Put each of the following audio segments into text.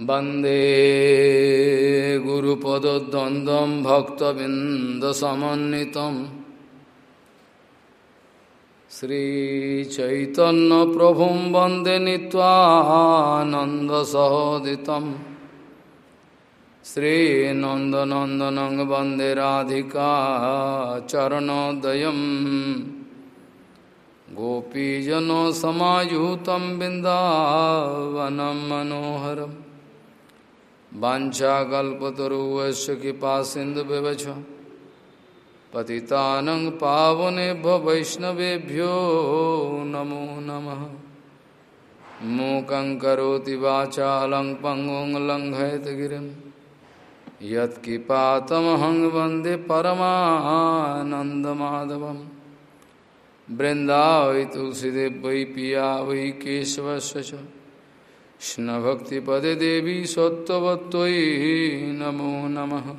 वंदे गुरुपदद्वन्द्वं भक्तबिन्दसमन्वितम्। श्रीचैतन्यप्रभुं वंदे नीत्वानन्दसहोदितं श्रीनन्दनन्दनं वंदे राधिका चरणोदयम् गोपीजनसमायुतं बिन्दावनं मनोहरम्। वाछाकल्पतरुवश कृपा सिंधु व्यवच पतितानं पावनेभ्य वैष्णवेभ्यो नमो नमः। मूकं करोति वाचालं पङ्गुं लङ्घयतगिरिं यत्किपातमहं वंदे परमानन्दमाधवं बृन्दावै तुलसीदेव वै पिया वै केशवस्य कृष्णभक्तिपदे देवी सत्त्ववत्त्वयि नमो नमः।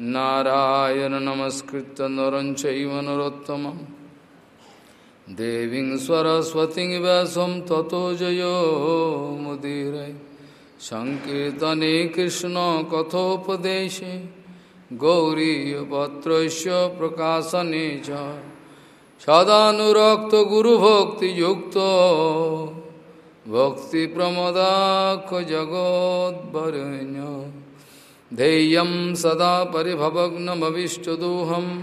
नारायण नमस्कृत नरं चैव नरोत्तमं देवीं सरस्वतीं व्यासं ततो जयो मुदीरय सङ्कीर्तने कृष्णकथोपदेशे गौरीपत्रस्य प्रकाशने च। सदानुरक्तगुरुभक्तियुक्तो भक्तिप्रमदाखजगोद्वरेण्य धैर्यं सदा परिभवग्नमविष्टदोहं,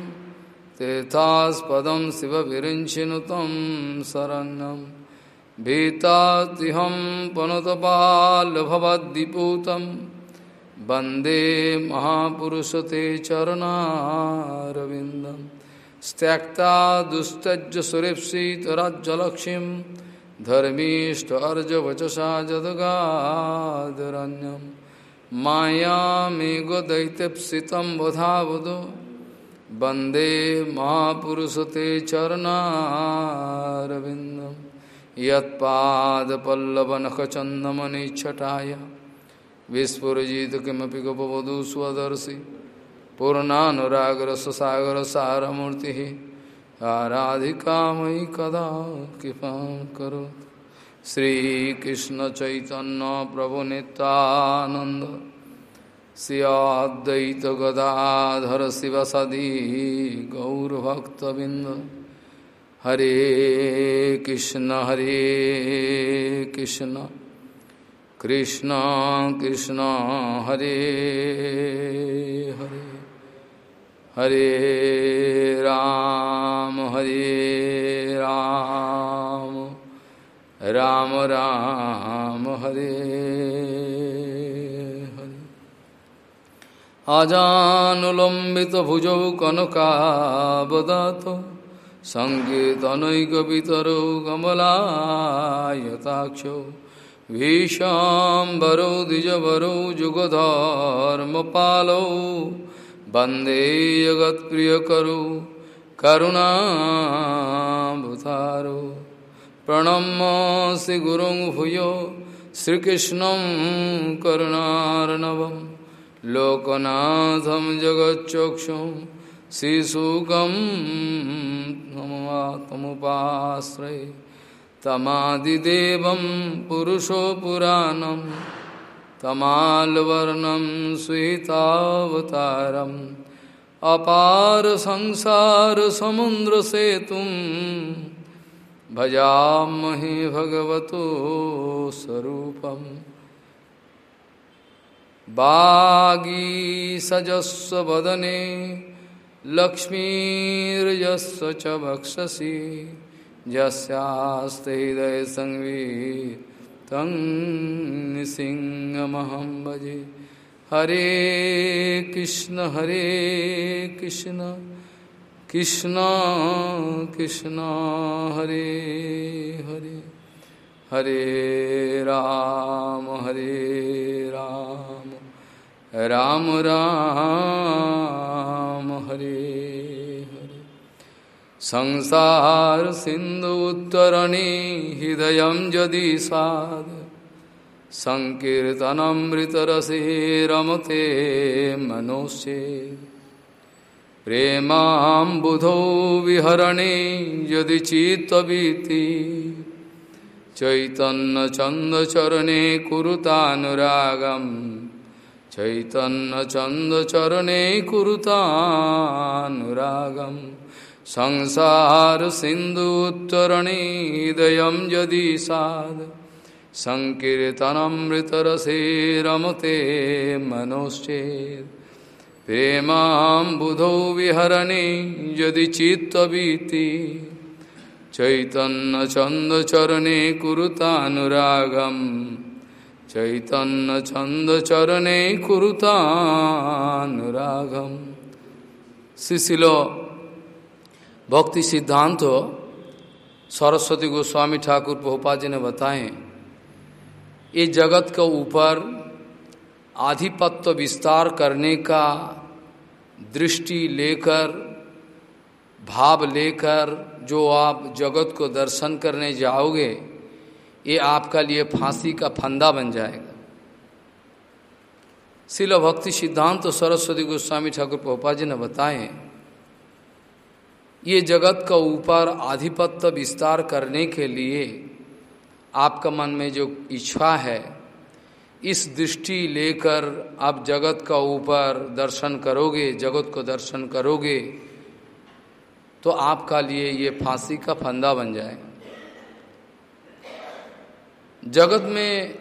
तीर्थास्पदं शिवविरिञ्चिनु तं शरण्यं। भीतातिहं पनुतपाल्भवद्दिपूतं वंदे महापुरुषते चरणारविन्दं। त्यक्ता दुस्तज्य धर्मीष्टार्जवचसा जदगादरण्यं मायामेघ दैत्यप्सितं वधावदो। वंदे महापुरुषते चरणारविन्दं यत्पादपल्लवनखचन्दमनिच्छटाय। विस्फुरजित किमपि गपवधू स्वदर्शि पूर्णानुरागरससागरसारमूर्तिः। आराधिका मयि कदा कृपा करो। श्रीकृष्ण चैतन्य प्रभु नित्यानंद सियाद्वैत गदाधर शिव सदी गौरभक्तबिंद हरे कृष्ण हरे कृष्ण कृष्ण कृष्ण, हरे हरे। हरे राम हरे राम राम राम हरे हरे आजानुलम्बित भुजौ कनकावदात सङ्गीतनैकपितरौ कमलायताक्षौ भीषाम्बरौ द्विजवरौ जुगधर्मपालौ वंदे जगत्प्रियकरु, करुणाभुतारो। प्रणम्य श्रीगुरुं भूयो श्रीकृष्णं करुणार्णवं। लोकनाथं जगच्चक्षुं श्रीशुकं तमुपाश्रये तमादिदेवं पुरुषो पुराणं तमालवर्णं स्वीतावतारम् अपार संसारसमुद्रसेतुं भजामहे भगवतो स्वरूपम्। बागीसजस्व वदने लक्ष्मीर्यस्व च वक्षसि यस्यास्ते हृदयसंवी तं सिंहमहं भजे। हरे कृष्ण हरे कृष्ण कृष्ण कृष्ण, हरे हरे। हरे राम हरे राम। राम राम हरे हरे। संसार सिंधु उत्तरणी हृदय जदि साध संकीर्तनमृतरसे रमते मनोषे प्रेमाबुधौ विहरणे यदि चित्तवीति। चैतन्यचन्दचरणे कुरुतानुरागम्। चैतन्यचन्दचरणे कुरुतानुरागम्। संसारसिन्धुत्तरणीदयं यदि साद्। सङ्कीर्तनमृतरसे रमते मनोश्चेत् प्रेमाम्बुधौ विहरणे यदि चित्तवीति चैतन्यचन्दचरणे कुरुतानुरागम्। चैतन्यचन्दचरणे कुरुतानुरागम्। शिशिलो भक्ति सिद्धांत सरस्वती गोस्वामी ठाकुर पोपा जी ने बताए, ये जगत के ऊपर आधिपत्य विस्तार करने का दृष्टि लेकर, भाव लेकर जो आप जगत को दर्शन करने जाओगे, ये आपका लिए फांसी का फंदा बन जाएगा। शिल भक्ति सिद्धांत तो सरस्वती गोस्वामी ठाकुर पोपा जी ने बताए ये जगत का ऊपर आधिपत्य विस्तार करने के लिए आपका मन में जो इच्छा है, इस दृष्टि लेकर आप जगत का ऊपर दर्शन करोगे, जगत को दर्शन करोगे तो आपका लिए ये फांसी का फंदा बन जाए। जगत में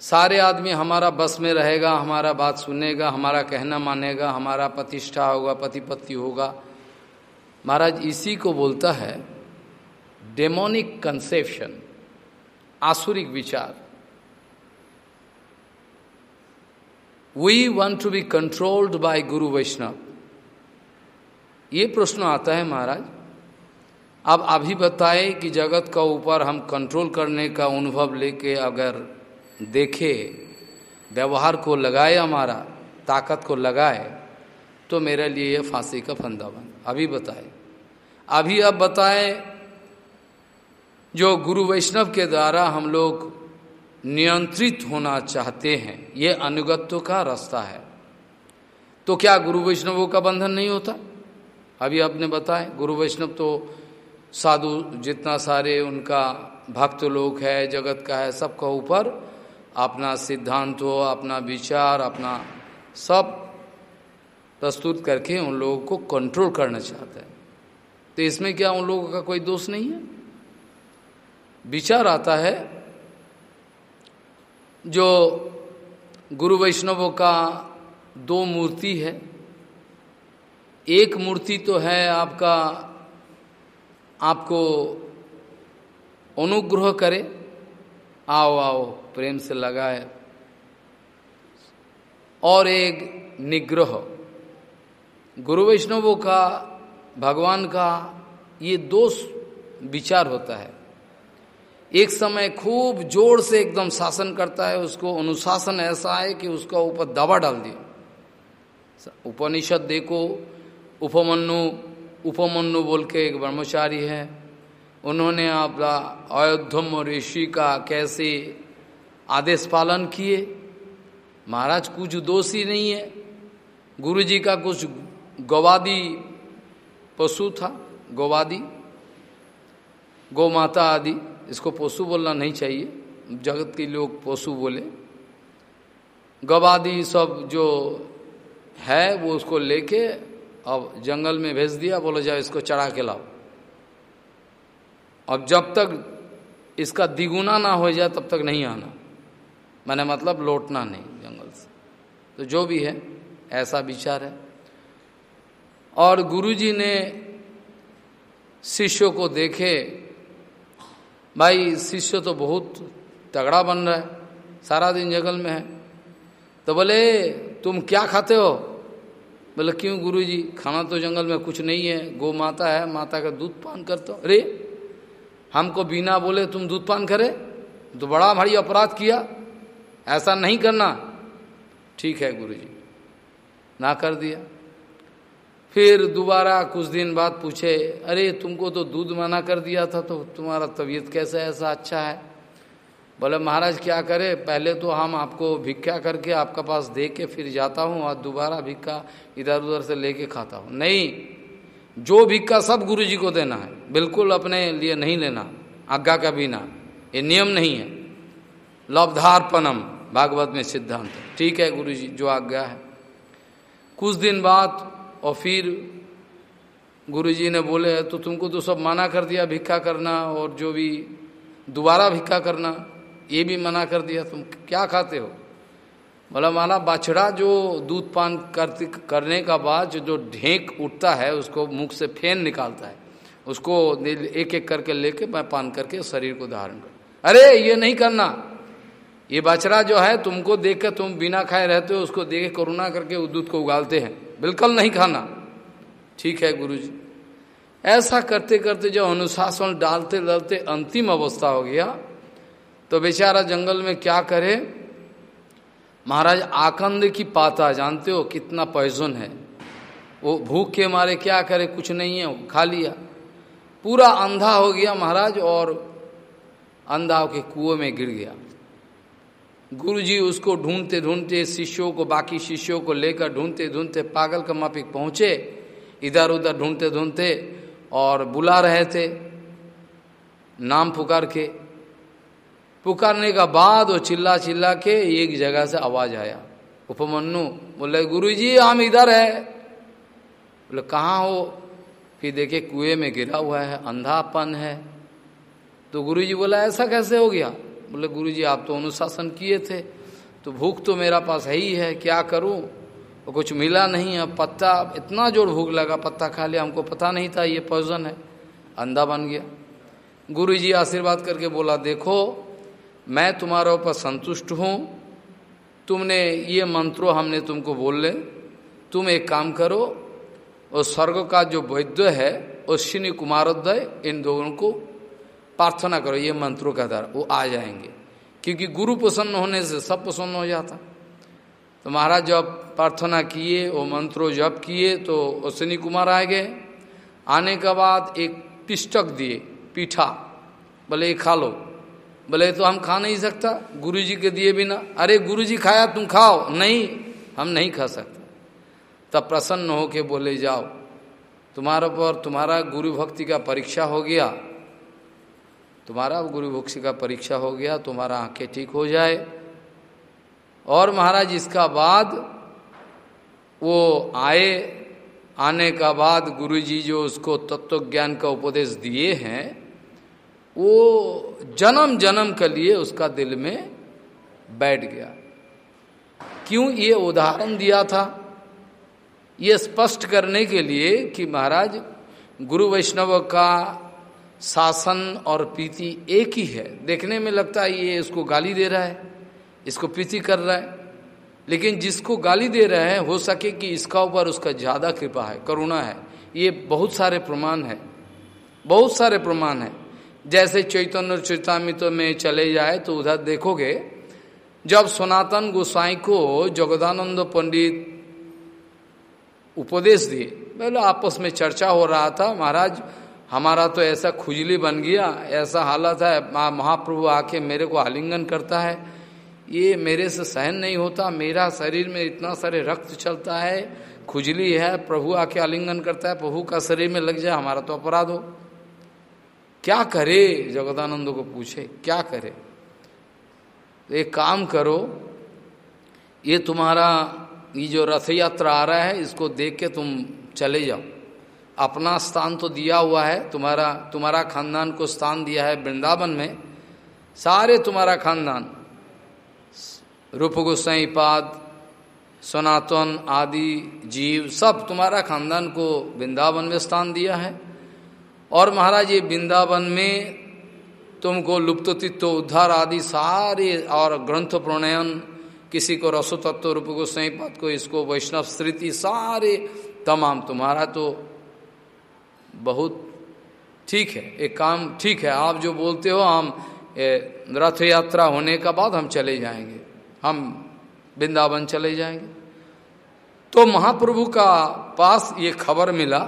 सारे आदमी हमारा बस में रहेगा, हमारा बात सुनेगा, हमारा कहना मानेगा, हमारा प्रतिष्ठा होगा पति पत्ति होगा महाराज इसी को बोलता है डेमोनिक कंसेप्शन, आसुरिक विचार। We want to be controlled by guru Vaishnava ये प्रश्न आता है महाराज। अब अभी बताए कि जगत का ऊपर हम कंट्रोल करने का अनुभव लेके अगर देखे, व्यवहार को लगाए हमारा, ताकत को लगाए तो मेरे लिए यह फांसी का फंदा बन अभी बताए। अभी अब बताए जो गुरु वैष्णव के द्वारा हम लोग नियंत्रित होना चाहते हैं, ये अनुगत्व का रास्ता है। तो क्या गुरु वैष्णवों का बंधन नहीं होता? अभी आपने बताए गुरु वैष्णव तो साधु जितना सारे उनका भक्त लोग है, जगत का है, सबका ऊपर अपना सिद्धांत हो, अपना विचार, अपना सब प्रस्तुत करके उन लोगों को कंट्रोल करना चाहता है। तो इसमें क्या उन लोगों का कोई दोष नहीं है? विचार आता है, जो गुरु वैष्णवों का दो मूर्ति है। एक मूर्ति तो है आपका, आपको अनुग्रह करे। आओ आओ, प्रेम से लगाए। और एक निग्रह। गुरु वैष्णवों का, भगवान का ये दो विचार होता है। एक समय खूब ज़ोर से एकदम शासन करता है, उसको अनुशासन ऐसा है कि उसका ऊपर दबा डाल दिया। उपनिषद देखो, उपमन्यु उपमन्यु बोल के एक ब्रह्मचारी है। उन्होंने अपना अयोध्यम ऋषि का कैसे आदेश पालन किए? महाराज कुछ दोष ही नहीं है। गुरु जी का कुछ गवादी पशु था, गौवादी गौ माता आदि, इसको पशु बोलना नहीं चाहिए, जगत के लोग पशु बोले। गवादी सब जो है, वो उसको लेके अब जंगल में भेज दिया, बोलो जाओ इसको चढ़ा के लाओ। अब जब तक इसका दिगुना ना हो जाए, तब तक नहीं आना। मैंने मतलब लौटना नहीं जंगल से। तो जो भी है, ऐसा विचार है। और गुरुजी ने शिष्यों को देखे, भाई शिष्य तो बहुत तगड़ा बन रहा है सारा दिन जंगल में है। तो बोले, तुम क्या खाते हो? बोले, क्यों गुरुजी, खाना तो जंगल में कुछ नहीं है, गो माता है, माता का दूध पान करते हो। अरे, हमको बिना बोले तुम दूध पान करे तो बड़ा भारी अपराध किया, ऐसा नहीं करना। ठीक है गुरुजी, ना कर दिया। फिर दोबारा कुछ दिन बाद पूछे, अरे, तुमको तो दूध मना कर दिया था तो तुम्हारा तबीयत कैसे ऐसा अच्छा है? बोले, महाराज, क्या करे? पहले तो हम आपको भिक्षा करके आपका पास दे के फिर जाता हूँ और दोबारा भिक्का इधर उधर से लेके खाता हूँ। नहीं, जो भिक्का सब गुरु जी को देना है। बिल्कुल अपने लिए नहीं लेना, आज्ञा का बिना। ये नियम नहीं है। लब्धार्पणम, भागवत में सिद्धांत ठीक है गुरु जी जो आज्ञा है। कुछ दिन बाद और फिर गुरु जी ने बोले तो तुमको तो सब मना कर दिया भिक्खा करना और जो भी दोबारा भिक्खा करना, ये भी मना कर दिया, तुम क्या खाते हो? बोला माना बाछड़ा जो दूध पान करते, करने का बाद जो ढेंक उठता है, उसको मुख से फेन निकालता है। उसको एक एक करके लेके मैं पान करके शरीर को धारण कर अरे, ये नहीं करना। ये बछड़ा जो है, तुमको देख कर तुम बिना खाए रहते हो, उसको देख करुणा करके दूध को उगालते हैं। बिल्कुल नहीं खाना। ठीक है गुरु जी ऐसा करते करते जब अनुशासन डालते डालते अंतिम अवस्था हो गया तो बेचारा जंगल में क्या करे? महाराज आकंद की पाता, जानते हो कितना पॉइजन है। वो भूख के मारे क्या करे? कुछ नहीं है, खा लिया। पूरा अंधा हो गया महाराज और अंधा के कुएँ में गिर गया। गुरुजी उसको ढूंढते ढूंढते, शिष्यों को, बाकी शिष्यों को लेकर ढूंढते ढूंढते पागल का माफिक पहुँचे, इधर उधर ढूंढते ढूंढते और बुला रहे थे, नाम पुकार के पुकारने का बाद वो चिल्ला चिल्ला के एक जगह से आवाज़ आया। उपमन्यु बोले, गुरुजी, हम इधर है। बोले, कहाँ हो? फिर देखे, कुएँ में गिरा हुआ है, अंधापन है। तो गुरुजी बोला, ऐसा कैसे हो गया? बोले गुरु जी आप तो अनुशासन किए थे तो भूख तो मेरा पास है ही है, क्या करूँ? वो कुछ मिला नहीं है पत्ता इतना ज़ोर भूख लगा, पत्ता खा लिया, हमको पता नहीं था ये पॉइजन है। अंधा बन गया। गुरु जी आशीर्वाद करके बोला, देखो, मैं तुम्हारे ऊपर संतुष्ट हूँ, तुमने ये मंत्रों हमने तुमको बोल ले, तुम एक काम करो और स्वर्ग का जो वैद्य है अश्विनी कुमारोदय, इन दोनों को प्रार्थना करो, ये मंत्रों का द्वारा वो आ जाएँगे। क्योंकि गुरु प्रसन्न होने से सब प्रसन्न हो जाता। तो महाराज जब प्रार्थना किए, वो मंत्रों जप किए तो अश्विनी कुमार आ गए। आने के बाद एक पिष्टक दिए, पीठा। बोले खा लो बोले तो हम खा नहीं सकता गुरु जी के दिए बिना। अरे गुरु जी खाया, तुम खाओ। नहीं, हम नहीं खा सकते। तब प्रसन्न हो के बोले, जाओ, तुम्हारे पर तुम्हारा गुरु भक्ति का परीक्षा हो गया। तुम्हारा गुरु भक्ति का परीक्षा हो गया, तुम्हारा आँखें ठीक हो जाए। और महाराज, इसका बाद वो आए, आने का बाद गुरुजी जो उसको तत्व ज्ञान का उपदेश दिए हैं, वो जन्म जन्म के लिए उसका दिल में बैठ गया। क्यों ये उदाहरण दिया था? ये स्पष्ट करने के लिए कि महाराज, गुरु वैष्णव का शासन और प्रीति एक ही है। देखने में लगता है ये इसको गाली दे रहा है, इसको प्रीति कर रहा है। लेकिन जिसको गाली दे रहे हैं, हो सके कि इसका ऊपर उसका ज़्यादा कृपा है, करुणा है। ये बहुत सारे प्रमाण है। बहुत सारे प्रमाण है। जैसे चैतन्य चैतामित में चले जाए तो उधर देखोगे, जब सनातन गोसाई को जगदानंद पंडित उपदेश दिए पहले आपस में चर्चा हो रहा था, महाराज हमारा तो ऐसा खुजली बन गया, ऐसा हालत है महाप्रभु आके मेरे को आलिंगन करता है। ये मेरे से सहन नहीं होता, मेरा शरीर में इतना सारे रक्त चलता है, खुजली है, प्रभु आके आलिंगन करता है, प्रभु का शरीर में लग जाए, हमारा तो अपराध हो। क्या करे? जगदानंद को पूछे, क्या करे? एक काम करो, ये तुम्हारा, ये जो रथ यात्रा आ रहा है, इसको देख के तुम चले जाओ। अपना स्थान तो दिया हुआ है, तुम्हारा तुम्हारा खानदान को स्थान दिया है वृंदावन में, सारे तुम्हारा खानदान, रूप गोसाई पाद, सनातन आदि जीव सब तुम्हारा खानदान को वृंदावन में स्थान दिया है। और महाराज, ये वृंदावन में तुमको लुप्त तित्व उद्धार आदि सारे और ग्रंथ प्रणयन, किसी को रसो तत्व रूप गोसाई पद को, इसको वैष्णव स्मृति, सारे तमाम तुम्हारा तो बहुत ठीक है, एक काम ठीक है, आप जो बोलते हो, हम रथ यात्रा होने का बाद हम चले जाएँगे। हम वृंदावन चले जाएँगे। तो महाप्रभु का पास ये खबर मिला।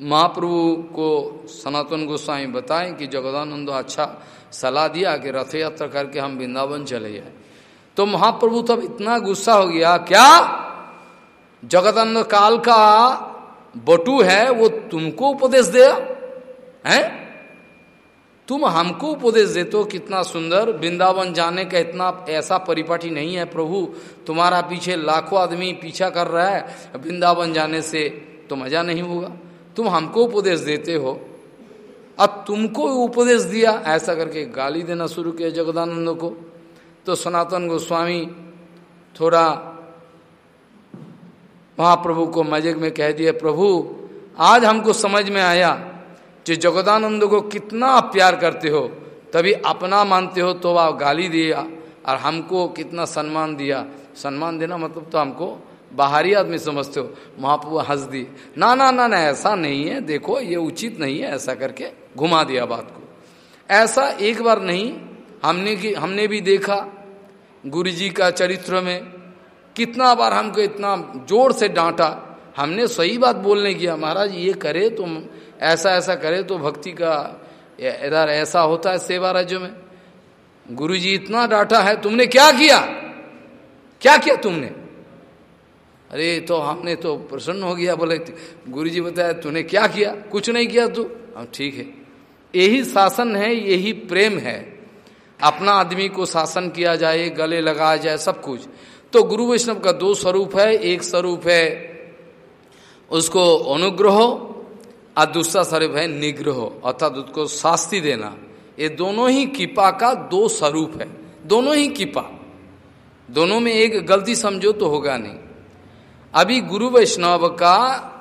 महाप्रभु को सनातन गोस्वामी बताएँ कि जगदानंद अच्छा सलाह दिया कि रथ यात्रा करके हम वृंदावन चले जाए। तो महाप्रभु तब इतना गुस्सा हो गया, क्या? जगदानंद काल का बटू है, वो तुमको उपदेश दिया है? तुम हमको उपदेश देते हो कितना सुंदर, वृंदावन जाने का इतना ऐसा परिपाटी नहीं है प्रभु। तुम्हारा पीछे लाखों आदमी पीछा कर रहा है, वृंदावन जाने से तो मज़ा नहीं होगा। तुम हमको उपदेश देते हो। अब तुमको उपदेश दिया, ऐसा करके गाली देना शुरू किया जगदानंद को। तो सनातन गोस्वामी थोड़ा महाप्रभु को मज़े में कह दिया, प्रभु, आज हमको समझ में आया जो जगदानंद को कितना प्यार करते हो। तभी अपना मानते हो तो आप गाली दिया और हमको कितना सम्मान दिया। सम्मान देना मतलब तो हमको बाहरी आदमी समझते हो। महाप्रभु हंस दी ना ना ना ना, ऐसा नहीं है, देखो, ये उचित नहीं है, ऐसा करके घुमा दिया बात को। ऐसा एक बार नहीं, हमने की, हमने भी देखा गुरु जी का चरित्र में कितना बार हमको इतना ज़ोर से डांटा। हमने सही बात बोलने किया महाराज, ये करे तो ऐसा ऐसा करे तो भक्ति का इधर ऐसा होता है सेवा राज्य में। गुरु जी इतना डांटा है, तुमने क्या किया? क्या किया तुमने? अरे तो हमने तो प्रसन्न हो गया, बोले गुरु जी बताया, तूने क्या किया? कुछ नहीं किया तू? हम ठीक है। यही शासन है, यही प्रेम है। अपना आदमी को शासन किया जाए, गले लगाया जाए, सब कुछ। तो गुरु वैष्णव का दो स्वरूप है, एक स्वरूप है उसको अनुग्रह और दूसरा स्वरूप है निग्रह, अर्थात उसको शास्ति देना। ये दोनों ही कृपा का दो स्वरूप है। दोनों ही कृपा। दोनों में एक गलती समझो तो होगा नहीं। अभी गुरु वैष्णव का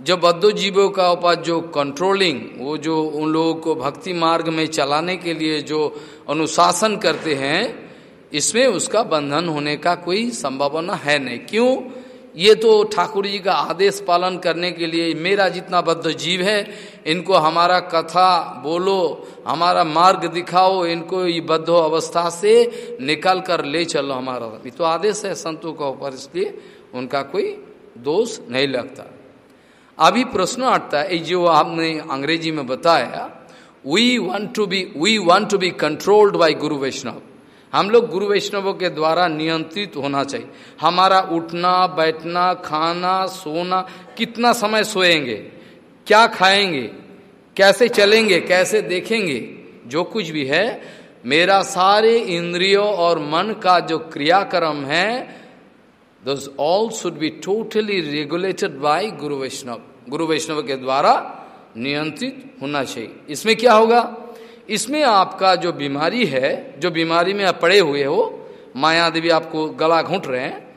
जो बद्ध जीवों का ऊपर जो कंट्रोलिंग वो जो उन लोगों को भक्ति मार्ग में चलाने के लिए जो अनुशासन करते हैं इसमें उसका बंधन होने का कोई संभावना है नहीं। क्यों? ये तो ठाकुर जी का आदेश पालन करने के लिए मेरा जितना बद्ध जीव है, इनको हमारा कथा बोलो, हमारा मार्ग दिखाओ, इनको ये बद्ध अवस्था से निकल कर ले चलो हमारा। ये तो आदेश है संतों का ऊपर, इसलिए उनका कोई दोष नहीं लगता। अभी प्रश्न आता है जो आपने अंग्रेज़ी में बताया we want to be we want to be controlled by guru Vaishnava हम लोग गुरु वैष्णवों के द्वारा नियंत्रित होना चाहिए। हमारा उठना, बैठना, खाना, सोना, कितना समय सोएँगे? क्या खाएँगे? कैसे चलेंगे? कैसे देखेंगे? जो कुछ भी है, मेरा सारे इंद्रियों और मन का जो क्रियाक्रम है those all should be totally regulated by guru Vaishnava. गुरु वैष्णव के द्वारा नियंत्रित होना चाहिए। इसमें क्या होगा? इसमें आपका जो बीमारी है, जो बीमारी में आप पड़े हुए हो, माया देवी आपको गला घूट रहे हैं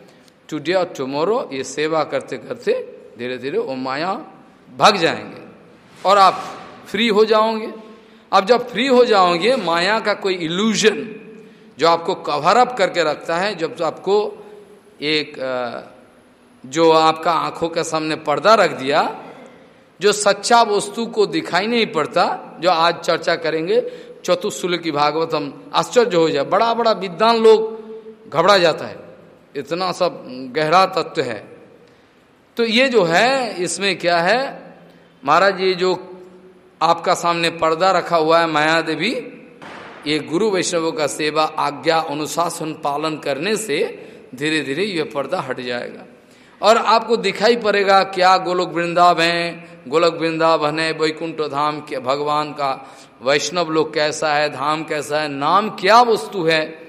टुडे और टुमोरो ये सेवा करते करते धीरे धीरे वो माया भाग जाएँगे। और आप फ्री हो जाओगे। अब जब फ्री हो जाओगे, माया का कोई इल्यूजन जो आपको कवर अप करके रखता है, जब तो आपको एक जो आपका आँखों के सामने पर्दा रख दिया, जो सच्चा वस्तु को दिखाई नहीं पड़ता जो आज चर्चा करेंगे चतुस्ल की भागवतम आश्चर्य हो जाए। बड़ा बड़ा विद्वान लोग घबरा जाता है। इतना सब गहरा तत्व है। तो ये जो है, इसमें क्या है? महाराज, ये जो आपका सामने पर्दा रखा हुआ है, माया देवी, ये गुरु वैष्णवों का सेवा, आज्ञा, अनुशासन पालन करने से धीरे धीरे ये पर्दा हट जाएगा। और आपको दिखाई पड़ेगा क्या गोलोक वृंदाव है। गोलक वृंदावन है वैकुंठ धाम के भगवान का। वैष्णव लोग कैसा है, धाम कैसा है, नाम क्या वस्तु है?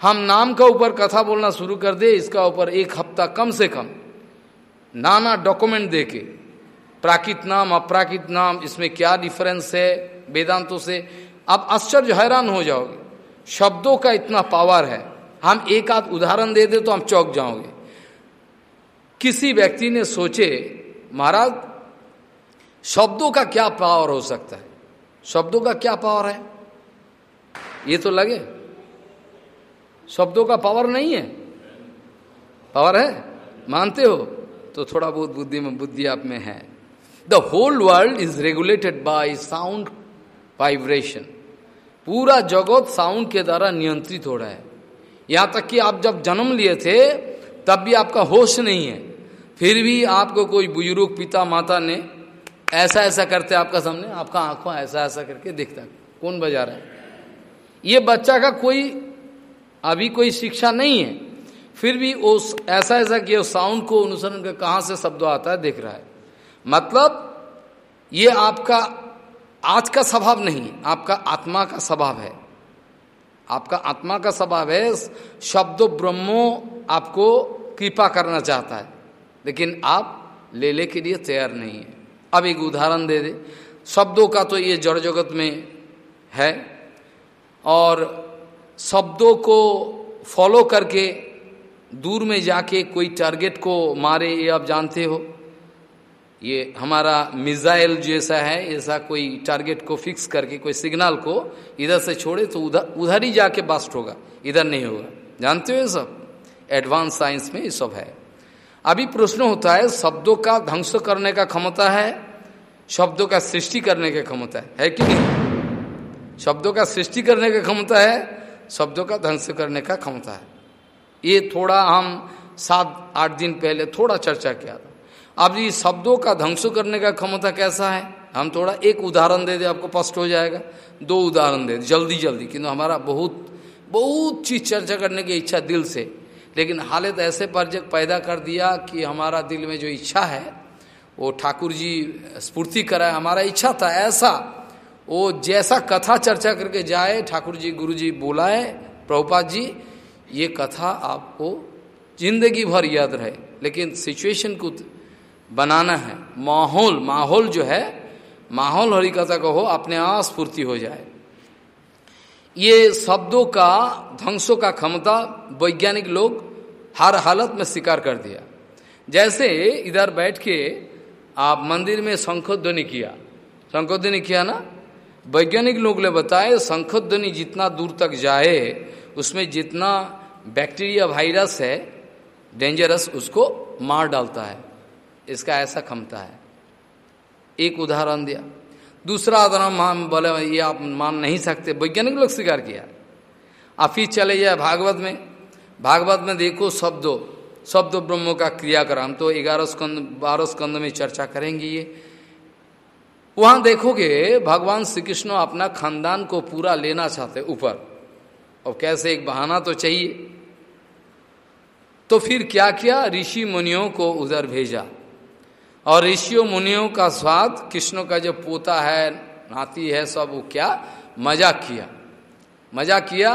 हम नाम का ऊपर कथा बोलना शुरू कर दे, इसका ऊपर एक हफ़्ता कम से कम। नाना डॉक्यूमेंट देके। प्राकृत नाम, अपराकृत नाम, इसमें क्या डिफरेंस है वेदांतों से? आप आश्चर्य हैरान हो जाओगे। शब्दों का इतना पावर है। हम एक आध उदाहरण दे दे तो हम चौक जाओगे। किसी व्यक्ति ने सोचे, महाराज, शब्दों का क्या पावर हो सकता है? शब्दों का क्या पावर है? ये तो लगे। शब्दों का पावर नहीं है। पावर है? मानते हो? तो थोड़ा बहुत बुद्धि में, बुद्धि आप में है। The whole world is regulated by sound vibration पूरा जगत साउंड के द्वारा नियंत्रित हो रहा है। यहाँ तक कि आप जब जन्म लिए थे, तब भी आपका होश नहीं है। फिर भी आपको कोई बुज़ुर्ग पिता, माता ने ऐसा ऐसा करते आपका सामने, आपका आँखों ऐसा ऐसा करके देखता कौन बजा रहा है? ये बच्चा का कोई, अभी कोई शिक्षा नहीं है। फिर भी उस ऐसा ऐसा किया साउंड को अनुसरण कर कहाँ से शब्द आता है, देख रहा है। मतलब ये आपका आज का स्वभाव नहीं आपका आत्मा का स्वभाव है। आपका आत्मा का स्वभाव है, शब्द, ब्रह्मो आपको कृपा करना चाहता है। लेकिन आप ले ले के लिए तैयार नहीं है। अब एक उदाहरण दे दे। शब्दों का तो ये जड़ जगत में है और शब्दों को फॉलो करके दूर में जाके कोई टारगेट को मारे, ये आप जानते हो। ये हमारा मिसाइल जैसा है, ऐसा कोई टारगेट को फिक्स करके, कोई सिग्नल को इधर से छोड़े तो उधर उधर ही जाके बास्ट होगा, इधर नहीं होगा। जानते हो ये सब? एडवांस साइंस में ये सब है। अभी प्रश्न होता है शब्दों का ध्वंस करने का क्षमता है शब्दों का सृष्टि करने का क्षमता है, कि नहीं? शब्दों का सृष्टि करने का क्षमता है शब्दों का ध्वंस करने का क्षमता है। ये थोड़ा हम सात आठ दिन पहले थोड़ा चर्चा किया था। अब ये शब्दों का ध्वंस करने का क्षमता कैसा है? हम थोड़ा एक उदाहरण दे दे आपको स्पष्ट हो जाएगा। दो उदाहरण दे जल्दी जल्दी किंतु हमारा बहुत बहुत चीज़ चर्चा करने की इच्छा दिल से। लेकिन हालत ऐसे प्रोजेक्ट पैदा कर दिया कि हमारा दिल में जो इच्छा है, वो ठाकुर जी स्फूर्ति कराए, हमारा इच्छा था ऐसा, वो जैसा कथा चर्चा करके जाए ठाकुर जी गुरु जी बोलाए, प्रभुपाद जी, ये कथा आपको ज़िंदगी भर याद रहे। लेकिन सिचुएशन को बनाना है। माहौल माहौल जो है, माहौल हरी कथा कहो अपने आप स्फूर्ति हो जाए। ये शब्दों का, ध्वंसों का क्षमता वैज्ञानिक लोग हर हालत में स्वीकार कर दिया। जैसे इधर बैठ के आप मंदिर में शंखोध्वनि किया। शंखोध्वनि किया ना? वैज्ञानिक लोग ने बताए शंखोध्वनि जितना दूर तक जाए, उसमें जितना बैक्टीरिया वायरस है डेंजरस उसको मार डालता है। इसका ऐसा क्षमता है। एक उदाहरण दिया। दूसरा उदाहरण मान, बोले, ये आप मान नहीं सकते। वैज्ञानिक लोग स्वीकार किया। आप फिर चले जाए भागवत में। भागवत में देखो शब्दों, शब्द ब्रह्मों का क्रियाक्रम। तो ग्यारह स्कंद, बारह स्कंद में चर्चा करेंगे ये। वहाँ देखोगे, भगवान श्री कृष्ण अपना खानदान को पूरा लेना चाहते ऊपर। और कैसे एक बहाना तो चाहिए। तो फिर क्या किया? ऋषि मुनियों को उधर भेजा। और ऋषियों मुनियों का स्वाद, कृष्ण का जो पोता है, नाती है, सब वो क्या? मज़ाक किया। मज़ाक किया,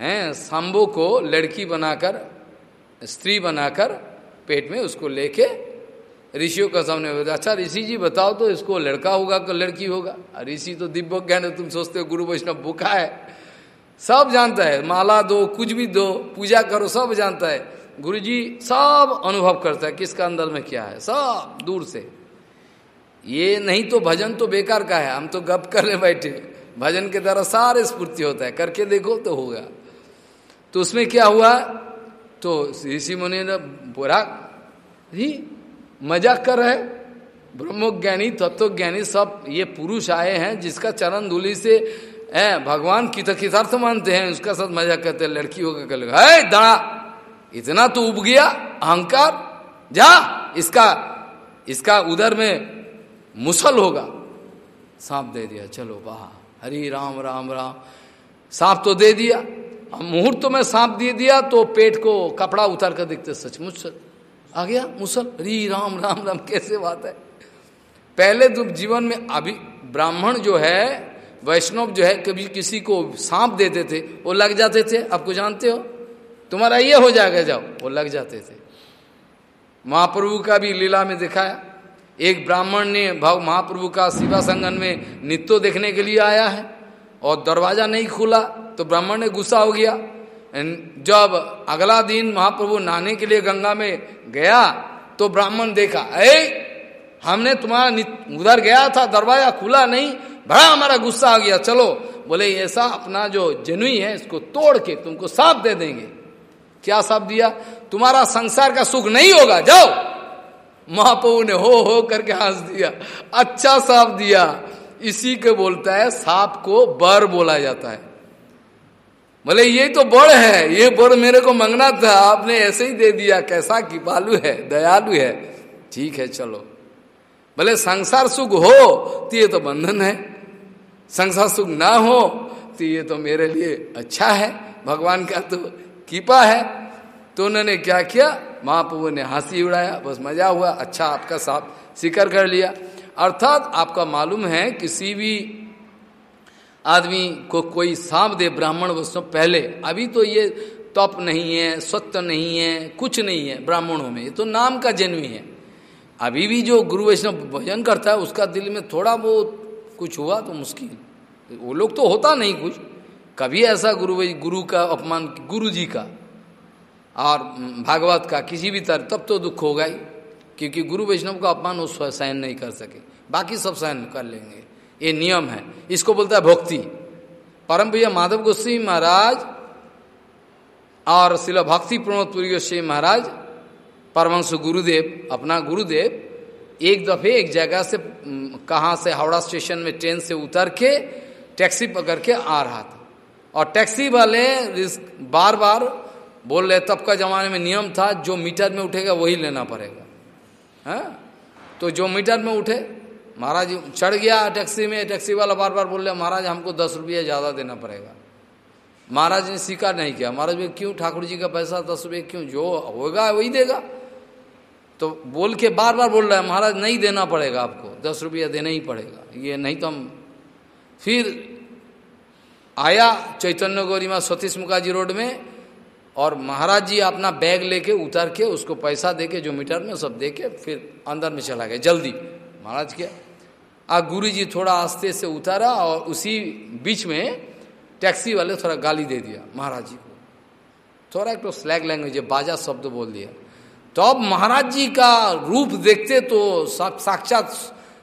हैं सांबो को लड़की बनाकर, स्त्री बनाकर पेट में उसको लेके ऋषियों का सामने बताया अच्छा ऋषि जी, बताओ तो इसको लड़का होगा कि लड़की होगा? ऋषि तो दिव्य ज्ञान है, तुम सोचते हो गुरु वैष्णव बुका है। सब जानता है, माला दो, कुछ भी दो, पूजा करो, सब जानता है। गुरु जी सब अनुभव करता है, किसका अंदर में क्या है? सब दूर से। ये नहीं तो भजन तो बेकार का है, हम तो गप करने बैठे। भजन के द्वारा सारे स्फूर्ति होता है, करके देखो तो होगा। तो उसमें क्या हुआ? तो ऋषि मुनि ने बोरा ही मज़ाक कर रहे ब्रह्मज्ञानी, तत्वज्ञानी सब, ये पुरुष आए हैं, जिसका चरण धूलि से, है, भगवान की तो मानते हैं, उसका साथ मज़ाक करते हैं लड़की होकर कल है, दड़ा। इतना तो उब गया अहंकार। जा, इसका इसका उधर में मुसल होगा। सांप दे दिया, चलो वाह हरी राम राम राम। सांप तो दे दिया। मुहूर्त तो में सांप दे दिया तो पेट को कपड़ा उतार कर देखते सचमुच आ गया मुसल। हरी राम राम राम, कैसे बात है? पहले तो जीवन में अभी ब्राह्मण जो है, वैष्णव जो है, कभी किसी को सांप देते थे, वो लग जाते थे। आपको जानते हो? तुम्हारा ये हो जाएगा, जाओ। वो लग जाते थे। महाप्रभु का भी लीला में दिखाया। एक ब्राह्मण ने भाव महाप्रभु का शिवा संगन में नित्य देखने के लिए आया है और दरवाज़ा नहीं खुला तो ब्राह्मण ने गुस्सा हो गया। जब अगला दिन महाप्रभु नहाने के लिए गंगा में गया तो ब्राह्मण देखा ए हमने तुम्हारा उधर गया था, दरवाज़ा खुला नहीं, बड़ा हमारा गुस्सा आ गया। चलो, बोले, ऐसा अपना जो जनुई है, इसको तोड़ के तुमको साफ़ दे देंगे। क्या साफ़ दिया? तुम्हारा संसार का सुख नहीं होगा, जाओ। महाप्रभु ने हो हो करके हंस दिया। अच्छा साफ़ दिया। इसी के बोलता है, सांप को बर बोला जाता है। बोले ये तो बड़ है, ये बड़ मेरे को मंगना था, आपने ऐसे ही दे दिया। कैसा की बालू है, दयालु है। ठीक है, चलो। बोले संसार सुख हो तो ये तो बंधन है। संसार सुख ना हो तो ये तो मेरे लिए अच्छा है। भगवान का तो कीपा है। तो उन्होंने क्या किया? महाप्रभु ने हँसी उड़ाया, बस मज़ा हुआ अच्छा आपका साथ सिकर कर लिया। अर्थात आपका मालूम है किसी भी आदमी को कोई सांप दे ब्राह्मण वैष्णव पहले। अभी तो ये तप नहीं है, सत्य नहीं है, कुछ नहीं है ब्राह्मणों में। ये तो नाम का जन्मी है। अभी भी जो गुरु वैष्णव भजन करता है, उसका दिल में थोड़ा बहुत कुछ हुआ तो मुश्किल। वो लोग तो होता नहीं कुछ। कभी ऐसा गुरु भाई गुरु का अपमान गुरु जी का और भागवत का किसी भी तरह, तब तो दुख होगा ही, क्योंकि गुरु वैष्णव का अपमान उस सहन नहीं कर सके। बाकी सब सहन कर लेंगे। ये नियम है। इसको बोलता है भक्ति। परम भैया माधव गोस्वी महाराज और शिला भक्ति प्रमोद पुरी गोस्वी महाराज परमंश गुरुदेव, अपना गुरुदेव, एक दफे एक जगह से कहा से, हावड़ा स्टेशन में ट्रेन से उतर के, टैक्सी पकड़ के आ रहा था। और टैक्सी वाले बार बार बोल रहे, तब का जमाने में नियम था, जो मीटर में उठेगा, वही लेना पड़ेगा। है? हाँ? तो जो मीटर में उठे, महाराज, चढ़ गया टैक्सी में, टैक्सी वाला बार बार बोल रहे, महाराज, हमको दस रुपये ज़्यादा देना पड़ेगा। महाराज ने स्वीकार नहीं किया। महाराज भी क्यों? ठाकुर जी का पैसा दस रुपये क्यों? जो होगा, वही देगा। तो बोल के बार बार बोल रहा है, महाराज, नहीं देना पड़ेगा आपको, दस रुपया देना ही पड़ेगा। ये नहीं तो हम फिर आया चैतन्य गौरीमा सतीश मुखाजी रोड में और महाराज जी अपना बैग लेके उतर के उसको पैसा दे के जो मीटर में सब दे के फिर अंदर में चला गया, जल्दी। महाराज क्या। आ गुरु जी थोड़ा आस्ते से उतारा और उसी बीच में टैक्सी वाले थोड़ा गाली दे दिया महाराज जी को। थोड़ा एक तो स्लैग लैंग्वेज बाजा शब्द बोल दिया। तो अब महाराज जी का रूप देखते तो साक्षात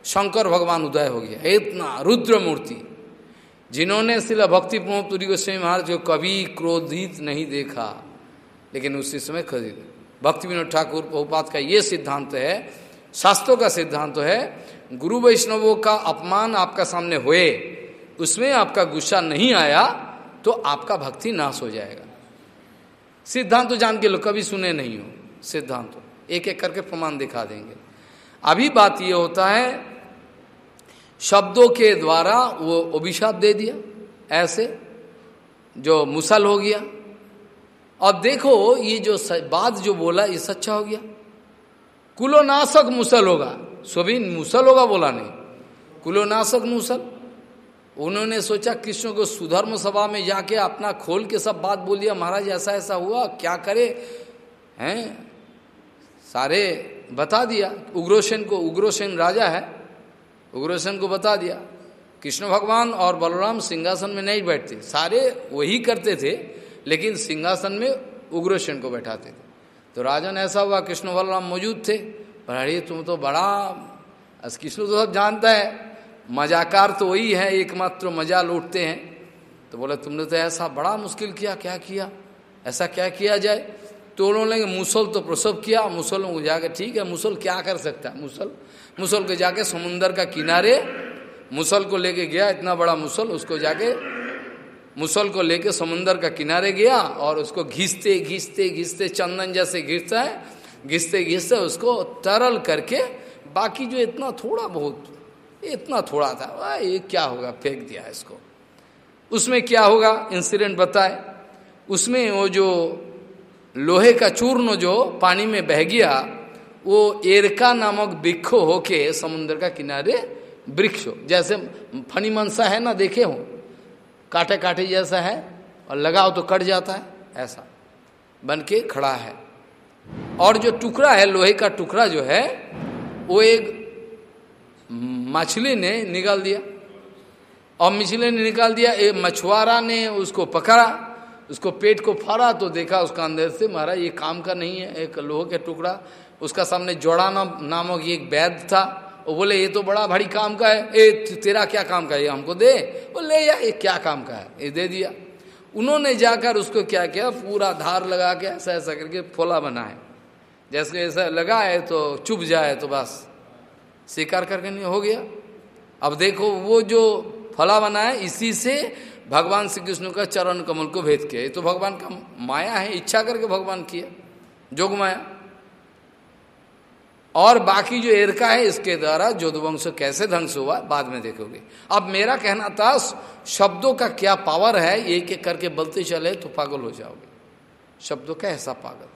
शंकर भगवान उदय हो गया। इतना रुद्र मूर्ति। जिन्होंने शिला भक्ति प्रमोपुरी गोस्वामी महाराज को कभी क्रोधित नहीं देखा, लेकिन उसी समय खरीद भक्ति विनोद ठाकुर बहुपात का ये सिद्धांत है, शास्त्रों का सिद्धांत है, गुरु वैष्णवों का अपमान आपका सामने हुए, उसमें आपका गुस्सा नहीं आया तो आपका भक्ति नाश हो जाएगा। सिद्धांत तो जान के लोग कभी सुने नहीं हो, सिद्धांत। एक एक करके प्रमाण दिखा देंगे। अभी बात यह होता है शब्दों के द्वारा वो अभिशाप दे दिया, ऐसे जो मुसल हो गया। अब देखो, ये जो बात जो बोला, ये सच्चा हो गया। कुलोनाशक मुसल होगा। सभी मुसल होगा बोला नहीं। कुलोनाशक मुसल। उन्होंने सोचा, कृष्ण को सुधर्म सभा में जाके अपना खोल के सब बात बोल दिया, महाराज, ऐसा ऐसा हुआ, क्या करे? हैं? सारे बता दिया। उग्रोसेन को, उग्रोसेन राजा है। उग्रोसेन को बता दिया। कृष्ण भगवान और बलराम सिंहासन में नहीं बैठते। सारे वही करते थे, लेकिन सिंहासन में उग्रोसेन को बैठाते थे। तो राजन ऐसा हुआ, कृष्ण बलराम मौजूद थे। पर अरे, तुम तो बड़ा कृष्ण तो सब जानता है। मजाकार तो वही है, एकमात्र मज़ा लूटते हैं। तो बोले, तुमने तो ऐसा बड़ा मुश्किल किया, क्या किया? ऐसा क्या किया जाए? तो उन्होंने मुसल तो प्रसव किया। मुसल को जाके ठीक है, मुसल क्या कर सकता? है मुसल मुसल को जाके समुन्दर का किनारे, मुसल को लेके गया, इतना बड़ा मुसल, उसको जाके मुसल को लेके समुन्दर का किनारे गया और उसको घिसते घिसते घिसते, चंदन जैसे घिसता है, घिसते घिसते उसको तरल करके बाकी जो इतना थोड़ा बहुत, इतना थोड़ा था ये क्या होगा, फेंक दिया इसको। उसमें क्या होगा इंसिडेंट बताए। उसमें वो जो लोहे का चूर्ण जो पानी में बह गया वो एरका नामक वृक्ष होके समुद्र का किनारे वृक्ष जैसे फनी मनसा है ना, देखे हो? काटे काटे जैसा है और लगाओ तो कट जाता है, ऐसा बन के खड़ा है। और जो टुकड़ा है, लोहे का टुकड़ा जो है, वो एक मछली ने निकाल दिया। और मछली ने निकाल दिया, एक मछुआरा ने उसको पकड़ा, उसको पेट को फाड़ा तो देखा उसका अंदर से, महाराज, ये काम का नहीं है, एक लोहे का टुकड़ा उसका सामने जोड़ा नाम नामक एक वैद था, वो बोले, ये तो बड़ा भारी काम का है। ए तेरा क्या काम का है? ये हमको दे। वो ले या ये क्या काम का है? ये दे दिया। उन्होंने जाकर उसको क्या किया? पूरा धार लगा के ऐसा ऐसा करके फोला बनाए जैसे ऐसा लगा है तो चुप जाए तो बस। स्वीकार करके नहीं हो गया। अब देखो, वो जो फला बनाए इसी से भगवान श्री कृष्ण का चरण कमल को भेद किया। ये तो भगवान का माया है, इच्छा करके भगवान किया। जोग माया और बाकी जो एरका है इसके द्वारा जोधवंश कैसे ध्वंस हुआ, बाद में देखोगे। अब मेरा कहना था, शब्दों का क्या पावर है, एक एक करके बोलते चले तो पागल हो जाओगे। शब्दों का ऐसा पागल।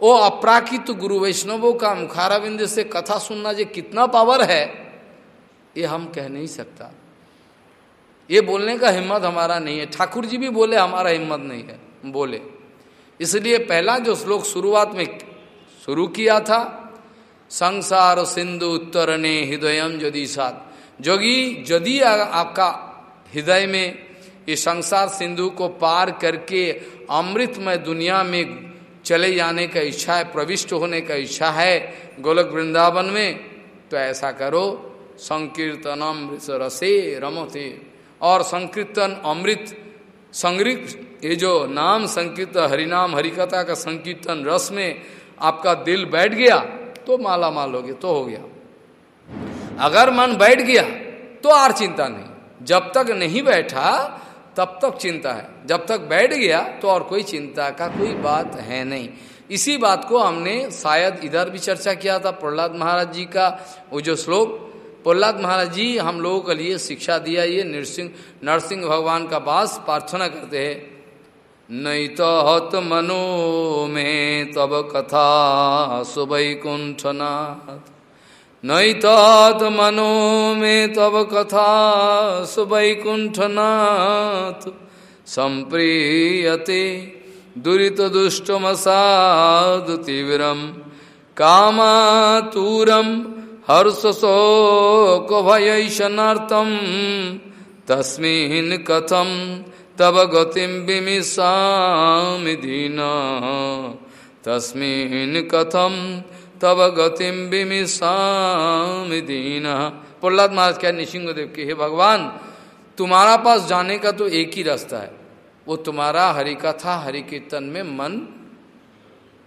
वो अपराकित गुरु वैष्णवों का मुखाराविंद से कथा सुनना जो कितना पावर है, ये हम कह नहीं सकता। ये बोलने का हिम्मत हमारा नहीं है। ठाकुर जी भी बोले, हमारा हिम्मत नहीं है। बोले। इसलिए पहला जो श्लोक शुरुआत में शुरू किया था संसार सिंधु उत्तर ने हृदय यदि सात जोगी यदि आपका हृदय में ये संसार सिंधु को पार करके अमृतमय दुनिया में चले जाने का इच्छा है, प्रविष्ट होने का इच्छा है, गोलक वृंदावन में तो ऐसा करो, संकीर्तनम रसे रमते। और संकीर्तन अमृत संगृत ये जो नाम संकीर्तन, हरिनाम, हरिकथा का संकीर्तन रस में आपका दिल बैठ गया तो माला माल हो गया तो हो गया। अगर मन बैठ गया तो आर चिंता नहीं। जब तक नहीं बैठा, तब तक चिंता है। जब तक बैठ गया तो और कोई चिंता का कोई बात है नहीं। इसी बात को हमने शायद इधर भी चर्चा किया था, प्रहलाद महाराज जी का, वो जो श्लोक, प्रहलाद महाराज जी हम लोगों के लिए शिक्षा दिया, ये नरसिंह नरसिंह भगवान का पास प्रार्थना करते हैं। नहीं तो हत मनो में तब कथा सुबैकुंठनाथ नहीं तत् मनो में तब कथा सुवैकुंठनाथ। संप्रियते दुरीत दुष्टमसाद तीव्रम कामातूरम हर्ष भयशनार्थम तस्मिन् कथम तब गतिम विमिषा दीना। तस्मिन् कथम तब गतिम बिमिशाम दीना। प्रहलाद महाराज क्या निशिंगदेव के, हे भगवान, तुम्हारा पास जाने का तो एक ही रास्ता है। वो तुम्हारा हरि कथा हरि कीर्तन में मन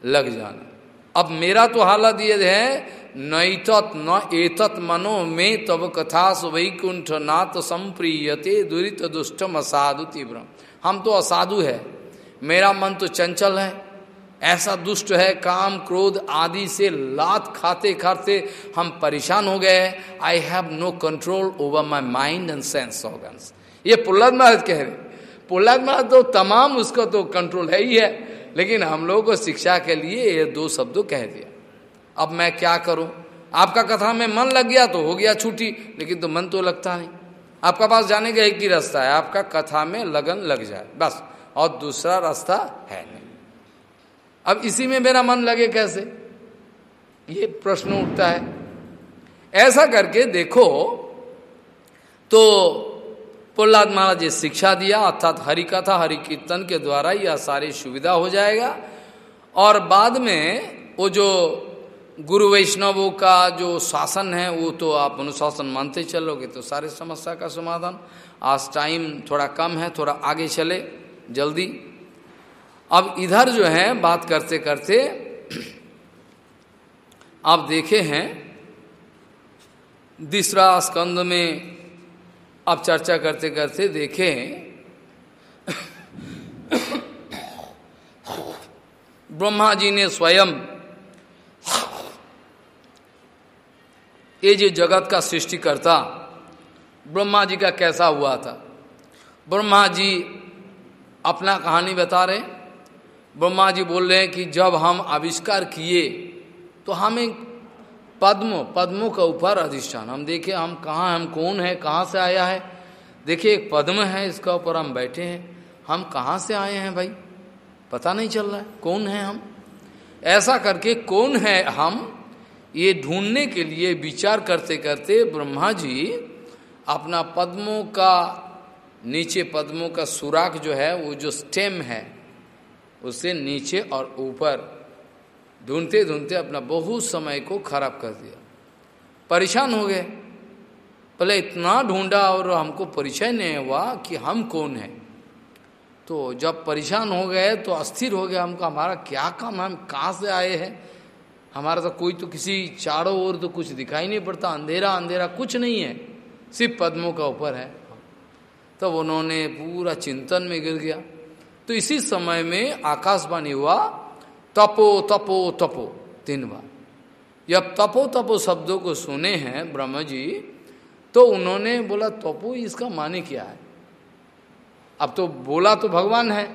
लग जाना। अब मेरा तो हालत ये है नैतत न एतत मनो में तब कथा वैकुंठ नाथ संप्रियते दुरित दुष्टम असाधु तीव्र हम तो असाधु है। मेरा मन तो चंचल है। ऐसा दुष्ट है, काम, क्रोध आदि से लात खाते खाते हम परेशान हो गए I have no control over my mind and sense organs ये प्रहलाद महाराज कह रहे प्रहलाद महाराज तो तमाम उसका तो कंट्रोल है ही है। लेकिन हम लोगों को शिक्षा के लिए ये दो शब्दों कह दिया। अब मैं क्या करूँ? आपका कथा में मन लग गया तो हो गया छुट्टी, लेकिन तो मन तो लगता नहीं। आपका पास जाने का एक ही रास्ता है, आपका कथा में लगन लग जाए, बस। और दूसरा रास्ता है नहीं। अब इसी में मेरा मन लगे कैसे? ये प्रश्न उठता है। ऐसा करके देखो तो प्रहलाद महाराज ने शिक्षा दिया, अर्थात हरि कथा हरि कीर्तन के द्वारा यह सारी सुविधा हो जाएगा। और बाद में वो जो गुरु वैष्णवों का जो शासन है, वो तो आप अनुशासन मानते चलोगे तो सारे समस्या का समाधान। आज टाइम थोड़ा कम है, थोड़ा आगे चले, जल्दी। अब इधर जो है, बात करते करते आप देखे हैं दूसरा स्कंद में आप चर्चा करते करते देखे हैं। ब्रह्मा जी ने स्वयं ये जो जगत का सृष्टि करता ब्रह्मा जी का कैसा हुआ था? ब्रह्मा जी अपना कहानी बता रहे ब्रह्मा जी बोल रहे हैं कि जब हम आविष्कार किए तो हमें पद्म, पद्मों का ऊपर अधिष्ठान। हम देखे, हम कहाँ हम कौन है, कहाँ से आया है? देखिए, एक पद्म है, इसका ऊपर हम बैठे हैं। हम कहाँ से आए हैं भाई? पता नहीं चल रहा है, कौन है हम? ऐसा करके कौन है हम? ये ढूँढने के लिए विचार करते करते ब्रह्मा जी अपना पद्मों का, नीचे पद्मों का सुराख जो है, वो जो स्टेम है उससे नीचे और ऊपर ढूंढते ढूंढते अपना बहुत समय को खराब कर दिया। परेशान हो गए। पहले इतना ढूंढा और हमको परिचय नहीं हुआ कि हम कौन हैं। तो जब परेशान हो गए तो अस्थिर हो गया हमको, हमारा क्या काम हम कहाँ से आए हैं? हमारा तो कोई तो किसी चारों ओर तो कुछ दिखाई नहीं पड़ता, अंधेरा अंधेरा कुछ नहीं है, सिर्फ़ पद्मों का ऊपर है। तब तो उन्होंने पूरा चिंतन में गिर गया। तो इसी समय में आकाशवाणी हुआ, तपो तपो तपो, तीन बार। जब तपो तपो शब्दों को सुने हैं ब्रह्म जी तो उन्होंने बोला, तपो इसका माने क्या है? अब तो बोला तो भगवान है।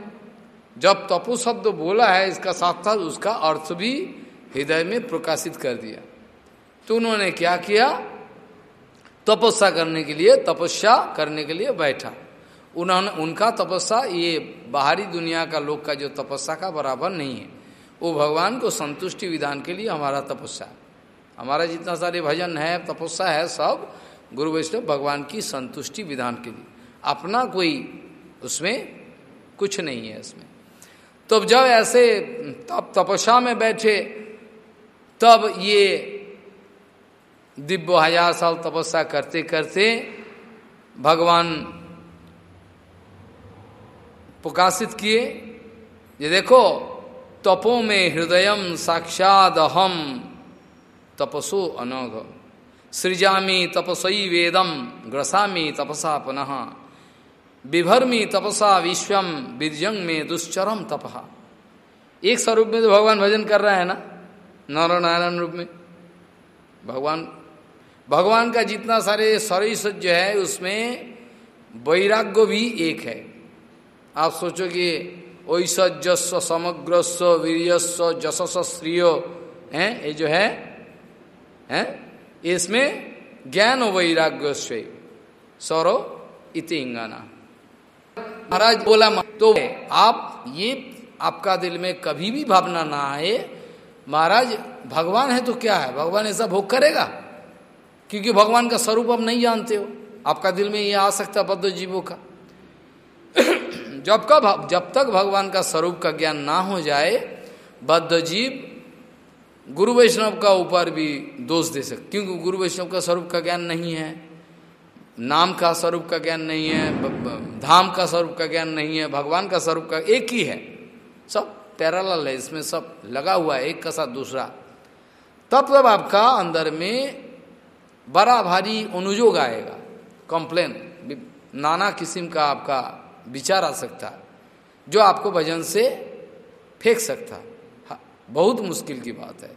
जब तपो शब्द बोला है, इसका साथ साथ उसका अर्थ भी हृदय में प्रकाशित कर दिया। तो उन्होंने क्या किया? तपस्या करने के लिए, तपस्या करने के लिए बैठा। उन्होंने, उनका तपस्या, ये बाहरी दुनिया का लोग का जो तपस्या का बराबर नहीं है, वो भगवान को संतुष्टि विधान के लिए हमारा तपस्या। हमारा जितना सारे भजन है, तपस्या है सब, गुरु वैष्णव भगवान की संतुष्टि विधान के लिए। अपना कोई उसमें कुछ नहीं है इसमें। तब जब ऐसे तब तपस्या में बैठे तब ये दिव्य हज़ार साल तपस्या करते करते भगवान प्रकाशित किए, ये देखो, तपो में हृदय साक्षाद अहम, तपसो अनघ। सृजामी तपसई वेदम, ग्रसामी तपसा पुनः। विभर्मी तपसा विश्वम बीरजंग में दुश्चरम तपहा एक स्वरूप में तो भगवान भजन कर रहे हैं ना? नारायण रूप में। भगवान भगवान का जितना सारे शरीर जो है, उसमें वैराग्य भी एक है। आप सोचो कि ओसजस्व समग्रस्व वीरस्व जसस श्रियो है, ये जो है, हैं, इसमें ज्ञान वैराग्य सौरो इति इंगाना। महाराज बोला तो आप ये आपका दिल में कभी भी भावना ना आए महाराज, भगवान है तो क्या है? भगवान ऐसा भोग करेगा? क्योंकि भगवान का स्वरूप आप नहीं जानते हो। आपका दिल में ये आ सकता बद्ध जीवों का। जब का जब तक भगवान का स्वरूप का ज्ञान ना हो जाए बद्ध जीव गुरु वैष्णव का ऊपर भी दोष दे सकते। क्योंकि गुरु वैष्णव का स्वरूप का ज्ञान नहीं है, नाम का स्वरूप का ज्ञान नहीं है धाम का स्वरूप का ज्ञान नहीं है, भगवान का स्वरूप का एक ही है। सब पैराल है, इसमें सब लगा हुआ है, एक का साथ दूसरा। तब तब आपका अंदर में बड़ा भारी अनुजोग आएगा कंप्लेन नाना किस्म का आपका विचार आ सकता, जो आपको भजन से फेंक सकता। बहुत मुश्किल की बात है।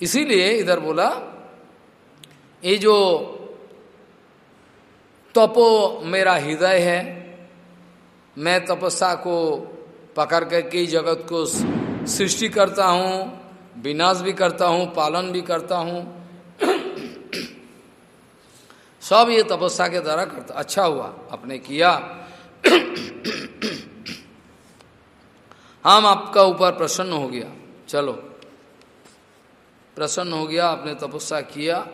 इसीलिए इधर बोला, ये जो तपो मेरा हृदय है, मैं तपस्या को पकड़ करके जगत को सृष्टि करता हूँ, विनाश भी करता हूँ, पालन भी करता हूँ। सब ये तपस्या के द्वारा करता अच्छा हुआ, आपने किया। हम आपका ऊपर प्रसन्न हो गया। चलो। प्रसन्न हो गया, आपने तपस्या किया।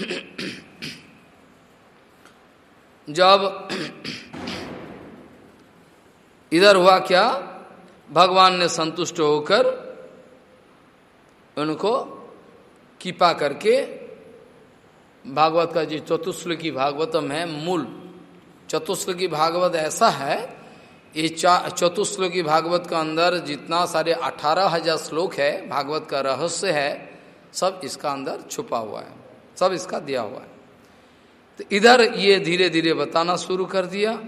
जब इधर हुआ क्या? भगवान ने संतुष्ट होकर उनको कृपा करके भागवत का जो चतुश्ल की भागवतम है मूल। चतुश्ल की भागवत ऐसा है, ये चतुश्ल की भागवत का अंदर जितना सारे अठारह हज़ार श्लोक है, भागवत का रहस्य है, सब इसका अंदर छुपा हुआ है, सब इसका दिया हुआ है। तो इधर ये धीरे धीरे बताना शुरू कर दिया।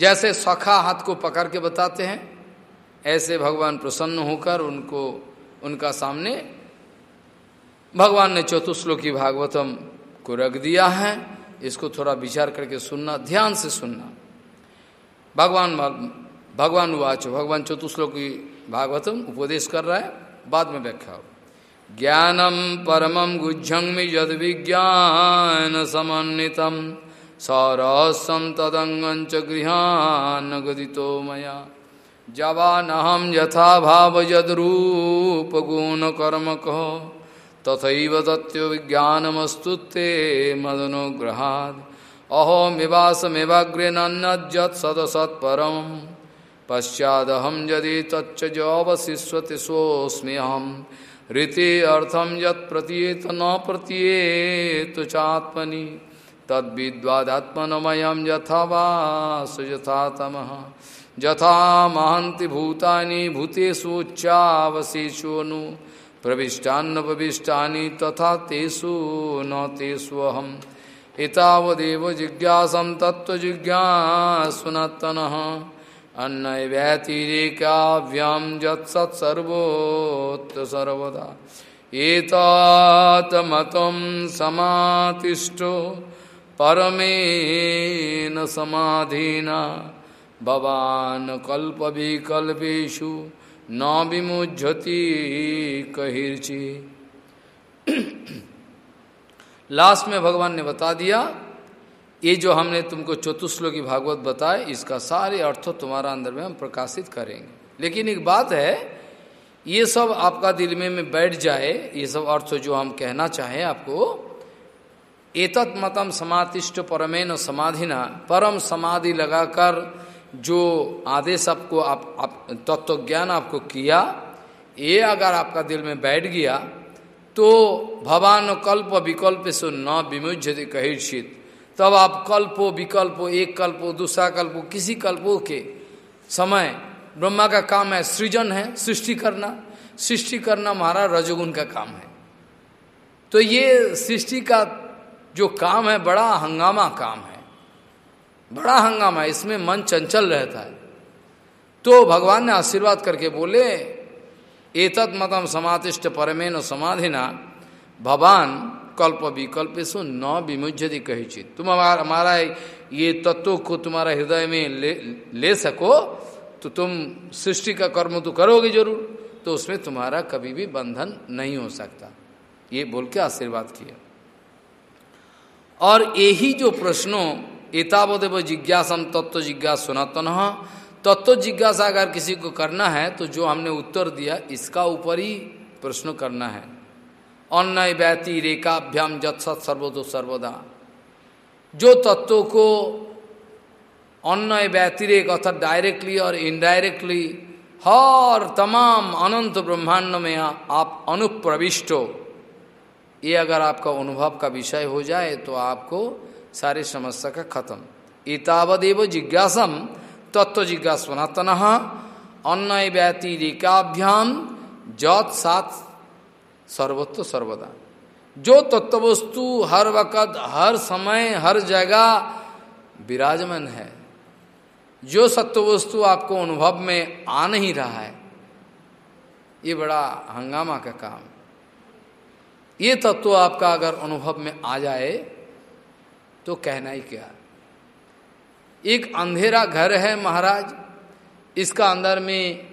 जैसे सखा हाथ को पकड़ के बताते हैं, ऐसे भगवान प्रसन्न होकर उनको, उनका सामने भगवान ने चतुश्लोकी भागवतम को रख दिया है। इसको थोड़ा विचार करके सुनना, ध्यान से सुनना। भगवान भगवान वाच, भगवान चतुश्लोकी भागवतम उपदेश कर रहा है। बाद में व्याख्या हो ज्ञानम परमं गुज्झंगमि यद विज्ञान समन्वितम सौरसम तदंगच गृहान गदितो मया। जवानहम यथा भाव यद्रूप गुण कर्म कहो तथैव तत्व विज्ञानमस्तुते मदनुग्रहाद अहोमिवासमिवाग्रे नन्नज्जत सदसत्परम पश्चादहम यदि तच्च जवशिष्यति रीति अर्थम यत प्रतीयत न प्रतीयत चात्मनि। तद्विद्वादात्मनमयम यथा वास यथा तम यथा महंति भूतानि भूतेषुच्चावशेषु प्रविष्टान्न प्रविष्टानि तथा तेषु न तेषु अहम। एतावदेव जिज्ञासम तत्व जिज्ञासुनतनः अन्नय व्यतिरेकाव्याम जत्सत्सर्वोत्त सर्वदा। एतातमतं समातिष्ठो। परमेन समाधीना भवान कल्पविकल्पेषु न विमुझति कहिर्चि। लास्ट में भगवान ने बता दिया ये जो हमने तुमको चतुश्लोकी भागवत बताए इसका सारे अर्थ तुम्हारा अंदर में हम प्रकाशित करेंगे। लेकिन एक बात है ये सब आपका दिल में, में बैठ जाए ये सब अर्थ जो हम कहना चाहें आपको एतत मतम समातिष्ट परमेन समाधिना। परम समाधि लगाकर जो आदेश आपको आप, आप तत्व ज्ञान आपको किया ये अगर आपका दिल में बैठ गया तो भवान कल्प विकल्प से न विमुझ्यति कहिर्षित। तब आप कल्पो विकल्पो एक कल्पो दूसरा कल्पो किसी कल्पो के समय ब्रह्मा का काम है सृजन है सृष्टि करना। सृष्टि करना हमारा रजोगुण का काम है। तो ये सृष्टि का जो काम है बड़ा हंगामा काम है। बड़ा हंगामा इसमें मन चंचल रहता है। तो भगवान ने आशीर्वाद करके बोले एतत मतम समातिष्ट परमेन समाधिना भगवान कल्प विकल्प सो न विमुझति कही चित तुम हमारा हमारा ये तत्व को तुम्हारा हृदय में ले, ले सको तो तुम सृष्टि का कर्म तो करोगे ज़रूर तो उसमें तुम्हारा कभी भी बंधन नहीं हो सकता। ये बोल के आशीर्वाद किया। और यही जो प्रश्नों, एतावदेव जिज्ञासम तत्व जिज्ञास सनातन तत्व जिज्ञासा अगर किसी को करना है तो जो हमने उत्तर दिया, इसका ऊपर ही प्रश्न करना है। अन्नय व्यति रेखाभ्याम जत्सत सर्वदो सर्वदा। जो तत्वों को अन्नय व्यतिरेक अर्थात डायरेक्टली और इनडायरेक्टली हर तमाम अनंत ब्रह्मांड में आप अनुप्रविष्ट। हो ये अगर आपका अनुभव का विषय हो जाए तो आपको सारी समस्या का खत्म। इतावदेव जिज्ञासम तत्व जिज्ञासनातन अन्नय व्यतिरिकाभ्याम जत सात सर्वत्व सर्वदा। जो तत्व वस्तु हर वक़्त, हर समय, हर जगह विराजमान है, जो सत्ववस्तु आपको अनुभव में आ नहीं रहा है, ये बड़ा हंगामा का काम। ये तत्व आपका अगर अनुभव में आ जाए तो कहना ही क्या? एक अंधेरा घर है महाराज, इसका अंदर में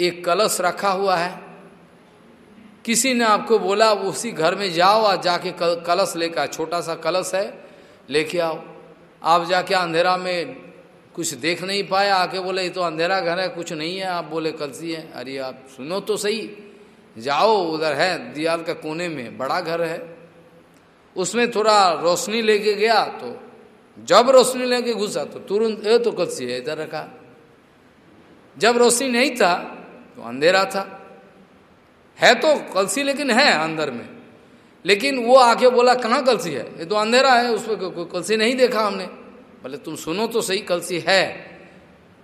एक कलश रखा हुआ है। किसी ने आपको बोला, उसी घर में जाओ और जाके कलश लेकर छोटा सा कलश है, लेके आओ। आप जाके अंधेरा में कुछ देख नहीं पाए, आके बोले, ये तो अंधेरा घर है, कुछ नहीं है। आप बोले कलसी है। अरे, आप सुनो तो सही। जाओ उधर है दियाल का कोने में, बड़ा घर है। उसमें थोड़ा रोशनी लेके गया तो जब रोशनी लेके घुसा तो तुरंत ये तो कलसी है, इधर रखा। जब रोशनी नहीं था तो अंधेरा था। है तो कलसी लेकिन है अंदर में। लेकिन वो आके बोला, कहाँ कलसी है? ये तो अंधेरा है, उस पर कोई कलसी नहीं देखा हमने। बोले, तुम सुनो तो सही, कलसी है।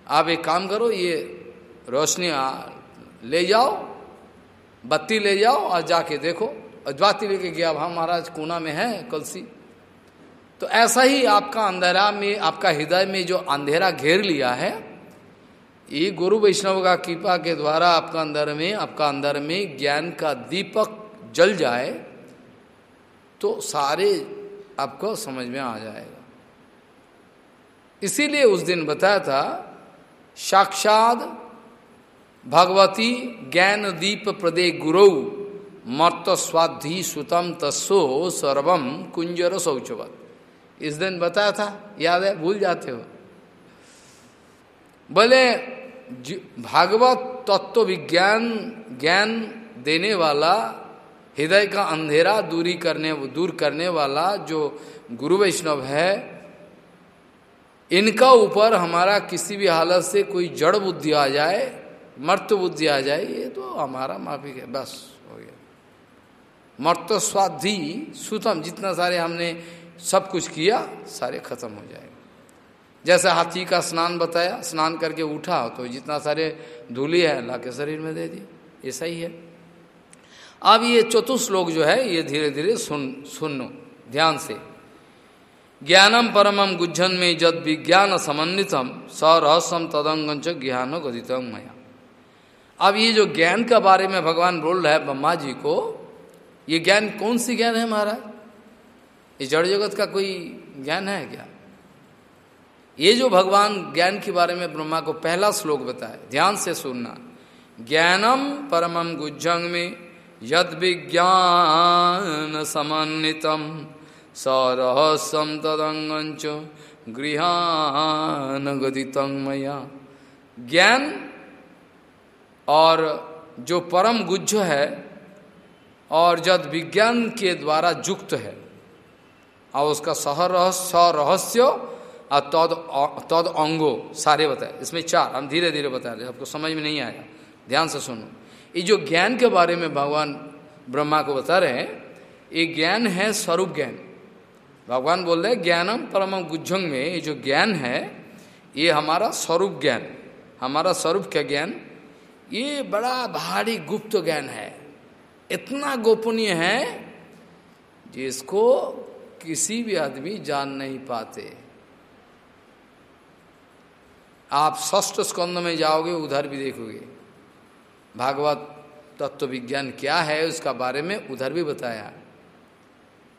आप एक काम करो, ये रोशनी ले जाओ बत्ती ले जाओ और जाके देखो। अजवाती लेके गया वहाँ महाराज कोना में है? कलसी। तो ऐसा ही आपका अंधेरा में, आपका हृदय में जो अंधेरा घेर लिया है, ये गुरु वैष्णव का कृपा के द्वारा आपका अंदर में, आपका अंदर में ज्ञान का दीपक जल जाए तो सारे आपको समझ में आ जाएगा। इसीलिए उस दिन बताया था, साक्षात भगवती ज्ञान दीप प्रदे गुरु, मर्त स्वाधि सुतम तस्सो सर्वम कुंजर शौचवत। इस दिन बताया था, याद है, भूल जाते हो। बोले भागवत तत्व विज्ञान, ज्ञान देने वाला, हृदय का अंधेरा दूरी करने, दूर करने वाला जो गुरु वैष्णव है, इनका ऊपर हमारा किसी भी हालत से कोई जड़ बुद्धि आ जाए मर्त बुद्धि आ जाए, ये तो हमारा माफ़ी है बस, हो गया। मर्त स्वाधि सुतम, जितना सारे हमने सब कुछ किया, सारे खत्म हो जाएगा। जैसे हाथी का स्नान बताया, स्नान करके उठा तो जितना सारे धूली है, अल्लाह के शरीर में दे दी। ऐसा ही है। अब ये चतुश्लोक जो है, ये धीरे धीरे सुन, सुनो, ध्यान से। ज्ञानम परमम गुज्जन में जद विज्ञान समन्वितम, स रहस्यम तदंगंच ज्ञानो गदितम मया। अब ये जो ज्ञान का बारे में भगवान बोल रहे हैं ब्रह्मा जी को, ये ज्ञान कौन सी ज्ञान है महाराज? ये जड़ जगत का कोई ज्ञान है क्या? ये जो भगवान ज्ञान के बारे में ब्रह्मा को पहला श्लोक बताए ध्यान से सुनना। ज्ञानम परमम गुज्जंग में यद विज्ञान समन्वितम सरहस्यम तदंगच गृहान गदित मया। ज्ञान और जो परम गुज्ज है और जद विज्ञान के द्वारा युक्त है। और उसका सहरहस्य, रहस्य और तद तद अंगो, सारे बताए। इसमें चार, हम धीरे धीरे बता रहे आपको समझ में नहीं आया। ध्यान से सुनो। ये जो ज्ञान के बारे में भगवान ब्रह्मा को बता रहे हैं, ये ज्ञान है स्वरूप ज्ञान। भगवान बोल रहे ज्ञानम परम गुज्जंग में ये जो ज्ञान है, ये हमारा स्वरूप ज्ञान। हमारा स्वरूप का ज्ञान? ये बड़ा भारी गुप्त ज्ञान है। इतना गोपनीय है जिसको किसी भी आदमी जान नहीं पाते। आप षष्ठ स्कंद में जाओगे, उधर भी देखोगे। भागवत तत्व विज्ञान क्या है उसका बारे में उधर भी बताया।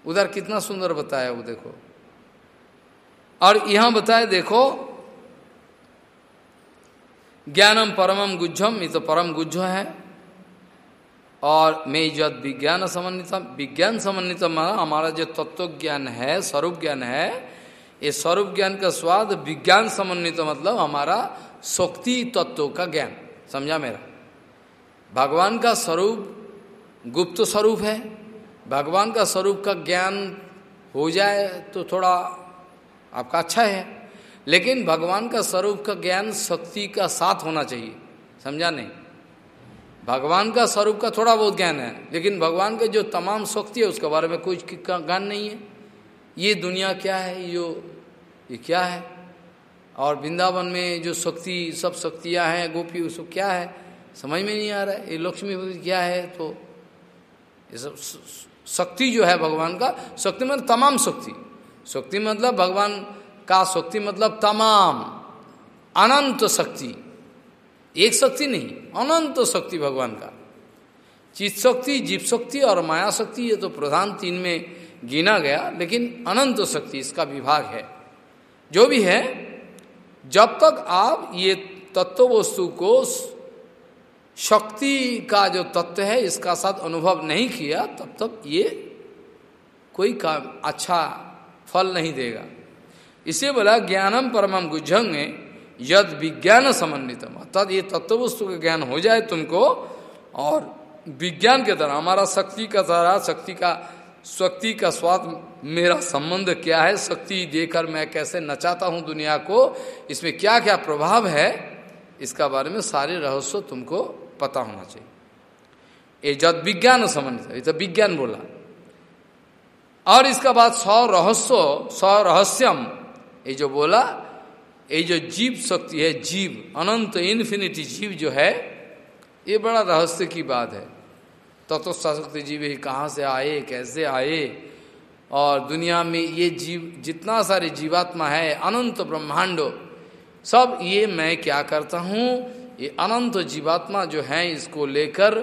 उधर कितना सुंदर बताया वो देखो। और यहाँ बताया, देखो ज्ञानम परमम गुज्जम ये तो परम गुज्ज है। और मैं जद विज्ञान समन्वित विज्ञान समन्वित हमारा जो तत्व ज्ञान है स्वरूप ज्ञान है, ये स्वरूप ज्ञान का स्वाद विज्ञान समन्वित मतलब हमारा शक्ति तत्व का ज्ञान। समझा मेरा? भगवान का स्वरूप गुप्त स्वरूप है। भगवान का स्वरूप का ज्ञान हो जाए तो थोड़ा आपका अच्छा है। लेकिन भगवान का स्वरूप का ज्ञान शक्ति का साथ होना चाहिए, समझा नहीं? भगवान का स्वरूप का थोड़ा बहुत ज्ञान है, लेकिन भगवान का जो तमाम शक्ति है उसके बारे में कोई ज्ञान नहीं है। ये दुनिया क्या है? यो, ये क्या है? और वृंदावन में जो शक्ति, सब शक्तियाँ हैं, गोपी उसको क्या है? समझ में नहीं आ रहा है। ये लक्ष्मी क्या है? तो ये सब शक्ति जो है भगवान का, शक्ति मतलब तमाम शक्ति। शक्ति मतलब भगवान का शक्ति मतलब तमाम, अनंत शक्ति। एक शक्ति नहीं, अनंत शक्ति भगवान का। चित शक्ति, जीव शक्ति और माया शक्ति, ये तो प्रधान तीन में गिना गया, लेकिन अनंत शक्ति इसका विभाग है। जो भी है, जब तक आप ये तत्व वस्तु को शक्ति का जो तत्व है, इसका साथ अनुभव नहीं किया, तब तक ये कोई काम अच्छा फल नहीं देगा। इसे बोला ज्ञानम परमम गुज्जंग यद विज्ञान समन्वितम। अर्थात ये तत्व वस्तु का ज्ञान हो जाए तुमको, और विज्ञान के तरह हमारा शक्ति का तरह शक्ति का शक्ति का स्वाद, मेरा संबंध क्या है, शक्ति देकर मैं कैसे नचाता हूँ दुनिया को, इसमें क्या क्या प्रभाव है, इसका बारे में सारे रहस्य तुमको पता होना चाहिए। ये जद विज्ञान समन्वित ये तो विज्ञान बोला। और इसका बाद सौ रहस्य, सौ रहस्यम ये जो बोला, ये जो जीव शक्ति है, जीव, अनंत इन्फिनिटी जीव जो है, ये बड़ा रहस्य की बात है। तत्व शक्ति जीव ही कहाँ से आए, कैसे आए? और दुनिया में ये जीव, जितना सारे जीवात्मा है, अनंत ब्रह्मांडो, सब ये मैं क्या करता हूँ? ये अनंत जीवात्मा जो है, इसको लेकर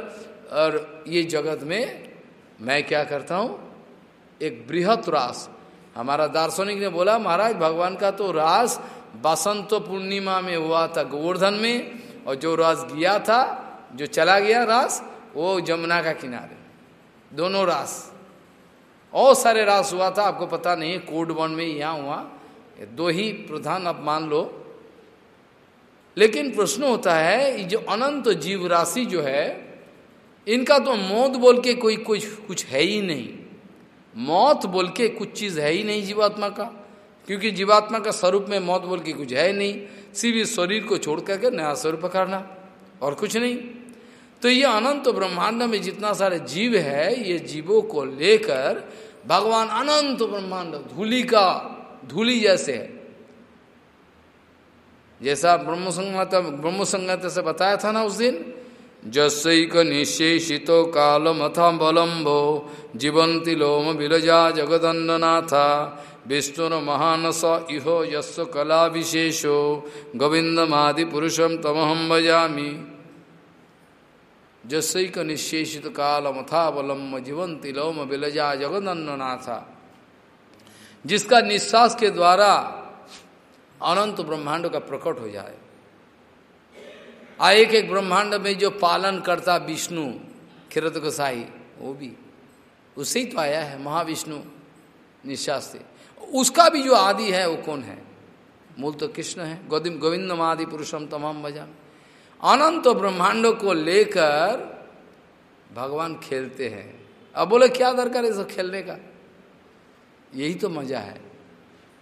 और ये जगत में मैं क्या करता हूँ? एक बृहत रास हमारा दार्शनिक ने बोला, महाराज, भगवान का तो रास बसंत पूर्णिमा में हुआ था गोवर्धन में, और जो रास गया था, जो चला गया रास, वो जमुना का किनारे। दोनों रास। और सारे रास हुआ था, आपको पता नहीं, कोड वन में यहाँ हुआ। दो ही प्रधान आप मान लो। लेकिन प्रश्न होता है जो अनंत जीव राशि जो है, इनका तो मौत बोल के कोई कुछ कुछ है ही नहीं। मौत बोल के कुछ चीज़ है ही नहीं जीवात्मा का, क्योंकि जीवात्मा का स्वरूप में मौत बोल के कुछ है नहीं। सिर्फ़ शरीर को छोड़ करके नया स्वरूप पकड़ना और कुछ नहीं। तो ये अनंत ब्रह्मांड में जितना सारे जीव है, ये जीवों को लेकर भगवान अनंत ब्रह्मांड धूली का, धूली जैसे है। जैसा ब्रह्म संगत ब्रह्म संगत से बताया था ना उस दिन जसैक निशेषित कालमथा बलम्बो जीवंती लोम बिरजा जगदंडनाथा महानस इहो यश कला विशेषो गोविंदमादि पुरुषम तमहम भजामी। जसैक निशेषित काल मथावलम जीवंती लोम बिलजा जगदन्नाथा जिसका निश्वास के द्वारा अनंत ब्रह्मांड का प्रकट हो जाए। आ एक एक ब्रह्मांड में जो पालन करता विष्णु खिरत गोसाई, वो भी। उसे ही तो आया है, महाविष्णु से उसका भी जो आदि है, वो कौन है? मूल तो कृष्ण है। गोदिम गोविंदम आदि पुरुषम तमाम भजन अनंत ब्रह्मांडों को लेकर भगवान खेलते हैं। अब बोले, क्या दरकार है सब खेलने का? यही तो मज़ा है।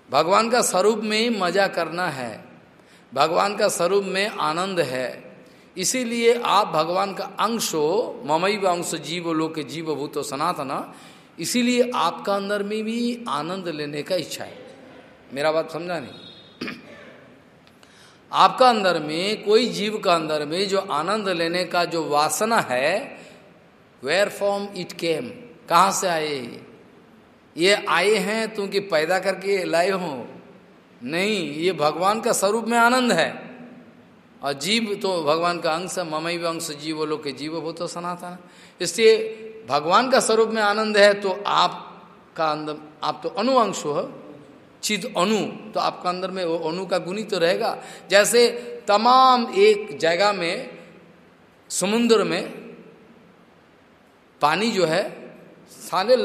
भगवान का स्वरूप में ही मज़ा करना है। भगवान का स्वरूप में आनंद है। इसीलिए आप भगवान का अंश हो ममई अंश जीव लोग के जीव भूत सनातन, इसीलिए आपका अंदर में भी आनंद लेने का इच्छा है। मेरा बात समझा नहीं? आपका अंदर में, कोई जीव का अंदर में जो आनंद लेने का जो वासना है वेयर फॉर्म इट केम कहाँ से आए ये? आए हैं तुमकी पैदा करके लाए हो? नहीं, ये भगवान का स्वरूप में आनंद है। और जीव तो भगवान का अंश है ममई अंश जीव लोग के जीव वो तो सनातन। इसलिए भगवान का स्वरूप में आनंद है तो आप का अंदर, आप तो अनु अंश हो, चिद अनु तो आपका अंदर में वो अनु का गुणी तो रहेगा। जैसे तमाम एक जगह में, समुद्र में पानी जो है, सारे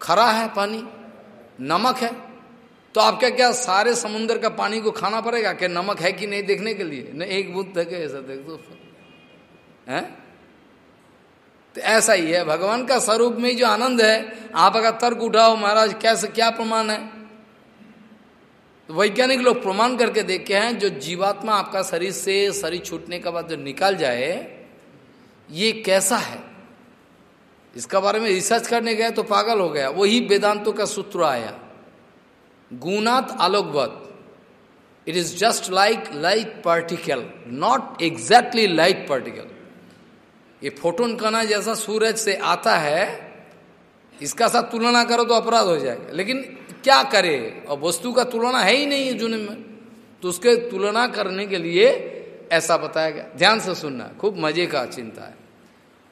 खरा है पानी, नमक है। तो आप क्या सारे समुद्र का पानी को खाना पड़ेगा? क्या नमक है कि नहीं देखने के लिए? नहीं, एक बूंद देखे ऐसा देख दो। हैं? तो ऐसा ही है। भगवान का स्वरूप में जो आनंद है, आप अगर तर्क उठाओ, महाराज, कैसे, क्या प्रमाण है? तो वैज्ञानिक लोग प्रमाण करके देखे हैं, जो जीवात्मा आपका शरीर से शरीर छूटने के बाद जो निकल जाए, ये कैसा है? इसका बारे में रिसर्च करने गए तो पागल हो गया। वही वेदांतों का सूत्र आया। गुणात आलोकवत। It is just like light particle not exactly light particle ये फोटोन कना जैसा सूरज से आता है, इसका साथ तुलना करो तो अपराध हो जाएगा। लेकिन क्या करे? और वस्तु का तुलना है ही नहीं है जुने में। तो उसके तुलना करने के लिए ऐसा बताया गया। ध्यान से सुनना, खूब मज़े का चिंता है।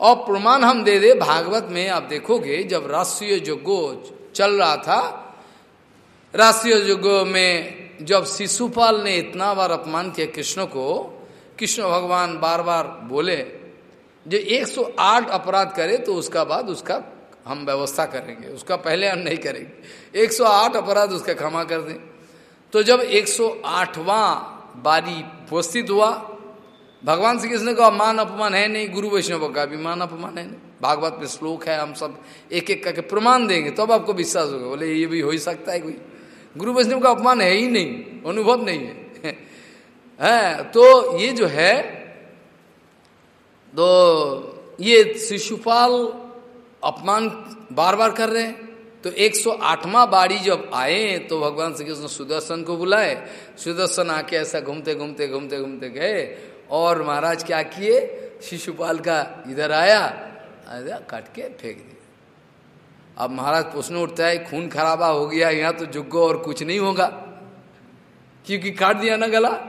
और प्रमाण हम दे दे, भागवत में आप देखोगे, जब राष्ट्रीय जोगो चल रहा था राष्ट्रीय युग में जब शिशुपाल ने इतना बार अपमान किया कृष्ण को, कृष्ण भगवान बार बार बोले, जो 108 अपराध करे तो उसका बाद उसका हम व्यवस्था करेंगे, उसका पहले हम नहीं करेंगे। 108 अपराध उसका क्षमा कर दें। तो जब 108वां बारी उपस्थित हुआ, भगवान श्री कृष्ण का मान अपमान है नहीं, गुरु वैष्णव का भी मान अपमान है नहीं। भागवत में श्लोक है, हम सब एक एक करके प्रमाण देंगे, तब तो आपको विश्वास होगा। बोले, ये भी हो ही सकता है कोई। गुरु वैष्णव का अपमान है ही नहीं, अनुभव नहीं है। है तो ये जो है तो ये शिशुपाल अपमान बार बार कर रहे हैं। तो 108वां बाड़ी जब आए तो भगवान श्री कृष्ण सुदर्शन को बुलाए। सुदर्शन आके ऐसा घूमते घूमते घूमते घूमते गए और महाराज क्या किए? शिशुपाल का इधर आया, काट के फेंक दिया। अब महाराज प्रश्न उठता है, खून खराबा हो गया, यहाँ तो जुग्गो और कुछ नहीं होगा। क्योंकि काट दिया ना गला।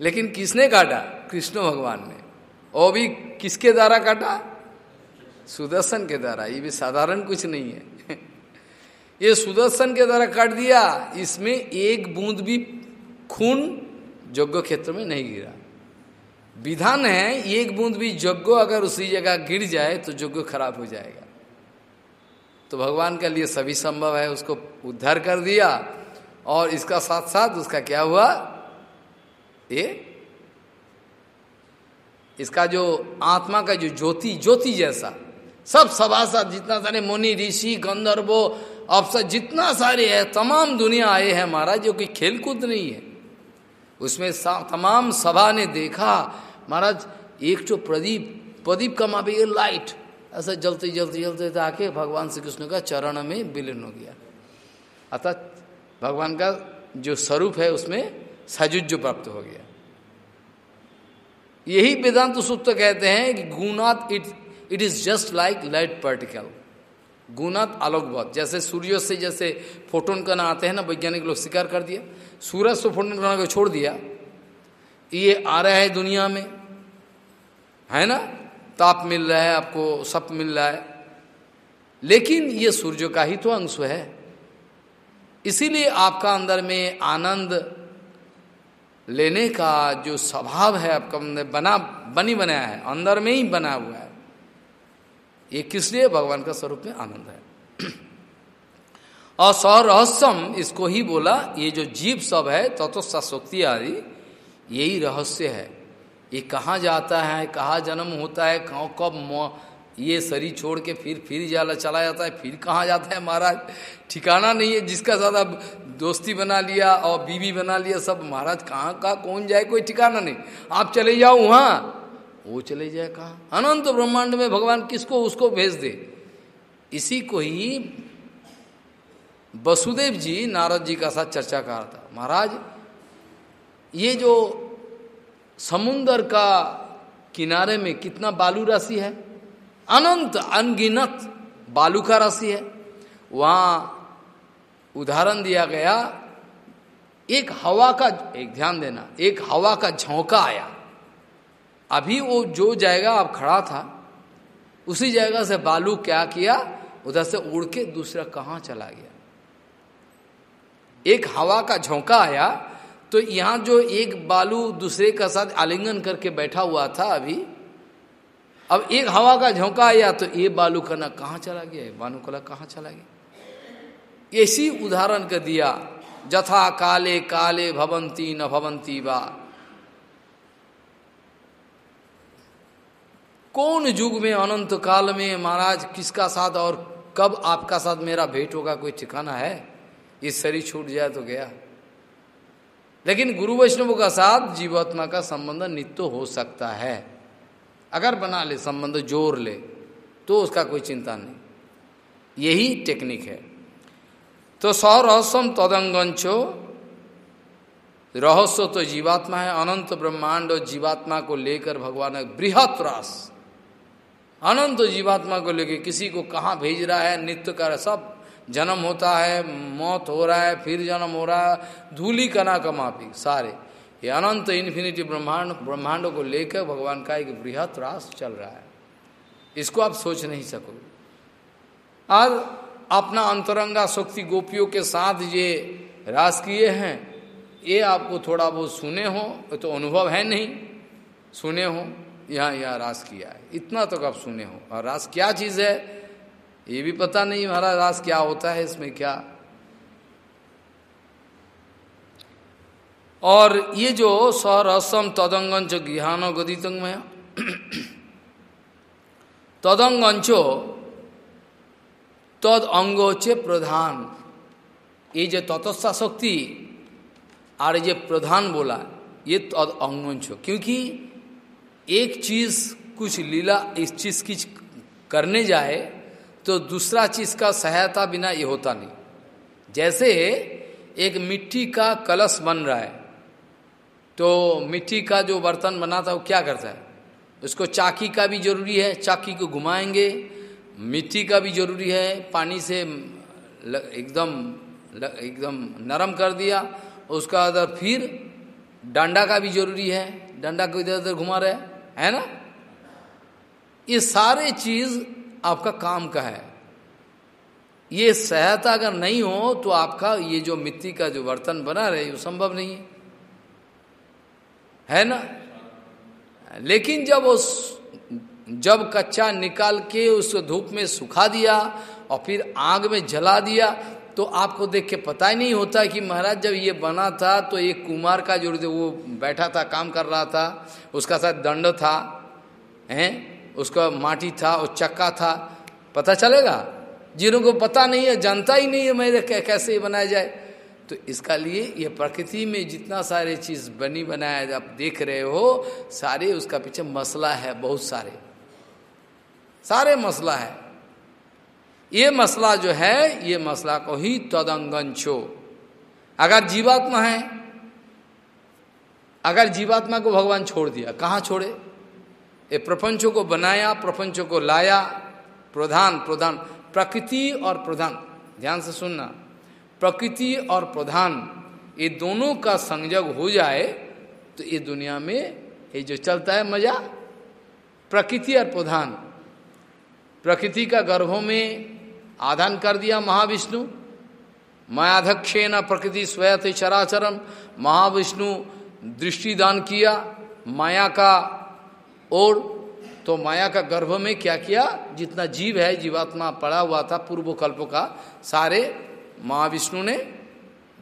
लेकिन किसने काटा? कृष्ण भगवान ने। और भी किसके द्वारा काटा? सुदर्शन के द्वारा। ये भी साधारण कुछ नहीं है। ये सुदर्शन के द्वारा काट दिया, इसमें एक बूंद भी खून यज्ञ क्षेत्र में नहीं गिरा। विधान है, एक बूंद भी यज्ञ अगर उसी जगह गिर जाए तो यज्ञ खराब हो जाएगा। तो भगवान के लिए सभी संभव है, उसको उद्धार कर दिया। और इसका साथ साथ उसका क्या हुआ? ये, इसका जो आत्मा का जो ज्योति ज्योति जैसा, सब सभासद जितना सारे मुनि, ऋषि, गंधर्वो अफसर जितना सारे है, तमाम दुनिया आए हैं महाराज, जो कि खेलकूद नहीं है। उसमें तमाम सभा ने देखा, महाराज, एक जो प्रदीप प्रदीप का मापे लाइट ऐसा जलते जलते जलते आके भगवान श्री कृष्ण का चरण में विलीन हो गया। अतः भगवान का जो स्वरूप है उसमें सजुज प्राप्त हो गया। यही वेदांत सूत्र कहते हैं कि गुणात it it is just like light particle गुणात आलोकवत जैसे सूर्य से जैसे फोटोन कण आते हैं ना, वैज्ञानिक लोग स्वीकार कर दिया। सूरज से फोटोन कण को छोड़ दिया। ये आ रहा है दुनिया में। है ना? ताप मिल रहा है, आपको सप मिल रहा है। लेकिन ये सूर्य का ही तो अंश है। इसीलिए आपका अंदर में आनंद लेने का जो स्वभाव है, आपका अंदर बना, बनी बनाया है, अंदर में ही बना हुआ है, ये किस लिए? भगवान का स्वरूप में आनंद है। और स्वरहस्यम इसको ही बोला, ये जो जीव सब है, तत्व शक्ति आदि, यही रहस्य है। ये कहाँ जाता है, कहाँ जन्म होता है, कहाँ कब ये शरीर छोड़ के फिर फिर जाला, चला जाता है, फिर कहाँ जाता है महाराज? ठिकाना नहीं है, जिसका साथ दोस्ती बना लिया और बीवी बना लिया, सब महाराज कहाँ कहाँ, कौन जाए, कोई ठिकाना नहीं। आप चले जाओ वहाँ। वो चले जाए कहाँ? अनंत ब्रह्मांड में भगवान किसको, उसको भेज दे। इसी को ही वसुदेव जी नारद जी का साथ चर्चा कर रहा था। महाराज, ये जो समुन्दर का किनारे में कितना बालू राशि है? अनंत अनगिनत बालू का राशि है। वहाँ उदाहरण दिया गया, एक हवा का, एक ध्यान देना, एक हवा का झोंका आया। अभी वो जो जगह अब खड़ा था, उसी जगह से बालू क्या किया? उधर से उड़ के दूसरा कहाँ चला गया? एक हवा का झोंका आया तो यहाँ जो एक बालू दूसरे का साथ आलिंगन करके बैठा हुआ था अभी, अब एक हवा का झोंका आया तो ये बालू कना कहाँ चला गया बालू? कला कहाँ चला गया? ऐसी उदाहरण का दिया, जथा काले काले भवंती न भवंती बा। कौन युग में, अनंत काल में, महाराज, किसका साथ और कब आपका साथ मेरा भेंट होगा, कोई ठिकाना है? इस शरीर छूट जाए तो गया। लेकिन गुरु वैष्णव का साथ जीवात्मा का संबंध नित्य हो सकता है। अगर बना ले, संबंध जोड़ ले तो उसका कोई चिंता नहीं। यही टेक्निक है। तो सौ रहस्यम तदंगंचो रहस्य तो जीवात्मा है, अनंत ब्रह्मांड और जीवात्मा को लेकर भगवान बृहत रास। अनंत जीवात्मा को लेकर किसी को कहाँ भेज रहा है, नित्य कर, सब जन्म होता है, मौत हो रहा है, फिर जन्म हो रहा है, धूली कना कमापी, सारे। ये अनंत इन्फिनिटी ब्रह्मांड, ब्रह्मांडों को लेकर भगवान का एक बृहत रास चल रहा है। इसको आप सोच नहीं सको आज अपना अंतरंगा शक्ति गोपियों के साथ ये रास किए हैं, ये आपको थोड़ा बहुत सुने हो तो अनुभव है नहीं। सुने हो, यहाँ यहाँ रास किया है। इतना तक तो आप सुने हो। और रास क्या चीज़ है? ये भी पता नहीं महाराज, रास क्या होता है, इसमें क्या? और ये जो सरसम तदंगंचो ज्ञानो गदितंग में तदंगंचो तद अंगोचे प्रधान। ये जो तत्सा शक्ति, और ये प्रधान बोला, ये तद अंगंचो। क्योंकि एक चीज़ कुछ लीला इस चीज़ की करने जाए तो दूसरा चीज़ का सहायता बिना ये होता नहीं। जैसे एक मिट्टी का कलश बन रहा है तो मिट्टी का जो बर्तन बना था वो क्या करता है? उसको चाकी का भी ज़रूरी है, चाकी को घुमाएँगे। मिट्टी का भी ज़रूरी है, पानी से एकदम एकदम नरम कर दिया, उसका अदर फिर डंडा का भी ज़रूरी है। डंडा को इधर उधर घुमा रहे है ना? ये सारे चीज़ आपका काम का है। ये सहायता अगर नहीं हो तो आपका ये जो मिट्टी का जो बर्तन बना रहे वो संभव नहीं है। ना? लेकिन जब उस, जब कच्चा निकाल के उस धूप में सुखा दिया और फिर आग में जला दिया तो आपको देख के पता ही नहीं होता कि महाराज, जब ये बना था तो एक कुमार का जो वो बैठा था, काम कर रहा था, उसका साथ दंड था, हैं? उसका माटी था और चक्का था, पता चलेगा? जिन्हों को पता नहीं है, जानता ही नहीं है मेरे कैसे बनाया जाए। तो इसका लिए ये प्रकृति में जितना सारे चीज़ बनी, बनाया आप देख रहे हो, सारे उसका पीछे मसला है, बहुत सारे। सारे मसला है। ये मसला जो है, ये मसला को ही तदंगन छो। अगर जीवात्मा है, अगर जीवात्मा को भगवान छोड़ दिया, कहाँ छोड़े? ये प्रपंचों को बनाया, प्रपंचों को लाया, प्रधान प्रधान, प्रकृति और प्रधान, ध्यान से सुनना, प्रकृति और प्रधान, ये दोनों का संजग हो जाए तो ये दुनिया में ये जो चलता है मज़ा, प्रकृति और प्रधान, प्रकृति का गर्भों में आधान कर दिया महाविष्णु मायाध्यक्षे न प्रकृति स्वयं चराचरम, महाविष्णु दृष्टिदान किया, माया का और तो माया का गर्भ में क्या किया? जितना जीव है, जीवात्मा पड़ा हुआ था पूर्व कल्प का, सारे महाविष्णु ने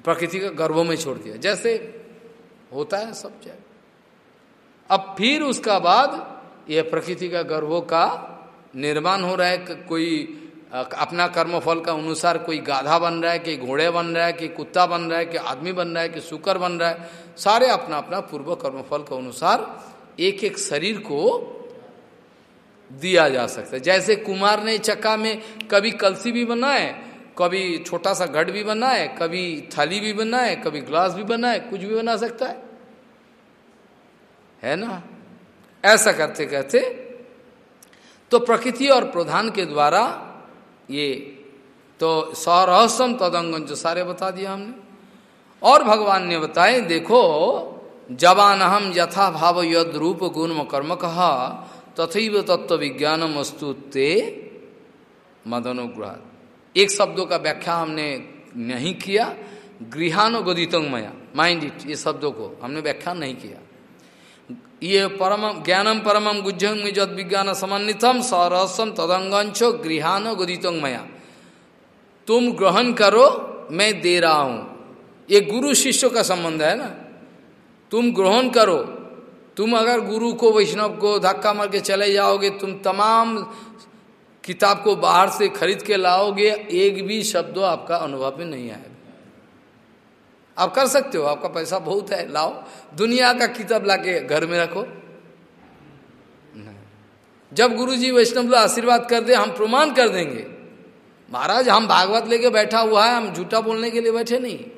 प्रकृति का गर्भ में छोड़ दिया। जैसे होता है, सब जगह अब फिर उसका बाद यह प्रकृति का गर्भों का निर्माण हो रहा है कोई अपना कर्मफल का अनुसार कोई गाधा बन रहा है कि घोड़े बन रहा है कि कुत्ता बन रहा है कि आदमी बन रहा है कि सुकर बन रहा है, सारे अपना अपना पूर्व कर्मफल के अनुसार एक एक शरीर को दिया जा सकता है। जैसे कुमार ने चक्का में कभी कलसी भी बनाए, कभी छोटा सा घट भी बनाए, कभी थाली भी बनाए, कभी ग्लास भी बनाए, कुछ भी बना सकता है। है ना? ऐसा करते करते तो प्रकृति और प्रधान के द्वारा ये तो सौरहस्यम तदंगन जो सारे बता दिया हमने। और भगवान ने बताए, देखो जवान हम यथा भाव यद रूप गुण कर्म कहा तथैव तत्व विज्ञानम अस्तुते मदनुग्रह एक शब्दों का व्याख्या हमने नहीं किया गृहानुगदितंग मया। माइंड इट ये शब्दों को हमने व्याख्या नहीं किया। ये परम ज्ञानम परमम गुज्जंग जद विज्ञान समन्वितम सरसम तदंगंचो गृहानुगदितंग मया। तुम ग्रहण करो, मैं दे रहा हूँ। ये गुरु शिष्य का संबंध है ना? तुम ग्रहण करो। तुम अगर गुरु को, वैष्णव को धक्का मार के चले जाओगे, तुम तमाम किताब को बाहर से खरीद के लाओगे, एक भी शब्द आपका अनुभव में नहीं आएगा। आप कर सकते हो, आपका पैसा बहुत है, लाओ। दुनिया का किताब लाके घर में रखो। जब गुरु जी वैष्णव लोग आशीर्वाद कर दे, हम प्रमाण कर देंगे। महाराज, हम भागवत लेके बैठा हुआ है, हम झूठा बोलने के लिए बैठे नहीं।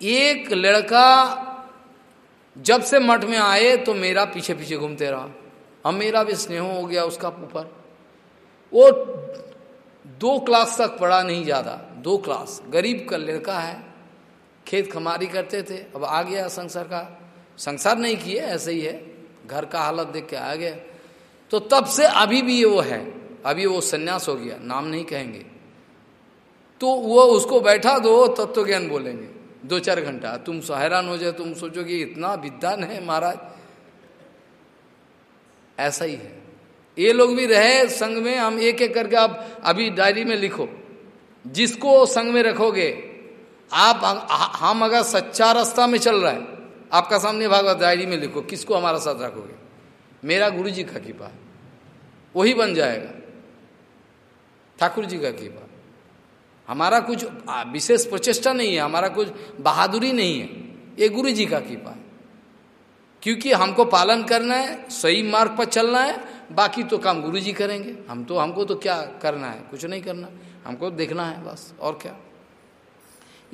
एक लड़का जब से मठ में आए तो मेरा पीछे पीछे घूमते रहा। अब मेरा भी स्नेह हो गया उसका ऊपर। वो दो क्लास तक पढ़ा नहीं ज़्यादा, दो क्लास। गरीब का लड़का है, खेत खमारी करते थे, अब आ गया संसार का। संसार नहीं किए, ऐसे ही है। घर का हालत देख के आ गया। तो तब से अभी भी वो है। अभी वो संन्यास हो गया, नाम नहीं कहेंगे। तो वो उसको बैठा दो तत्व ज्ञान बोलेंगे। दो चार घंटा। तुम हैरान हो जाए, तुम सोचो कि इतना विद्वान है महाराज। ऐसा ही है। ये लोग भी रहे संघ में, हम एक एक करके आप अभी डायरी में लिखो। जिसको संघ में रखोगे, आप हम अगर सच्चा रास्ता में चल रहा है, आपका सामने भागवत डायरी में लिखो, किसको हमारा साथ रखोगे? मेरा गुरु जी का कृपा वही बन जाएगा। ठाकुर जी का कृपा हमारा कुछ विशेष प्रचेष्टा नहीं है, हमारा कुछ बहादुरी नहीं है। ये गुरु जी का कृपा है। क्योंकि हमको पालन करना है, सही मार्ग पर चलना है, बाकी तो काम गुरु जी करेंगे। हम तो हमको तो क्या करना है? कुछ नहीं करना। हमको देखना है बस, और क्या?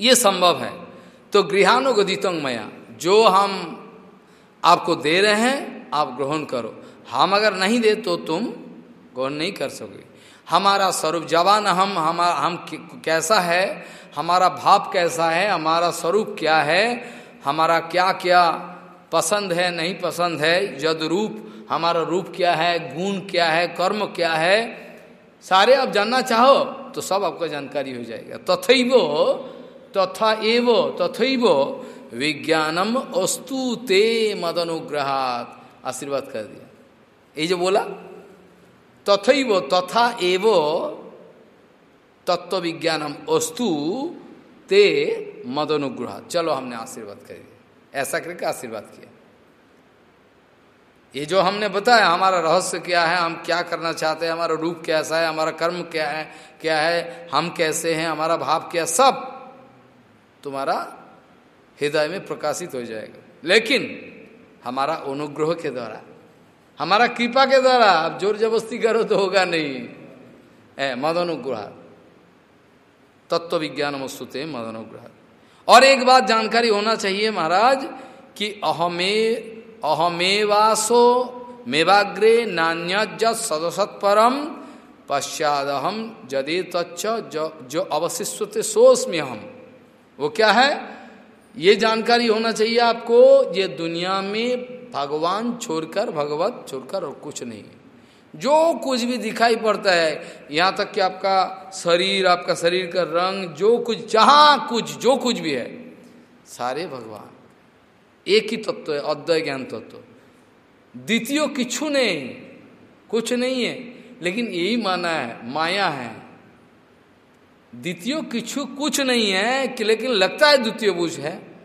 ये संभव है। तो गृहानुगदितंग मया, जो हम आपको दे रहे हैं, आप ग्रहण करो। हम अगर नहीं दे तो तुम ग्रहण नहीं कर सकोगे। हमारा स्वरूप जवान हम हमारा हम कैसा है? हमारा भाव कैसा है? हमारा स्वरूप क्या है? हमारा क्या क्या पसंद है, नहीं पसंद है? जद रूप हमारा रूप क्या है? गुण क्या है? कर्म क्या है? सारे आप जानना चाहो तो सब आपको जानकारी हो जाएगा। तथैव, तथा एव, तथैव विज्ञानम अस्तु ते मद आशीर्वाद कर दिया। ये जो बोला तथैव तथा एव तत्व विज्ञानम अस्तु ते मद अनुग्रह चलो हमने आशीर्वाद कर ऐसा करके आशीर्वाद किया। ये जो हमने बताया, हमारा रहस्य क्या है, हम क्या करना चाहते हैं, हमारा रूप कैसा है, हमारा कर्म क्या है क्या है, हम कैसे हैं, हमारा भाव क्या सब तुम्हारा हृदय में प्रकाशित हो जाएगा। लेकिन हमारा अनुग्रह के द्वारा हमारा कृपा के द्वारा आप ज़ोर जबरस्ती करो तो होगा नहीं। है मद अनुग्रह तत्व विज्ञान मस्तुते मद अनुग्रह और एक बात जानकारी होना चाहिए महाराज कि अहमे अहमेवासो मेवाग्रे नान्य सदसत परम पश्चादहम जदे तच्च जो, जो अवशिष्य सोस्म्य हम वो क्या है? ये जानकारी होना चाहिए आपको ये दुनिया में भगवान छोड़कर, भगवत छोड़कर और कुछ नहीं है। जो कुछ भी दिखाई पड़ता है, यहाँ तक कि आपका शरीर आपका शरीर का रंग, जो कुछ, जहाँ कुछ, जो कुछ भी है, सारे भगवान। एक ही तत्व है अद्वय ज्ञान तत्व। द्वितीय किच्छु नहीं, कुछ नहीं है, लेकिन यही माना है, माया है। द्वितीय किच्छु कुछ नहीं है, कि लेकिन लगता है द्वितीय बुझ है।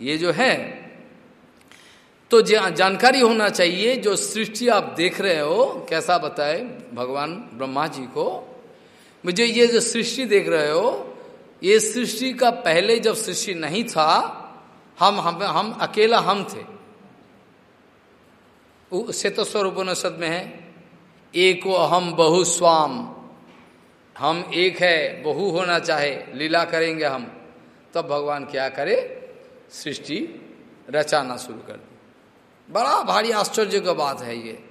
ये जो है तो जानकारी होना चाहिए जो सृष्टि आप देख रहे हो, कैसा बताए भगवान ब्रह्मा जी को। मुझे ये जो सृष्टि देख रहे हो, ये सृष्टि का पहले जब सृष्टि नहीं था, हम हम हम अकेला हम थे। से तो स्वरूपनिषद में है, एको अहम बहु स्वाम। हम एक है, बहु होना चाहे, लीला करेंगे हम, तब भगवान क्या करे, सृष्टि रचाना शुरू कर दी। बड़ा भारी आश्चर्य का बात है ये।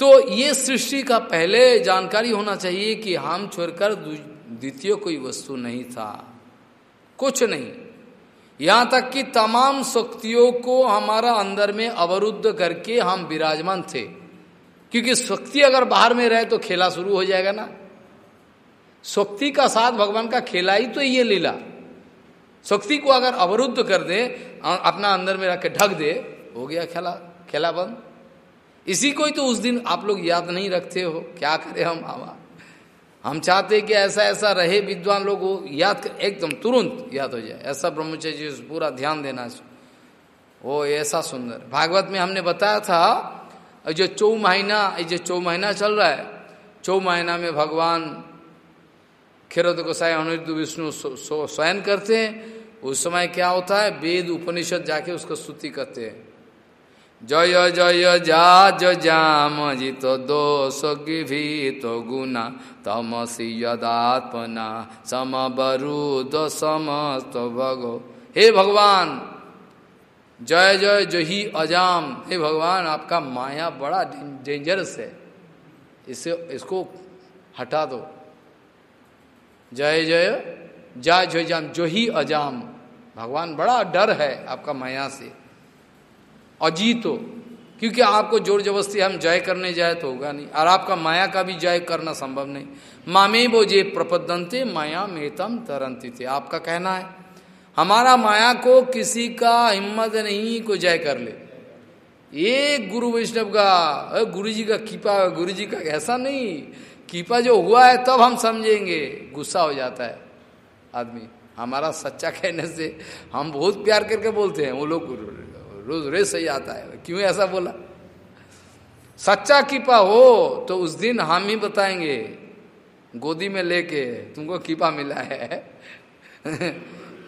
तो ये सृष्टि का पहले जानकारी होना चाहिए कि हम छोड़कर द्वितीय कोई वस्तु नहीं था। कुछ नहीं। यहाँ तक कि तमाम शक्तियों को हमारा अंदर में अवरुद्ध करके हम विराजमान थे। क्योंकि शक्ति अगर बाहर में रहे तो खेला शुरू हो जाएगा ना। शक्ति का साथ भगवान का खेला ही तो ये लीला। शक्ति को अगर अवरुद्ध कर दे अपना अंदर में रख के ढक दे, हो गया खेला खेला बंद। इसी को ही तो उस दिन आप लोग याद नहीं रखते हो। क्या करें हम आवा हम चाहते कि ऐसा ऐसा रहे, विद्वान लोग याद कर, एकदम तुरंत याद हो जाए। ऐसा ब्रह्मचर्य पूरा ध्यान देना वो ऐसा सुंदर। भागवत में हमने बताया था जो चौ महीना जो चौ महीना चल रहा है, चौ महीना में भगवान खेरत गोसाई अनिरुद्ध विष्णु स्वयं करते हैं। उस समय क्या होता है? वेद उपनिषद जाके उसको स्तुति करते हैं। जय जय जा जाम, जित दोष, गिभीत गुना तमसी यदात्मना समबरुद समस्त भगो। हे भगवान! जय जय, जही, अजाम। हे भगवान, आपका माया बड़ा डेंजरस है। इसे, इसको हटा दो। जय जय जय जय जाम, जो ही अजाम। भगवान, बड़ा डर है आपका माया से। अजीत, क्योंकि आपको ज़ोर जबरस्ती हम जय करने जाए तो होगा नहीं। और आपका माया का भी जय करना संभव नहीं। मामे वो जे प्रपदंते माया मेतम तरंती थे आपका कहना है, हमारा माया को किसी का हिम्मत नहीं को जय कर ले। ये गुरु वैष्णव का गुरु जी का कृपा गुरु जी का ऐसा नहीं। कीपा जो हुआ है, तब हम समझेंगे। गुस्सा हो जाता है आदमी। हमारा सच्चा कहने से हम बहुत प्यार करके बोलते हैं, वो लोग रोज रेस सही आता है। क्यों ऐसा बोला? सच्चा कीपा हो तो उस दिन हम ही बताएँगे, गोदी में लेके तुमको कीपा मिला है।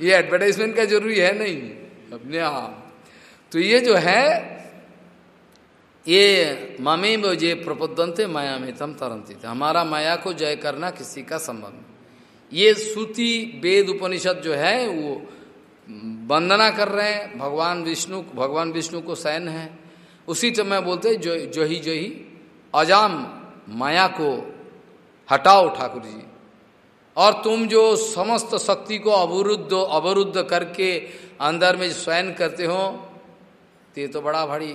ये एडवर्टाइजमेंट का ज़रूरी है नहीं? अपने आप। तो ये जो है ये मामे जे प्रपोदंते माया में तम तरंती हमारा माया को जय करना किसी का संभव नहीं। ये श्रुति वेद उपनिषद जो है, वो वंदना कर रहे हैं। भगवान विष्णु भगवान विष्णु को सैन है। उसी समय बोलते जो जो ही जो ही, अजाम माया को हटाओ ठाकुर जी और तुम जो समस्त शक्ति को अवरुद्ध अवरुद्ध करके अंदर में स्वयं करते हो तो ये तो बड़ा भारी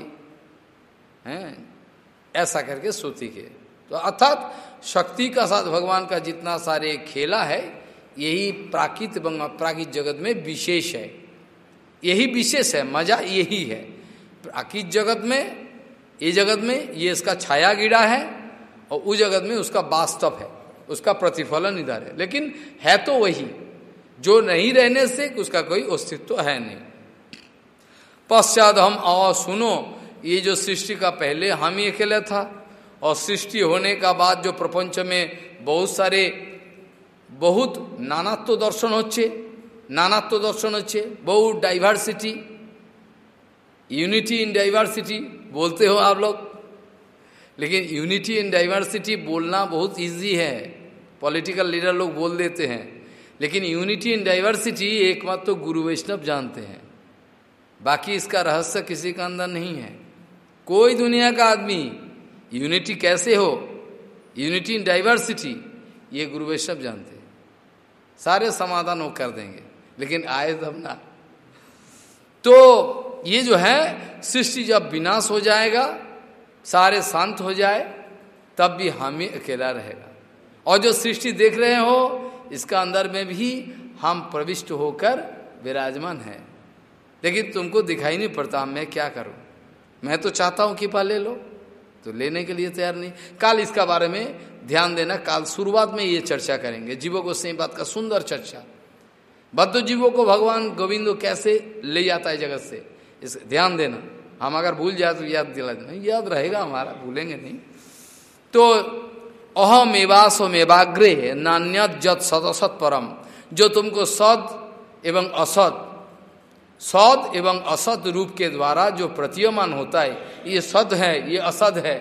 है, ऐसा करके श्रुति के। तो अर्थात शक्ति का साथ भगवान का जितना सारे खेला है, यही प्राकृत एवं अपराकृत जगत में विशेष है। यही विशेष है, मज़ा यही है। प्राकृत जगत में, ये जगत में, ये इसका छाया गिरा है, और उस जगत में उसका वास्तव है, उसका प्रतिफलन इधर है। लेकिन है तो वही, जो नहीं रहने से उसका कोई अस्तित्व है नहीं। पश्चात हम आओ सुनो ये जो सृष्टि का पहले हम ही अकेला था, और सृष्टि होने का बाद जो प्रपंच में बहुत सारे, बहुत नानात्व दर्शन होच्छे नानात्व दर्शन होच्छे बहुत डाइवर्सिटी यूनिटी इन डाइवर्सिटी बोलते हो आप लोग। लेकिन यूनिटी इन डाइवर्सिटी बोलना बहुत इजी है पॉलिटिकल लीडर लोग बोल देते हैं। लेकिन यूनिटी इन डाइवर्सिटी एकमात्र तो गुरु वैष्णव जानते हैं। बाकी इसका रहस्य किसी का अंदर नहीं है। कोई दुनिया का आदमी यूनिटी कैसे हो? यूनिटी इन डाइवर्सिटी ये गुरु वैष्णव जानते सारे समाधान वो कर देंगे, लेकिन आए तब ना। तो ये जो है, सृष्टि जब विनाश हो जाएगा, सारे शांत हो जाए, तब भी हम ही अकेला रहेगा। और जो सृष्टि देख रहे हो, इसका अंदर में भी हम प्रविष्ट होकर विराजमान है। लेकिन तुमको दिखाई नहीं पड़ता, मैं क्या करूँ? मैं तो चाहता हूँ कृपा ले लो। तो लेने के लिए तैयार नहीं। काल इसका बारे में ध्यान देना। काल शुरुआत में ये चर्चा करेंगे। जीवों को सही बात का सुंदर चर्चा। बद्ध जीवों को भगवान गोविंद कैसे ले जाता है जगत से? इस ध्यान देना। हम अगर भूल जाए तो याद दिला देना। याद रहेगा हमारा, भूलेंगे नहीं। तो अहमेवासो मेवाग्रे नान्य जत सदसत परम। जो तुमको सद एवं असद सद एवं असद रूप के द्वारा जो प्रतीयमान होता है, ये सद है, ये असद है।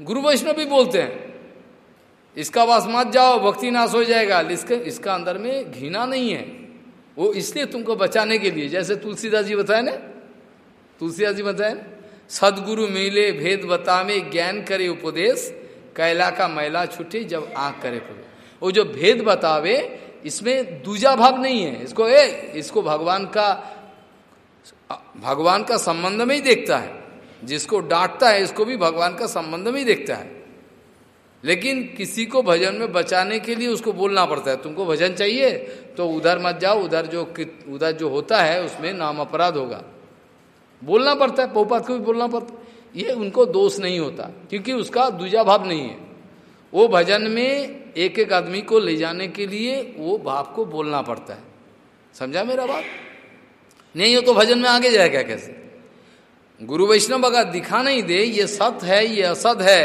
गुरु वैष्णव भी बोलते हैं, इसका वास मत जाओ, भक्ति नाश हो जाएगा। इसके, इसका अंदर में घृणा नहीं है। वो इसलिए तुमको बचाने के लिए, जैसे तुलसीदास जी बताए ना, तुलसीदास जी बताए सदगुरु मिले, भेद बतावे ज्ञान करे, उपदेश, कैला का मैला छुटे, जब आँख करे पड़े वो जो भेद बतावे, इसमें दूजा भाव नहीं है। इसको, ए, इसको भगवान का भगवान का संबंध में ही देखता है। जिसको डांटता है, इसको भी भगवान का संबंध में ही देखता है। लेकिन किसी को भजन में बचाने के लिए उसको बोलना पड़ता है, तुमको भजन चाहिए तो उधर मत जाओ, उधर जो उधर जो होता है, उसमें नाम अपराध होगा। बोलना पड़ता है पोपात को भी बोलना पड़ता ये उनको दोष नहीं होता, क्योंकि उसका दूजा भाव नहीं है। वो भजन में एक एक आदमी को ले जाने के लिए वो भाव को बोलना पड़ता है। समझा मेरा बात? नहीं हो तो भजन में आगे जाएगा कैसे? गुरु वैष्णव अगर दिखा नहीं दे, ये सत है, ये असत है,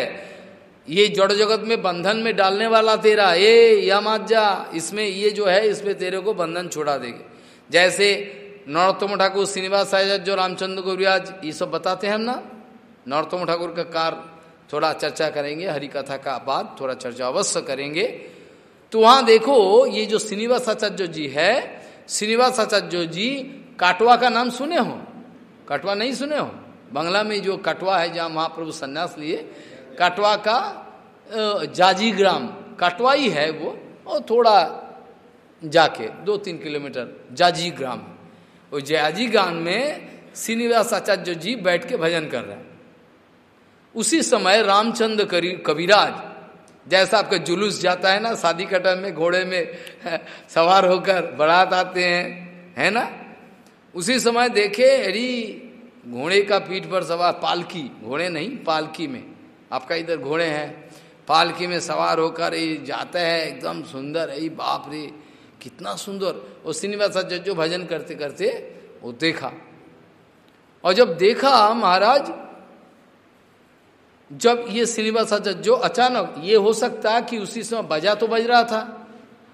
ये जड़ जगत में बंधन में डालने वाला तेरा ये या मत जा, इसमें ये जो है, इसमें तेरे को बंधन छोड़ा देंगे। जैसे नरोत्तम ठाकुर, श्रीनिवास जो रामचंद्र गुरुराज ये सब बताते हैं हम ना? नरोत्तम ठाकुर का कार, थोड़ा चर्चा करेंगे हरि कथा का बाद, थोड़ा चर्चा अवश्य करेंगे। तो वहाँ देखो, ये जो श्रीनिवास आचार्य जी है, श्रीनिवास आचार्य जी काटवा का नाम सुने हो? कटवा नहीं सुने हो? बंगला में जो कटवा है, जहाँ महाप्रभु संन्यास लिए कटवा का जाजी ग्राम कटवा ही है वो, और थोड़ा जाके दो तीन किलोमीटर जाजी ग्राम वो जाजी ग्राम में श्रीनिवास आचार्य जी बैठ के भजन कर रहे हैं। उसी समय रामचंद्र कविराज, जैसा आपका जुलूस जाता है ना, शादी का टाइम में घोड़े में, सवार होकर बरात आते हैं, है ना? उसी समय देखे, अरे, घोड़े का पीठ पर सवार, पालकी, घोड़े नहीं, पालकी में। आपका इधर घोड़े हैं। पालकी में सवार होकर ये जाते हैं, एकदम सुंदर है बाप रे, कितना सुंदर। वो श्रीनिवास जो भजन करते करते, वो देखा। और जब देखा, महाराज, जब ये श्रीनिवास जो अचानक, ये हो सकता कि उसी समय बजा तो बज रहा था।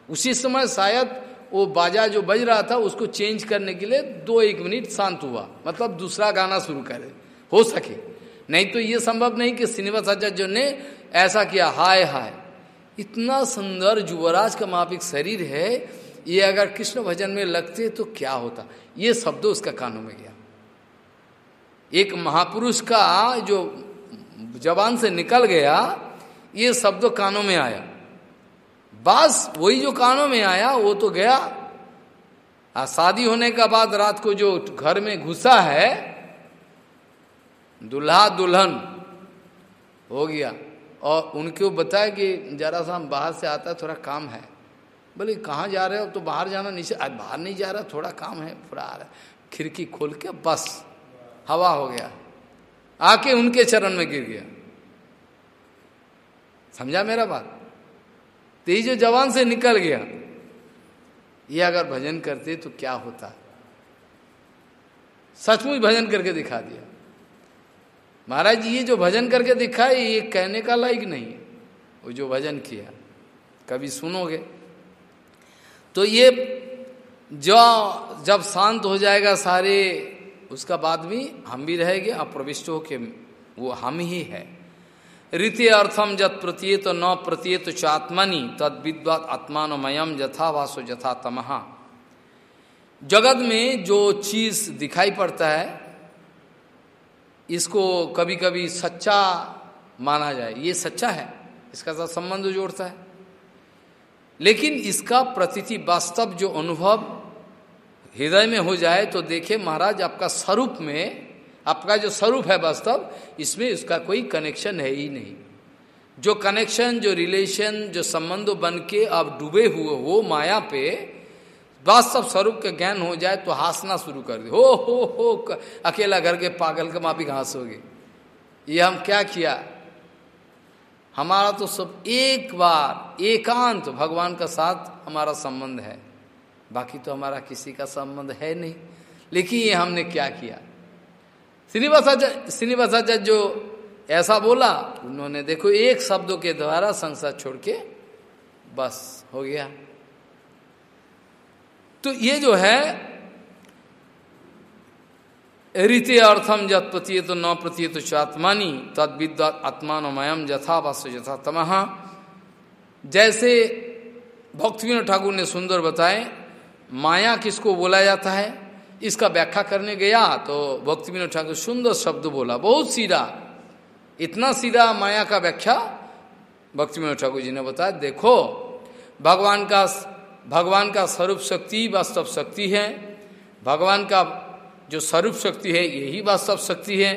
उसी समय शायद वो बाजा जो बज रहा था उसको चेंज करने के लिए दो एक मिनट शांत हुआ। मतलब दूसरा गाना शुरू करे। हो सके। नहीं तो ये संभव नहीं कि श्रीनिवास आचार्य ने ऐसा किया, हाय हाय। इतना सुंदर युवराज का मापिक शरीर है, ये अगर कृष्ण भजन में लगते तो क्या होता? ये शब्द उसका कानों में गया। एक महापुरुष का जो जवान से निकल गया, ये शब्द कानों में आया। बस, वही जो कानों में आया, वो तो गया। शादी होने का बाद रात को जो घर में घुसा है, दुल्हा दुल्हन, हो गया। और उनको बताया कि, जरा सा हम बाहर से आता है, थोड़ा काम है। बोले, कहाँ जा रहे हो? तो बाहर जाना नीचे बाहर नहीं जा रहा, थोड़ा काम है पूरा आ रहा है। खिड़की खोल के बस, हवा हो गया। आके उनके चरण में गिर गया। समझा मेरा बात? तो ये जो जवान से निकल गया, ये अगर भजन करते तो क्या होता? सचमुच भजन करके दिखा दिया। महाराज ये जो भजन करके दिखाए ये कहने का लायक नहीं है। वो जो भजन किया, कभी सुनोगे? तो ये जो जब शांत हो जाएगा सारे, उसका बाद भी हम भी रहेंगे अप्रविष्ट हो के वो हम ही है। रीति अर्थम जत प्रतीत न प्रतीत चात्मनि, तद विद्वात आत्मानमयम वासो जथा तमहा जगत में जो चीज़ दिखाई पड़ता है, इसको कभी कभी सच्चा माना जाए। ये सच्चा है, इसका साथ संबंध जोड़ता है। लेकिन इसका प्रतीति वास्तव जो अनुभव हृदय में हो जाए तो देखे महाराज, आपका स्वरूप में आपका जो स्वरूप है वास्तव, इसमें उसका कोई कनेक्शन है ही नहीं। जो कनेक्शन जो रिलेशन जो संबंध बन के आप डूबे हुए हो माया पे, वास्तव स्वरूप का ज्ञान हो जाए तो हंसना शुरू कर दे। हो हो हो अकेला घर के पागल के माफ़ी घास हो गई ये हम क्या किया? हमारा तो सब एक बार, एकांत भगवान का साथ हमारा संबंध है। बाकी तो हमारा किसी का संबंध है नहीं। लेकिन ये हमने क्या किया? श्रीनिवासाचार्य श्रीनिवासाचार्य जो ऐसा बोला, उन्होंने देखो एक शब्दों के द्वारा संसार छोड़ के बस हो गया। तो ये जो है, रीति अर्थम जत प्रतीय तो न प्रतीय तो चात्मानी, तद विद्या आत्मानमयम जथा वस्त यथा तमह जैसे भक्ति ठाकुर ने सुंदर बताए, माया किसको बोला जाता है? इसका व्याख्या करने गया तो भक्ति विनोद ठाकुर सुंदर शब्द बोला, बहुत सीधा, इतना सीधा माया का व्याख्या भक्ति विनोद ठाकुर जी ने बताया। देखो, भगवान का भगवान का स्वरूप शक्ति वास्तव शक्ति है, भगवान का जो स्वरूप शक्ति है यही वास्तव शक्ति है।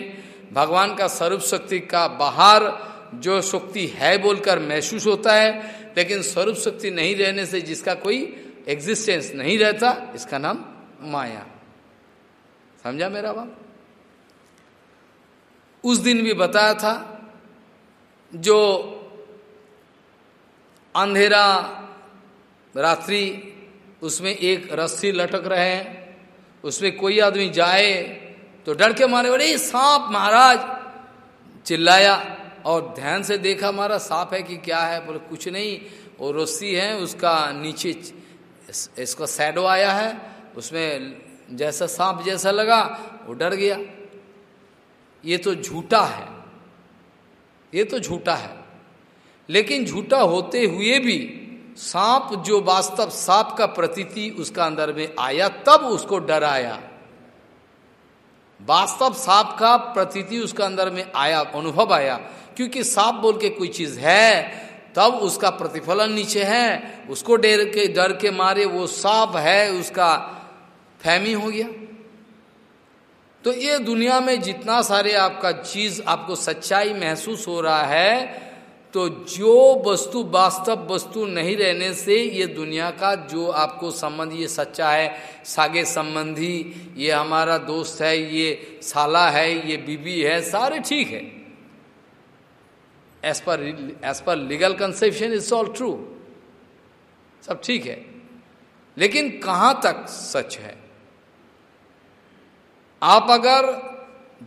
भगवान का स्वरूप शक्ति का बाहर जो शक्ति है बोलकर महसूस होता है, लेकिन स्वरूप शक्ति नहीं रहने से जिसका कोई एग्जिस्टेंस नहीं रहता, इसका नाम माया। समझा मेरा बाप? उस दिन भी बताया था, जो अंधेरा रात्रि, उसमें एक रस्सी लटक रहे हैं, उसमें कोई आदमी जाए तो डर के मारे बोले सांप महाराज! चिल्लाया और ध्यान से देखा हमारा सांप है कि क्या है? बोले, कुछ नहीं, वो रस्सी है, उसका नीचे इसका सैडो आया है, उसमें जैसा सांप जैसा लगा, वो डर गया। ये तो झूठा है। ये तो झूठा है। लेकिन झूठा होते हुए भी सांप जो वास्तव सांप का प्रतीति उसका अंदर में आया, तब उसको डर आया। वास्तव सांप का प्रतीति उसका अंदर में आया, अनुभव आया। क्योंकि सांप बोल के कोई चीज़ है, तब उसका प्रतिफलन नीचे है। उसको डर के डर के मारे वो सांप है, उसका फहमी हो गया। तो ये दुनिया में जितना सारे आपका चीज़ आपको सच्चाई महसूस हो रहा है तो जो वस्तु, वास्तव वस्तु नहीं रहने से ये दुनिया का जो आपको संबंध ये सच्चा है, सागे संबंधी, ये हमारा दोस्त है, ये साला है, ये बीबी है, सारे ठीक है। As per as per legal conception is all true सब ठीक है। लेकिन कहाँ तक सच है? आप अगर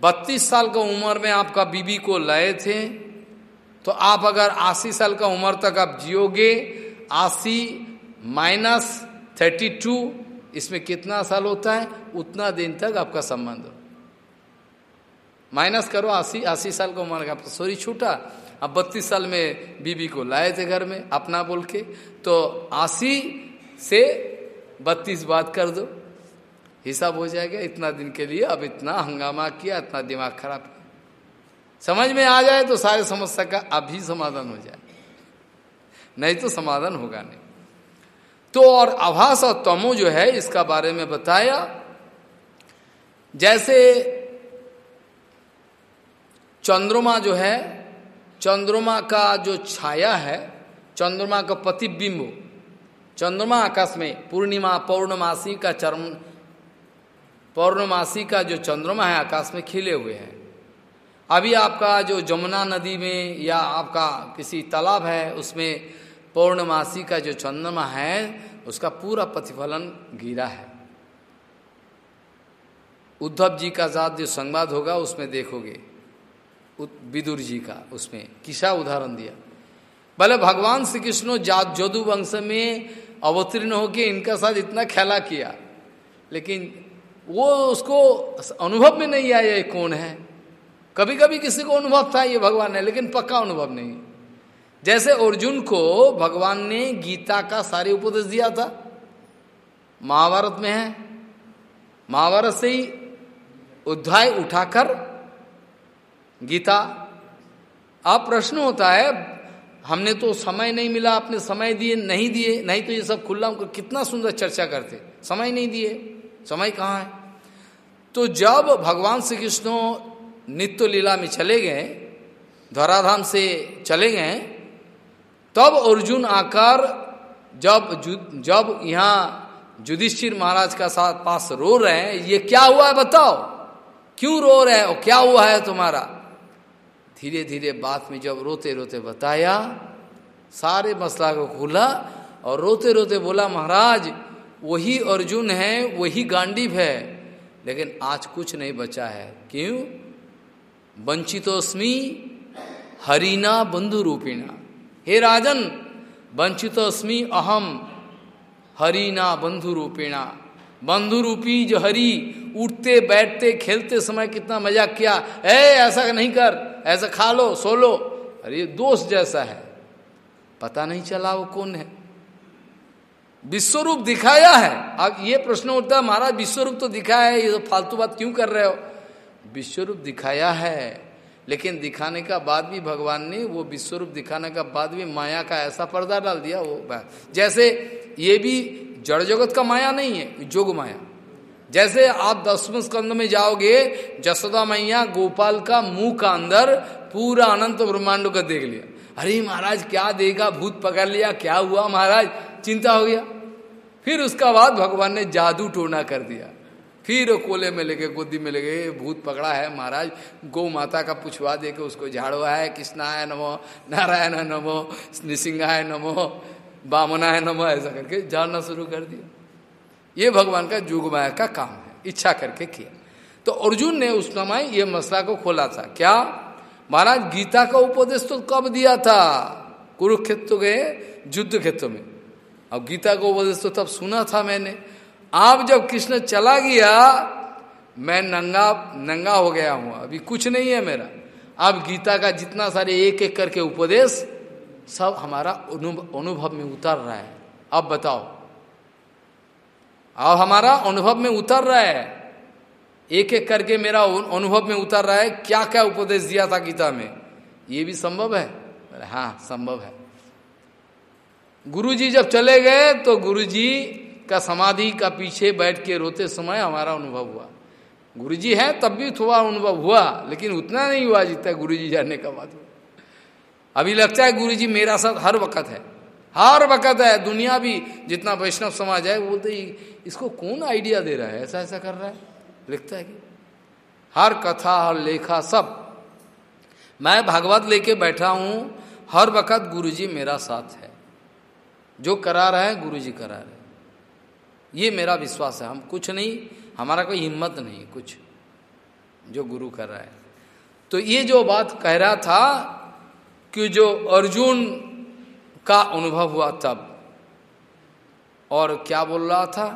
32 साल का उम्र में आपका बीबी को लाए थे तो आप अगर 80 साल का उम्र तक आप जियोगे 80 माइनस थर्टी टू, इसमें कितना साल होता है? उतना दिन तक आपका संबंध माइनस करो अस्सी अस्सी साल का उम्र का सॉरी, छूटा। अब बत्तीस साल में बीबी को लाए थे घर में, अपना बोल के तो अस्सी से बत्तीस बात कर दो। हिसाब हो जाएगा, इतना दिन के लिए अब इतना हंगामा किया, इतना दिमाग खराब किया। समझ में आ जाए तो सारे समस्या का अभी समाधान हो जाए। नहीं तो समाधान होगा नहीं। तो और आभास और तमो जो है, इसका बारे में बताया। जैसे चंद्रमा जो है, चंद्रमा का जो छाया है, चंद्रमा का प्रतिबिंब, चंद्रमा आकाश में पूर्णिमा, पौर्णमासी का चरम पौर्णमासी का जो चंद्रमा है, आकाश में खिले हुए हैं। अभी आपका जो जमुना नदी में या आपका किसी तालाब है, उसमें पौर्णमासी का जो चंद्रमा है, उसका पूरा प्रतिफलन गिरा है। उद्धव जी का साथ जो संवाद होगा, उसमें देखोगे। विदुर जी का, उसमें किसा उदाहरण दिया। भले भगवान श्री कृष्ण जदु वंश में अवतीर्ण होकर इनका साथ इतना खेला किया, लेकिन वो उसको अनुभव में नहीं आया ये कौन है। कभी कभी किसी को अनुभव था ये भगवान है लेकिन पक्का अनुभव नहीं। जैसे अर्जुन को भगवान ने गीता का सारे उपदेश दिया था। महाभारत में है। महाभारत से ही अध्याय उठाकर गीता। अब प्रश्न होता है, हमने तो समय नहीं मिला, आपने समय दिए, नहीं दिए, नहीं तो ये सब खुला कितना सुंदर चर्चा करते। समय नहीं दिए। समय कहाँ है? तो जब भगवान श्री कृष्ण नित्य लीला में चले गए, धराधाम से चले गए, तब अर्जुन आकर जब जब यहाँ युधिष्ठिर महाराज का साथ पास रो रहे हैं, ये क्या हुआ है बताओ? क्यों रो रहे हो क्या हुआ है तुम्हारा? धीरे धीरे बात में जब रोते रोते बताया, सारे मसला को खुला और रोते रोते बोला, महाराज वही अर्जुन है, वही गांडीव है। लेकिन आज कुछ नहीं बचा है। क्यों? वंचितोस्मी हरिना बंधु रूपिणा। हे राजन, वंचितोस्मी अहम हरिना बंधु रूपिणा। बंधु रूपी जो हरि, उठते, बैठते, खेलते समय कितना मज़ा किया। ए, ऐसा नहीं कर, ऐसा खा लो, सो लो। अरे दोस्त जैसा है। पता नहीं चला वो कौन है। विश्वरूप दिखाया है। अब ये प्रश्न उठता है महाराज, विश्वरूप तो दिखाया है, ये तो फालतू बात क्यों कर रहे हो? विश्वरूप दिखाया है, लेकिन दिखाने का बाद भी भगवान ने, वो विश्वरूप दिखाने का बाद भी माया का ऐसा पर्दा डाल दिया, वो जैसे ये भी जड़ जगत का माया नहीं है, जोग माया। जैसे आप दसवें स्कंद में जाओगे, जसोदा मैया गोपाल का मुँह का अंदर पूरा अनंत ब्रह्मांड का देख लिया। अरे महाराज, क्या देगा? भूत पकड़ लिया, क्या हुआ महाराज? चिंता हो गया। फिर उसका बाद भगवान ने जादू टोना कर दिया। फिर कोले में लेके, गोदी में लेके भूत पकड़ा है महाराज, गौ माता का पुछवा दे के उसको झाड़वा है कृष्णाय नमो, नारायण नमो निसिंहाय नमो बामनाय नमो, ऐसा करके झाड़ना शुरू कर दिया। ये भगवान का जुगमाया का काम है, इच्छा करके किया। तो अर्जुन ने उस समय ये मसला को खोला था। क्या? महाराज, गीता का उपदेश तो कब दिया था? कुरुक्षेत्र गए युद्ध क्षेत्र में। अब गीता का उपदेश तो तब सुना था मैंने। आप जब कृष्ण चला गया, मैं नंगा नंगा हो गया हूँ। अभी कुछ नहीं है मेरा। अब गीता का जितना सारे एक एक करके उपदेश, सब हमारा अनुभव में उतर रहा है। अब बताओ। अब हमारा अनुभव में उतर रहा है। एक एक करके मेरा अनुभव में उतर रहा है। क्या क्या उपदेश दिया था गीता में? ये भी संभव है? हाँ संभव है। गुरुजी जब चले गए तो गुरुजी का समाधि का पीछे बैठ के रोते समय हमारा अनुभव हुआ। गुरुजी है, तब भी थोड़ा अनुभव हुआ, लेकिन उतना नहीं हुआ जितना गुरुजी जाने का बाद अभी लगता है गुरुजी मेरा साथ हर वक्त है। हर वक्त है, दुनिया भी जितना वैष्णव समाज है बोलते ही, इसको कौन आइडिया दे रहा है? ऐसा ऐसा कर रहा है? लिखता है कि हर कथा, हर लेखा, सब। मैं भागवत लेके बैठा हूँ, हर वक्त गुरुजी मेरा साथ है। जो करा रहा है गुरु जी करा रहे ये मेरा विश्वास है। हम कुछ नहीं, हमारा कोई हिम्मत नहीं कुछ, जो गुरु कर रहा है। तो ये जो बात कह रहा था कि जो अर्जुन का अनुभव हुआ तब, और क्या बोल रहा था?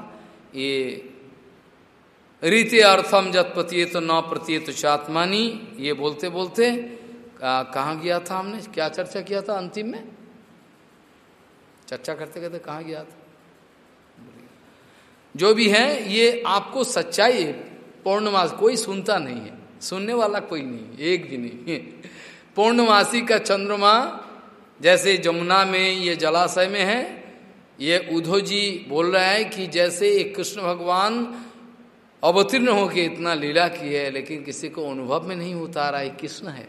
ये रीति अर्थम जत प्रतीत न प्रतीत चात्मानी, ये बोलते बोलते कहाँ गया था हमने? क्या चर्चा किया था अंतिम में? चर्चा करते करते कहाँ गया था? जो भी है, ये आपको सच्चाई, पौर्णमास कोई सुनता नहीं है। सुनने वाला कोई नहीं एक भी नहीं पौर्णमासी का चंद्रमा, जैसे जमुना में ये जलाशय में है, ये उद्धव जी बोल रहा है कि जैसे एक कृष्ण भगवान अवतीर्ण होके इतना लीला की है, लेकिन किसी को अनुभव में नहीं उतारा है कृष्ण है।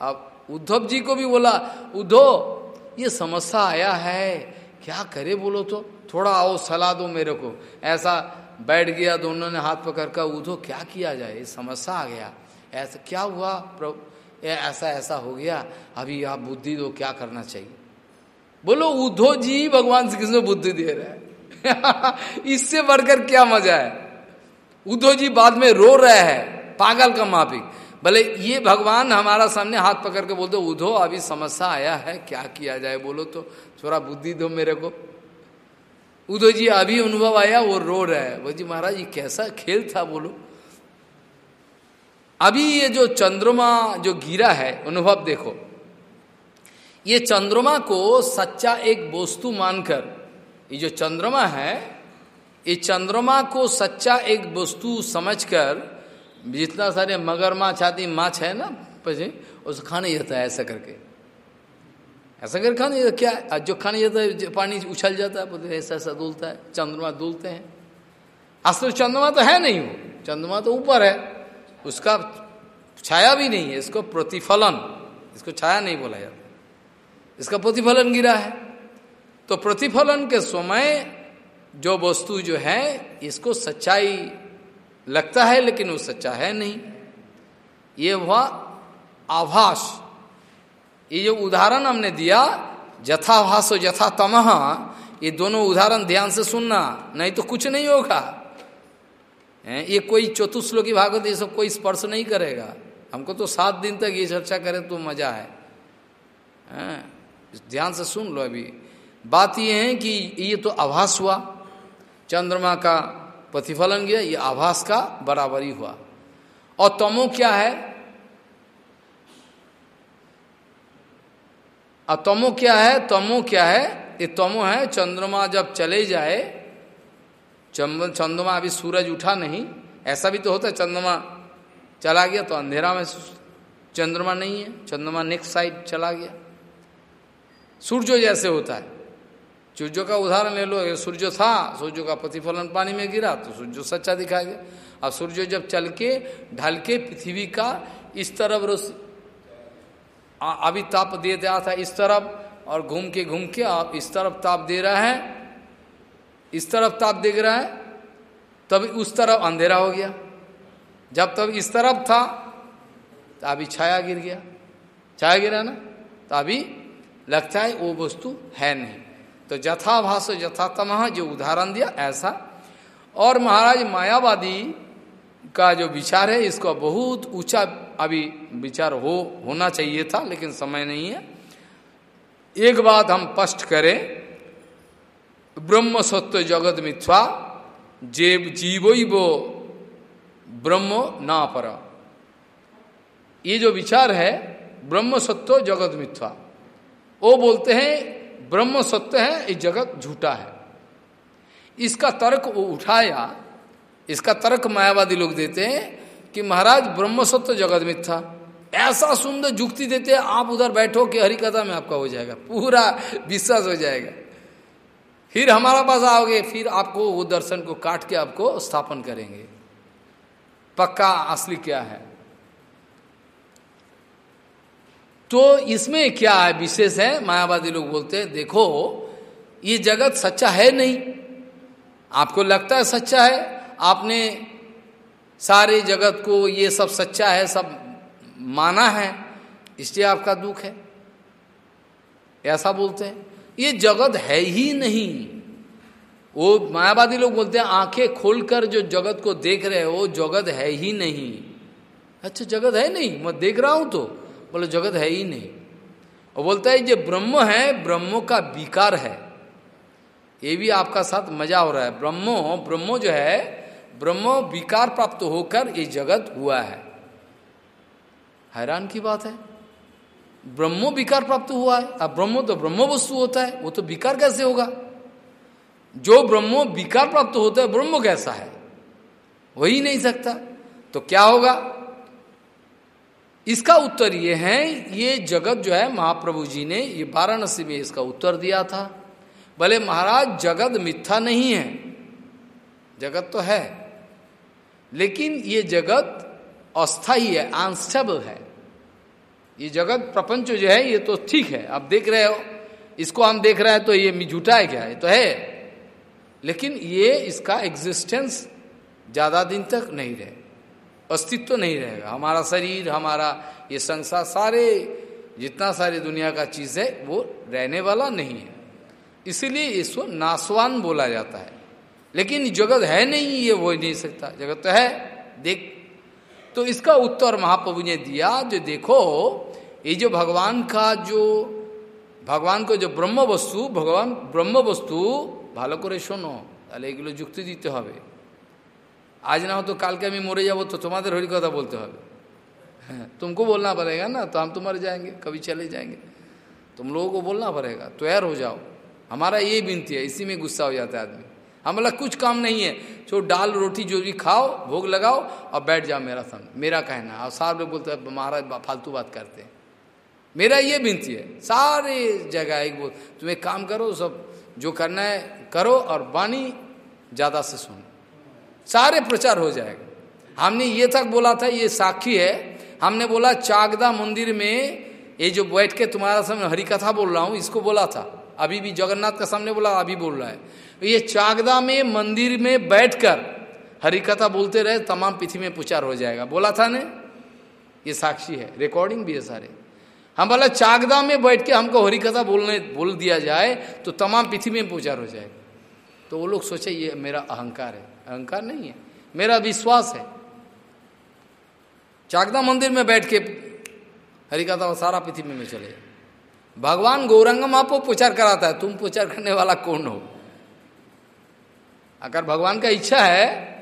अब उद्धव जी को भी बोला, उद्धव ये समस्या आया है। क्या करे बोलो तो? थोड़ा आओ, सलाह दो मेरे को। ऐसा बैठ गया, दोनों ने हाथ पकड़ कर उधो क्या किया जाए? समस्या आ गया। ऐसा क्या हुआ? प्रभु ऐसा ऐसा हो गया। अभी आप बुद्धि दो, क्या करना चाहिए? बोलो उद्धव जी, भगवान श्री कृष्ण बुद्धि दे रहे हैं। इससे बढ़कर क्या मज़ा है? उद्धव जी बाद में रो रहे हैं। पागल का माफिक भले ये भगवान हमारा सामने हाथ पकड़ के बोलते, उधो, अभी समस्या आया है, क्या किया जाए? बोलो तो थोड़ा बुद्धि दो मेरे को। उधो जी, अभी अनुभव आया, वो रो रहा है। वो जी महाराज, ये कैसा खेल था? बोलो। अभी ये जो चंद्रमा जो गिरा है, अनुभव देखो। ये चंद्रमा को सच्चा एक वस्तु मानकर, ये जो चंद्रमा है, ये चंद्रमा को सच्चा एक वस्तु समझकर जितना सारे मगरमाछ आदि माछ है ना पीछे उसको खाने जाता है ऐसा करके। ऐसा कर खाने जाता क्या जो खाने जाता है पानी उछल जाता है, बोलते ऐसा ऐसा डुलता है, चंद्रमा डुलते हैं। असल चंद्रमा तो है नहीं वो। चंद्रमा तो ऊपर है। उसका छाया भी नहीं है, इसको प्रतिफलन, इसको छाया नहीं बोला जाता। इसका प्रतिफलन गिरा है। तो प्रतिफलन के समय जो वस्तु जो है, इसको सच्चाई लगता है लेकिन वो सच्चा है नहीं। ये हुआ आभास। ये जो उदाहरण हमने दिया जथाभास और जथा तमह ये दोनों उदाहरण ध्यान से सुनना, नहीं तो कुछ नहीं होगा। ये कोई चतुश्लोकी भागवत, ये सब कोई स्पर्श नहीं करेगा। हमको तो सात दिन तक ये चर्चा करे तो मज़ा है, ध्यान से सुन लो अभी। बात ये है कि ये तो आभास हुआ। चंद्रमा का प्रतिफलन गया, ये आभास का बराबरी हुआ। और तमो क्या है? और तमो क्या है? तमो क्या है? ये तमो है, चंद्रमा जब चले जाए चंद्रमा अभी सूरज उठा नहीं, ऐसा भी तो होता है, चंद्रमा चला गया तो अंधेरा में चंद्रमा नहीं है, चंद्रमा नेक्स्ट साइड चला गया। सूर्य जैसे होता है। सूर्य का उदाहरण ले लो ये सूर्य था, सूर्य का प्रतिफलन पानी में गिरा तो सूर्य सच्चा दिखाई गया अब सूर्य जब चल के ढल के पृथ्वी का इस तरफ़ रोश अभी ताप दे दिया था इस तरफ़, और घूम के घूम के आप इस तरफ़ ताप दे रहा है, इस तरफ़ ताप देख रहा है तब उस तरफ़ अंधेरा हो गया। जब तब इस तरफ़ था तो अभी छाया गिर गया। छाया गिरा ना? तो अभी लगता है वो वस्तु है नहीं। तो जथाभाष जथातम जो उदाहरण दिया, ऐसा। और महाराज मायावादी का जो विचार है, इसको बहुत ऊँचा अभी विचार हो, होना चाहिए था, लेकिन समय नहीं है। एक बात हम स्पष्ट करें, ब्रह्म सत्य जगत मिथ्वा जीवो वो ब्रह्म ना पर। ये जो विचार है, ब्रह्म सत्य जगत मिथ्वा वो बोलते हैं ब्रह्म सत्य है, ये जगत झूठा है। इसका तर्क वो उठाया, इसका तर्क मायावादी लोग देते हैं कि महाराज, ब्रह्म सत्य जगत मिथ्या ऐसा सुंदर जुक्ति देते हैं, आप उधर बैठो कि हरिकथा में आपका हो जाएगा, पूरा विश्वास हो जाएगा। फिर हमारा पास आओगे, फिर आपको वो दर्शन को काट के आपको स्थापन करेंगे। पक्का असली क्या है? तो इसमें क्या है? विशेष है, मायावादी लोग बोलते हैं, देखो, ये जगत सच्चा है नहीं। आपको लगता है सच्चा है? आपने सारे जगत को ये सब सच्चा है, सब माना है, इसलिए आपका दुख है। ऐसा बोलते हैं। ये जगत है ही नहीं। वो मायावादी लोग बोलते हैं, आँखें खोलकर जो जगत को देख रहे हो जगत है ही नहीं। अच्छा जगत है नहीं, मैं देख रहा हूँ तो। बोले, जगत है ही नहीं। और बोलता है जो ब्रह्म है, ब्रह्मो का विकार है। ये भी आपका साथ मज़ा हो रहा है। ब्रह्मो ब्रह्मो जो है, ब्रह्म विकार प्राप्त होकर ये जगत हुआ है। हैरान की बात है। ब्रह्मो विकार प्राप्त हुआ है। अब ब्रह्मो तो ब्रह्म वस्तु होता है, वो तो विकार कैसे होगा? जो ब्रह्मो विकार प्राप्त होता है, ब्रह्म कैसा है? हो ही नहीं सकता। तो क्या होगा? इसका उत्तर ये है, ये जगत जो है महाप्रभु जी ने, ये वाराणसी में इसका उत्तर दिया था। भले महाराज, जगत मिथ्या नहीं है। जगत तो है, लेकिन ये जगत अस्थाई है अनस्टेबल है। ये जगत प्रपंच जो है, ये तो ठीक है। आप देख रहे हो, इसको हम देख रहे हैं तो ये झूठा है क्या? ये तो है। लेकिन ये इसका एग्जिस्टेंस ज़्यादा दिन तक नहीं रहे। अस्तित्व तो नहीं रहेगा हमारा शरीर हमारा ये संसार सारे जितना सारी दुनिया का चीज है वो रहने वाला नहीं है इसीलिए इसको नासवान बोला जाता है लेकिन जगत है नहीं ये वो नहीं सकता जगत तो है देख तो इसका उत्तर महाप्रभु ने दिया जो देखो ये जो भगवान का जो भगवान को जो ब्रह्म वस्तु भगवान ब्रह्म वस्तु ভালো করে শোনো তাহলে এগুলো যুক্তি দিতে হবে आज ना हो तो काल के আমি मरे যাবো तो तुम्हारे हरि कथा बोलते হবে तुमको बोलना पड़ेगा ना तो हम तो मर जाएंगे कभी चले जाएंगे तुम लोगों को बोलना पड़ेगा तैयार हो जाओ हमारा ये विनती है इसी में गुस्सा हो जाता है आदमी हम बोला कुछ काम नहीं है जो दाल रोटी जो भी खाओ भोग लगाओ और बैठ जाओ मेरा सामने मेरा कहना और सारे लोग बोलते हैं महाराज फालतू बात करते हैं मेरा ये विनती है सारे जगह एक बोल तुम एक काम करो सब जो करना है करो और वाणी ज्यादा से सुनो सारे प्रचार हो जाएगा। हमने ये तक बोला था, ये साक्षी है। हमने बोला, चागदा मंदिर में ये जो बैठ के तुम्हारा सामने हरी कथा बोल रहा हूँ, इसको बोला था। अभी भी जगन्नाथ का सामने बोला, अभी बोल रहा है। ये चागदा में, मंदिर में बैठकर हरिकथा बोलते रहे, तमाम पृथ्वी में पुचार हो जाएगा। बोला था ने? ये साक्षी है। रिकॉर्डिंग भी है सारे। हम बोला, चागदा में बैठ के हमको हरिकथा बोलने, बोल दिया जाए तो तमाम पृथ्वी में पुचार हो जाएगा। तो वो लोग सोचे, ये मेरा अहंकार है। अहंकार नहीं है। मेरा विश्वास है। चाकदा मंदिर में बैठ के हरिकथा सारा पृथ्वी में चले भगवान गौरंग आपको प्रचार कराता है, तुम प्रचार करने वाला कौन हो? अगर भगवान का इच्छा है,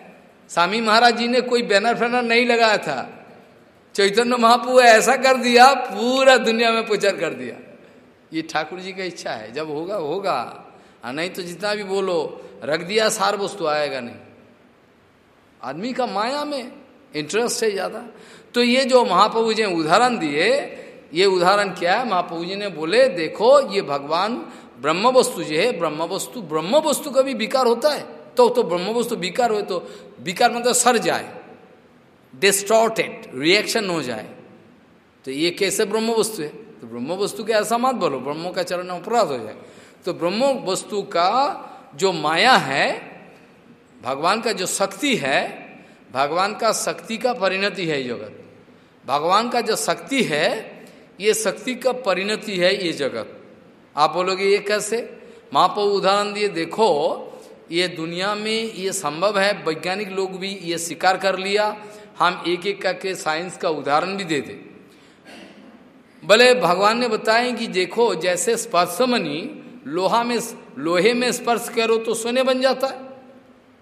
स्वामी महाराज जी ने कोई बैनर फैनर नहीं लगाया था। चैतन्य महापू ऐसा कर दिया, पूरा दुनिया में प्रचार कर दिया। ये ठाकुर जी का इच्छा है, जब होगा होगा। और नहीं तो जितना भी बोलो, रख दिया, सार वस्तु आएगा नहीं। आदमी का माया में इंटरेस्ट है ज़्यादा। तो ये जो महाप्रभु जी ने उदाहरण दिए, ये उदाहरण क्या है? महाप्रभु जी ने बोले, देखो, ये भगवान ब्रह्म वस्तु जो है ब्रह्म वस्तु ब्रह्म वस्तु का भी विकार होता है। तो तो ब्रह्म वस्तु विकार हो तो विकार मतलब सर जाए डिस्टॉर्टेड रिएक्शन हो जाए। तो ये कैसे ब्रह्म वस्तु है? तो ब्रह्म वस्तु के ऐसा मत बोलो, ब्रह्मो का चरण अपराध हो जाए। तो ब्रह्म वस्तु का जो माया है भगवान का जो शक्ति है, भगवान का शक्ति का परिणति है जगत। भगवान का जो शक्ति है, ये शक्ति का परिणति है ये जगत। आप बोलोगे, ये कैसे? महापो उदाहरण दिए, देखो, ये दुनिया में ये संभव है, वैज्ञानिक लोग भी ये स्वीकार कर लिया। हम एक एक करके साइंस का उदाहरण भी दे दे। भले भगवान ने बताए कि देखो, जैसे स्पर्शमणि लोहा में, लोहे में स्पर्श करो तो सोने बन जाता है।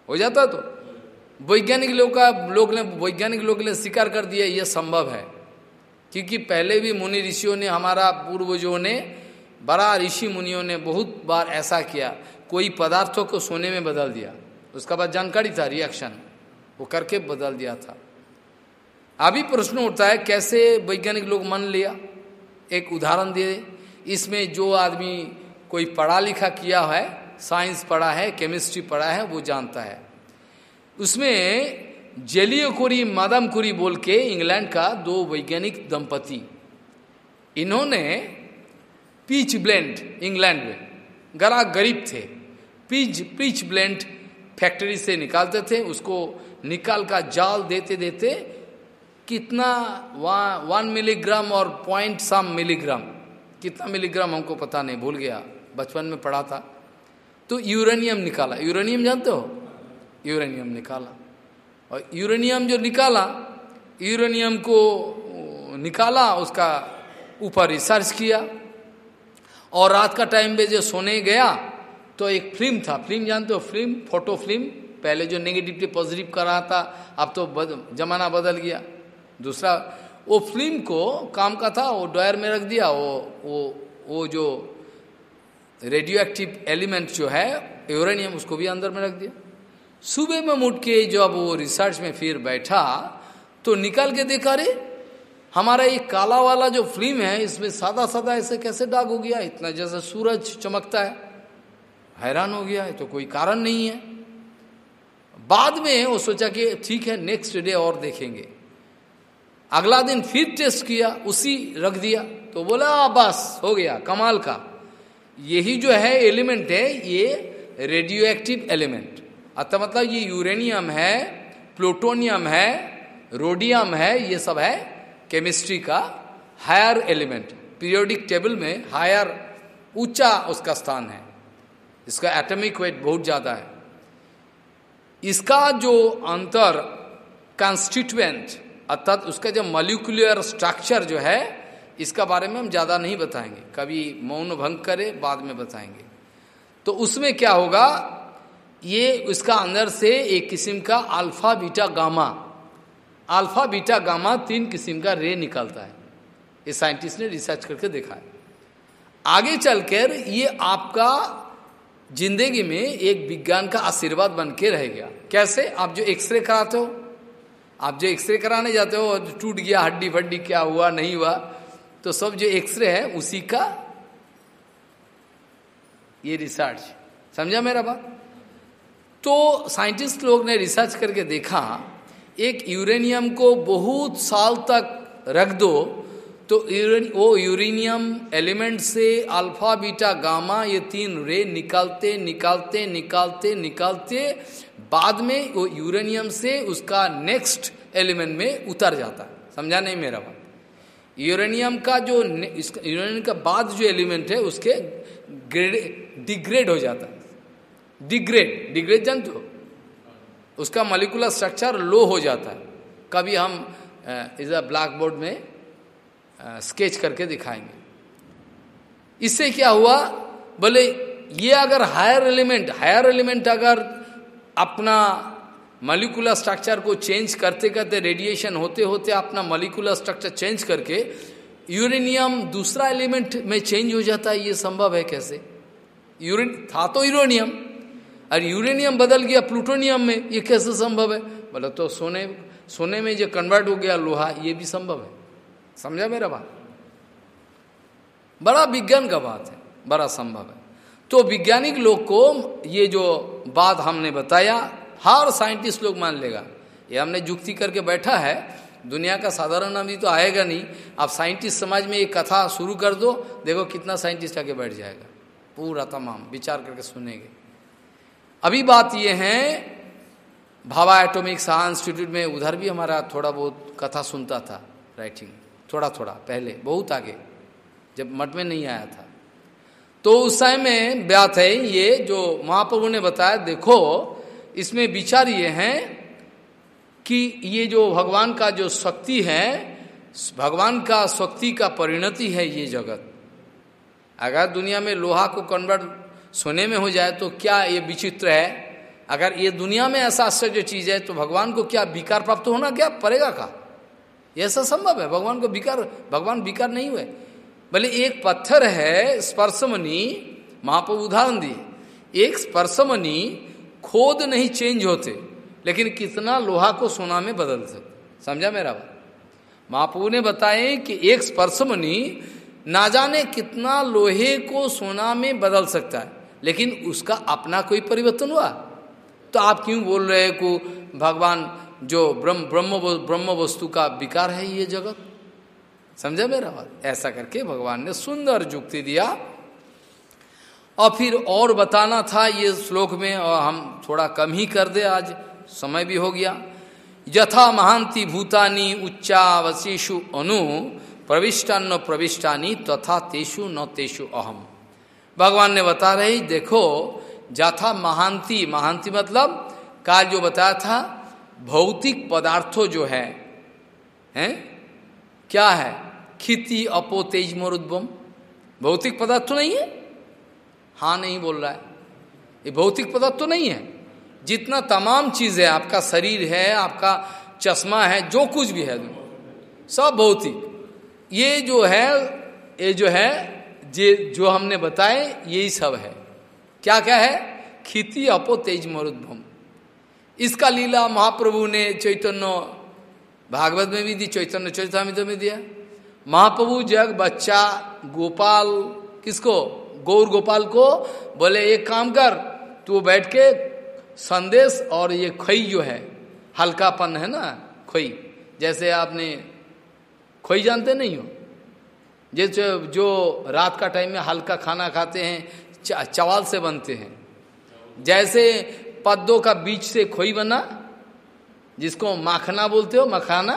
हो जाता तो। वैज्ञानिक लोग का, लोग ने, वैज्ञानिक लोग ने स्वीकार कर दिया यह संभव है। क्योंकि पहले भी मुनि ऋषियों ने, हमारा पूर्वजों ने, बड़ा ऋषि मुनियों ने बहुत बार ऐसा किया, कोई पदार्थों को सोने में बदल दिया। उसका बाद जानकारी था रिएक्शन वो करके बदल दिया था। अभी प्रश्न उठता है, कैसे वैज्ञानिक लोग मान लिया? एक उदाहरण दे। इसमें जो आदमी कोई पढ़ा लिखा किया है साइंस पढ़ा है केमिस्ट्री पढ़ा है वो जानता है। उसमें जेलियोकुरी मादमकुरी बोल के इंग्लैंड का दो वैज्ञानिक दंपति इन्होंने पीच ब्लेंड इंग्लैंड में गरा गरीब थे पीच पीच ब्लेंड फैक्ट्री से निकालते थे उसको निकाल का जाल देते देते कितना वा, वन मिलीग्राम और पॉइंट सम मिलीग्राम कितना मिलीग्राम हमको पता नहीं भूल गया बचपन में पढ़ा था। तो यूरेनियम निकाला। यूरेनियम जानते हो? यूरेनियम निकाला। और यूरेनियम जो निकाला यूरेनियम को निकाला उसका ऊपर रिसर्च किया। और रात का टाइम पे जो सोने गया तो एक फ़िल्म था। फ़िल्म जानते हो? Film photo film. पहले जो नेगेटिव पॉजिटिव कर रहा था अब तो बद, जमाना बदल गया। दूसरा वो फ़िल्म को काम का था वो डॉयर में रख दिया वो वो वो जो रेडियो एक्टिव एलिमेंट जो है यूरेनियम उसको भी अंदर में रख दिया। सुबह में मुट के जब वो रिसर्च में फिर बैठा तो निकाल के देखा रे हमारा ये काला वाला जो फ़िल्म है, इसमें सादा सादा ऐसे कैसे दाग हो गया? इतना जैसे सूरज चमकता है। हैरान हो गया है तो कोई कारण नहीं है। बाद में वो सोचा कि ठीक है नेक्स्ट डे और देखेंगे। अगला दिन फिर टेस्ट किया, उसी रख दिया। तो बोला बस, हो गया, कमाल का। यही जो है एलिमेंट है, ये रेडियो एक्टिव एलिमेंट अतः मतलब ये यूरेनियम है प्लूटोनियम है रोडियम है, ये सब है केमिस्ट्री का हायर एलिमेंट पीरियोडिक टेबल में हायर ऊँचा उसका स्थान है। इसका एटॉमिक वेट बहुत ज़्यादा है। इसका जो अंतर कॉन्स्टिट्यूएंट अर्थात उसका जो मल्यूकुलर स्ट्रक्चर जो है इसका बारे में हम ज़्यादा नहीं बताएँगे। कभी मौन भंग करे, बाद में बताएँगे। तो उसमें क्या होगा? ये उसका अंदर से एक किस्म का alpha, beta, gamma. Alpha, beta, gamma तीन किस्म का रे निकलता है। ये साइंटिस्ट ने रिसर्च करके देखा है। आगे चलकर ये आपका ज़िंदगी में एक विज्ञान का आशीर्वाद बन के रह गया। कैसे? आप जो एक्सरे कराते हो। आप जो एक्सरे कराने जाते हो टूट गया हड्डी फड्डी क्या हुआ, नहीं हुआ तो सब जो एक्सरे है, उसी का ये रिसर्च समझा मेरा बात? तो साइंटिस्ट लोग ने रिसर्च करके देखा, एक यूरेनियम को बहुत साल तक रख दो तो यूरेन वो यूरेनियम एलिमेंट से अल्फ़ा बीटा गामा ये तीन रे निकालते निकालते निकालते निकालते, बाद में वो यूरेनियम से उसका नेक्स्ट एलिमेंट में उतर जाता। है समझा नहीं मेरा बात? यूरेनियम का जो यूरेनियम का बाद जो एलिमेंट है, उसके ग्रेड डिग्रेड हो जाता है। डिग्रेड। डिग्रेड जानते हो उसका मलिकुलर स्ट्रक्चर लो हो जाता है। कभी हम इस ब्लैक बोर्ड में स्केच करके दिखाएँगे। इससे क्या हुआ? बोले, ये अगर हायर एलिमेंट हायर एलिमेंट अगर अपना मलिकुलर स्ट्रक्चर को चेंज करते करते रेडिएशन होते होते अपना मलिकुलर स्ट्रक्चर चेंज करके यूरेनियम दूसरा एलिमेंट में चेंज हो जाता है, ये संभव है कैसे? यूरेन था तो यूरेनियम और यूरेनियम बदल गया प्लूटोनियम में, ये कैसे संभव है? बोले तो सोने सोने में जो कन्वर्ट हो गया लोहा, ये भी संभव है। समझा मेरा बात? बड़ा विज्ञान का बात है, बड़ा संभव है। तो वैज्ञानिक लोग को ये जो बात हमने बताया हर साइंटिस्ट लोग मान लेगा। ये हमने जुक्ति करके बैठा है, दुनिया का साधारण आदमी तो आएगा नहीं। आप साइंटिस्ट समाज में ये कथा शुरू कर दो, देखो कितना साइंटिस्ट आके बैठ जाएगा। पूरा तमाम, विचार करके सुनेंगे। अभी बात ये है, भावा एटोमिक साहा इंस्टीट्यूट में उधर भी हमारा थोड़ा बहुत कथा सुनता था, राइटिंग। थोड़ा थोड़ा, पहले, बहुत आगे, जब मठ में नहीं आया था। तो उस समय में बात है ये जो महाप्रभु ने बताया, देखो इसमें विचार ये है कि ये जो भगवान का जो शक्ति है, भगवान का शक्ति का परिणति है ये जगत। अगर दुनिया में लोहा को कन्वर्ट सोने में हो जाए तो क्या ये विचित्र है? अगर ये दुनिया में ऐसा आश्चर्य चीज़ है तो भगवान को क्या विकार प्राप्त होना क्या पड़ेगा का? ऐसा संभव है? भगवान को विकार, भगवान विकार नहीं हुए। भले एक पत्थर है स्पर्शमणि, महाप्रभु उदाहरण दिए। एक स्पर्शमणि खोद नहीं चेंज होते, लेकिन कितना लोहा को सोना में बदल सकते। समझा मेरा बात? महाप्रभु ने बताए कि एक स्पर्शमणि ना जाने कितना लोहे को सोना में बदल सकता है, लेकिन उसका अपना कोई परिवर्तन हुआ। तो आप क्यों बोल रहे को भगवान जो ब्रह्म ब्रह्म ब्रह्म वस्तु का विकार है ये जगत? समझा मेरा बात? ऐसा करके भगवान ने सुंदर जुक्ति दिया। और फिर और बताना था ये श्लोक में, और हम थोड़ा कम ही कर दे आज, समय भी हो गया। यथा महांति भूतानी उच्चावशेषु अनु, प्रविष्टान्न प्रविष्टानी तथा तेषु न तेषु अहम। भगवान ने बता रहे, देखो जाथा महांति महांति मतलब काल जो बताया था, भौतिक पदार्थों जो है, हैं? क्या है? खिति, अपो, तेज मोरुद्वम भौतिक पदार्थ तो नहीं है? हाँ नहीं बोल रहा है। ये भौतिक पदार्थ तो नहीं है। जितना तमाम चीज़ है आपका शरीर है, आपका चश्मा है, जो कुछ भी है, सब भौतिक। ये जो है, ये जो है जे जो हमने बताए, यही सब है। क्या क्या है? खिति अपो तेज मरुद्भम। इसका लीला महाप्रभु ने चैतन्य, भागवत में भी दी, चैतन्य चैतन्य में दिया। महाप्रभु जग बच्चा, गोपाल, किसको? गौर गोपाल को बोले, एक काम कर, तू बैठ के संदेश और ये खोई जो है, हल्कापन है ना, खोई, जैसे आपने खोई जानते नहीं हो? जैसे जो रात का टाइम में हल्का खाना खाते हैं चावल से बनते हैं। जैसे पद्दों का बीच से खोई बना, जिसको माखना बोलते हो, मखाना,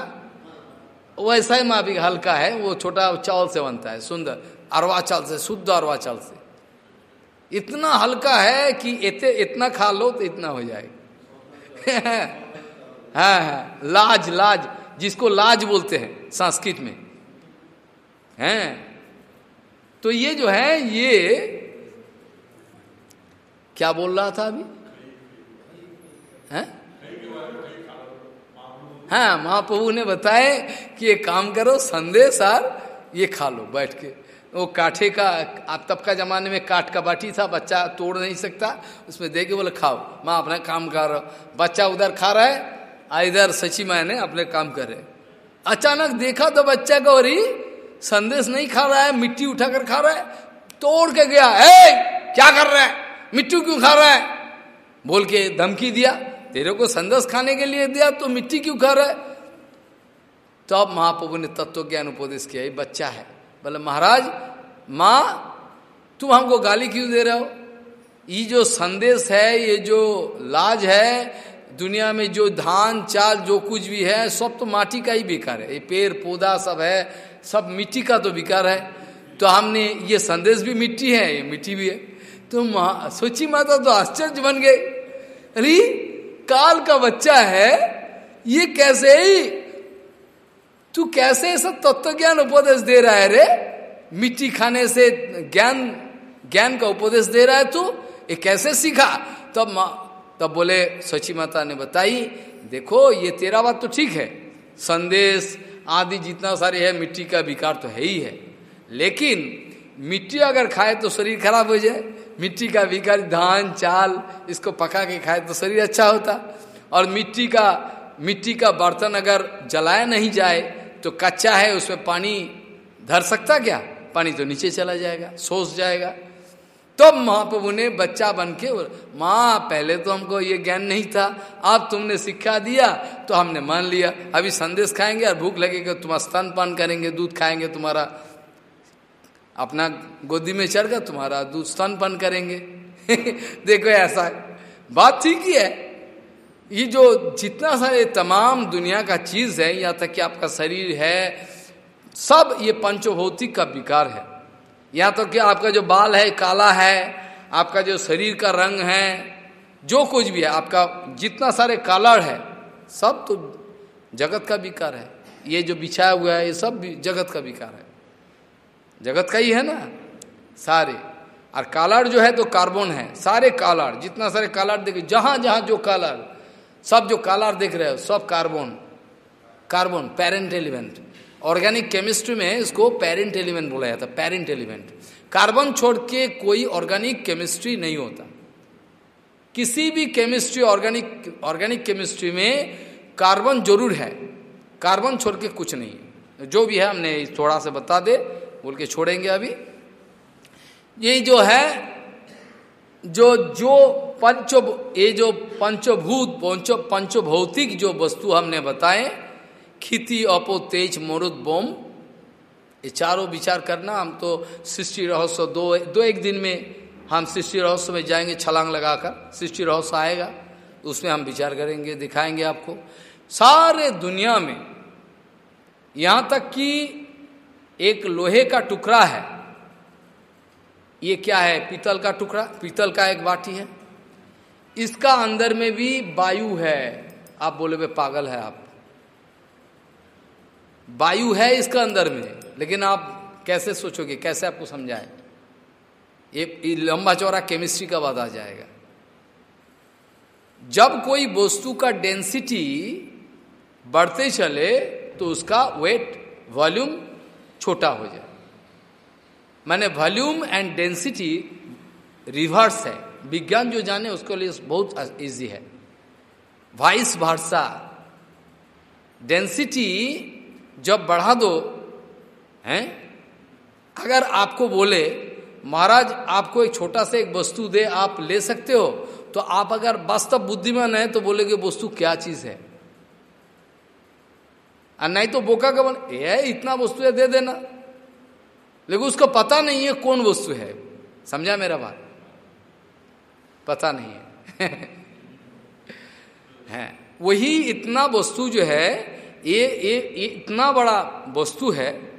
वैसा ही माफिक हल्का है, वो छोटा चावल से बनता है, सुंदर, अरवा चाल से, शुद्ध अरवा चाल से। इतना हल्का है कि इतने इतना खा लो तो इतना हो जाएगा। हाँ हाँ लाज लाज, जिसको लाज बोलते हैं संस्कृत में। हैं? तो ये जो है, ये क्या बोल रहा था अभी? हैं? हाँ महाप्रभु ने बताए कि ये काम करो, संदेश आर ये खा लो, बैठ के। वो काठे का, आप तब का जमाने में काठ का बाटी था, बच्चा तोड़ नहीं सकता, उसमें दे के बोले, खाओ, माँ अपना काम कर रहा बच्चा उधर खा रहा है इधर सची माँ ने अपने काम कर। अचानक देखा तो बच्चा अरे संदेश नहीं खा रहा है, मिट्टी उठाकर खा रहा है, तोड़ के गया, ए, क्या कर रहा है? मिट्टी क्यों खा रहा है? बोल के धमकी दिया, तेरे को संदेश खाने के लिए दिया तो मिट्टी क्यों खा रहा है? तो अब महाप्रभु ने तत्व ज्ञान उपदेश किया, ये बच्चा है बोले, महाराज, माँ, तुम हमको गाली क्यों दे रहे हो? ये जो संदेश है, ये जो लाज है, दुनिया में जो धान, चाल, जो कुछ भी है, सब तो माटी का ही बेकार है। ये पेड़, पौधा सब है, सब मिट्टी का तो बेकार है। तो हमने ये संदेश भी मिट्टी है, ये मिट्टी भी है। तो सोची माता तो आश्चर्य बन गए अरे काल का बच्चा है, ये कैसे ही तू कैसे ऐसा तत्व ज्ञान उपदेश दे रहा है रे? मिट्टी खाने से ज्ञान ज्ञान का उपदेश दे रहा है तू? ये कैसे सीखा? तब तब बोले सची माता ने बताई, देखो, ये तेरा बात तो ठीक है। संदेश आदि जितना सारे है, मिट्टी का विकार तो है ही है। लेकिन मिट्टी अगर खाए तो शरीर खराब हो जाए। मिट्टी का विकार, धान, चाल, इसको पका के खाए तो शरीर अच्छा होता। और मिट्टी का मिट्टी का बर्तन अगर जलाया नहीं जाए तो कच्चा है, उसमें पानी धर सकता क्या? पानी तो नीचे चला जाएगा, सोस जाएगा। तब तो महाप्रभु ने बच्चा बन के माँ, पहले तो हमको ये ज्ञान नहीं था, अब तुमने शिक्षा दिया तो हमने मान लिया। अभी संदेश खाएँगे और भूख लगेगा तुम स्तनपान करेंगे, दूध खाएँगे, तुम्हारा अपना गोदी में चढ़ कर तुम्हारा दूध स्तनपान करेंगे। देखो ऐसा बात ठीक ही है। ये जो जितना सारे तमाम दुनिया का चीज़ है, यहाँ तक कि आपका शरीर है, सब ये पंचभौतिक का विकार है। या तो कि आपका जो बाल है, काला है, आपका जो शरीर का रंग है, जो कुछ भी है, आपका जितना सारे कालर है, सब तो जगत का विकार है। ये जो बिछाया हुआ है, ये सब जगत का विकार है। जगत का ही है ना? सारे। और कालर जो है तो कार्बन है। सारे कालर, जितना सारे कालर देखे जहाँ जहाँ जो कालर सब जो कालर देख रहे हो, सब carbon carbon parent element organic chemistry में इसको पेरेंट एलिमेंट बोला जाता है पेरेंट एलिमेंट कार्बन छोड़ के कोई ऑर्गेनिक केमिस्ट्री नहीं होता। किसी भी केमिस्ट्री ऑर्गेनिक ऑर्गेनिक केमिस्ट्री में कार्बन ज़रूर है। कार्बन छोड़ के कुछ नहीं जो भी है, हमने थोड़ा सा बता दे, बोल के छोड़ेंगे अभी। ये जो है जो जो पंचो, ये जो पंचभूत, पंचो, पंचभौतिक जो वस्तु हमने बताए, खिति, अपो, तेज, मरुद, बोम, ये चारों विचार करना, हम तो सृष्टि रहस्य दो दो एक दिन में हम सृष्टि रहस्य में जाएँगे, छलांग लगाकर, सृष्टि रहस्य आएगा उसमें हम विचार करेंगे, दिखाएँगे आपको। सारे दुनिया में, यहाँ तक कि एक लोहे का टुकड़ा है ये क्या है? पीतल का टुकड़ा? पीतल का एक बाटी है। इसका अंदर में भी वायु है। आप बोले, वे पागल है आप। वायु है इसका अंदर में, लेकिन आप कैसे सोचोगे? कैसे आपको समझाएँ? ये लंबा चौड़ा केमिस्ट्री का बात आ जाएगा। जब कोई वस्तु का डेंसिटी बढ़ते चले तो उसका वेट वॉल्यूम छोटा हो जाए। मैंने वॉल्यूम एंड डेंसिटी रिवर्स है। विज्ञान जो जाने उसके लिए बहुत इजी है। वाइस भाषा डेंसिटी जब बढ़ा दो, हैं? अगर आपको बोले, महाराज, आपको एक छोटा सा एक वस्तु दे, आप ले सकते हो तो आप अगर वास्तव बुद्धिमान है तो बोलेगे वस्तु क्या चीज़ है? और नहीं तो बोका का बन ये इतना वस्तु है, दे देना। लेकिन उसको पता नहीं है कौन वस्तु है। समझा मेरा बात? पता नहीं है। है। वही इतना वस्तु जो है, ये ये इतना बड़ा वस्तु है,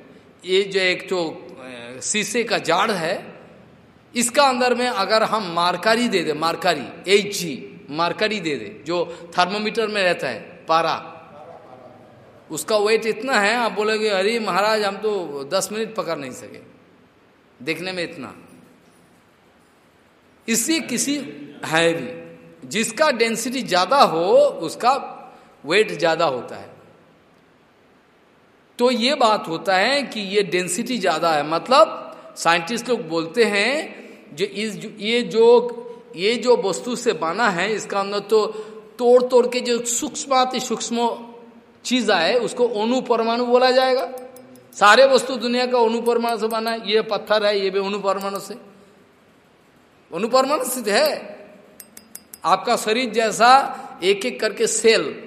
ये जो एक जो शीशे का जाड़ है, इसका अंदर में अगर हम मारकारी दे दे, मारकारी एच जी मारकारी दे दे, जो थर्मोमीटर में रहता है, पारा उसका वेट इतना है, आप बोलोगे, अरे महाराज, हम तो दस मिनट पकड़ नहीं सके। देखने में इतना। इससे किसी है भी, जिसका डेंसिटी ज़्यादा हो, उसका वेट ज़्यादा होता है। तो ये बात होता है कि ये डेंसिटी ज़्यादा है। मतलब साइंटिस्ट लोग बोलते हैं, जो इस ये जो ये जो वस्तु से बना है, इसका अंदर तो तोड़ तोड़ के जो सूक्ष्म सूक्ष्म चीज़ आए, उसको अणु परमाणु बोला जाएगा। सारे वस्तु दुनिया का अणु परमाणु से बना है ये पत्थर है, ये भी अणु परमाणु से। अणु परमाणु से है। आपका शरीर जैसा एक एक करके सेल,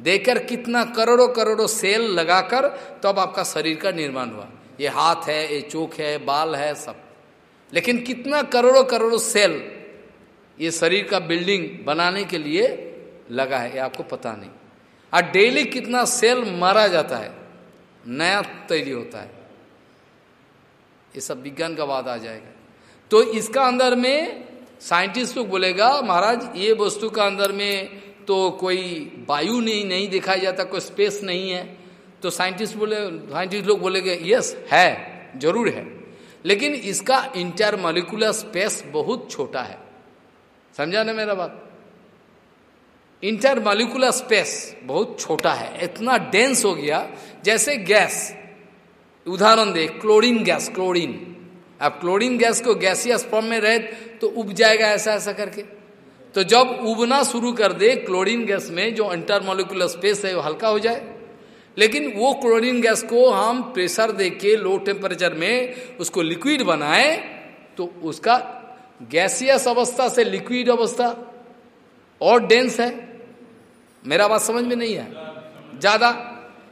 देकर कितना करोड़ों करोड़ों सेल लगाकर, तब तो आपका शरीर का निर्माण हुआ। ये हाथ है, ये चोक है, बाल है, सब। लेकिन कितना करोड़ों करोड़ों सेल ये शरीर का बिल्डिंग बनाने के लिए लगा है, ये आपको पता नहीं। और डेली कितना सेल मारा जाता है, नया तैयारी होता है। ये सब विज्ञान का बात आ जाएगा। तो इसका अंदर में साइंटिस्ट लोग बोलेगा, महाराज, ये वस्तु का अंदर में तो कोई वायु नहीं नहीं दिखाई जाता, कोई स्पेस नहीं है। तो साइंटिस्ट बोले, साइंटिस्ट लोग बोलेगे यस है, ज़रूर है। लेकिन इसका इंटर मोलिकुलर स्पेस बहुत छोटा है। समझा ना मेरा बात? इंटर मोलिकुलर स्पेस बहुत छोटा है, इतना डेंस हो गया, जैसे गैस उदाहरण दे क्लोरीन गैस क्लोरीन अब क्लोरीन गैस को गैसियस फॉर्म में रहे तो उब जाएगा ऐसा ऐसा करके। तो जब उबना शुरू कर दे क्लोरीन गैस में जो अंटरमोलिकुलर स्पेस है, वो हल्का हो जाए। लेकिन वो क्लोरीन गैस को हम प्रेशर दे के लो टेम्परेचर में उसको लिक्विड बनाए तो उसका गैसियस अवस्था से लिक्विड अवस्था और डेंस है। मेरा बात समझ में नहीं है। ज़्यादा,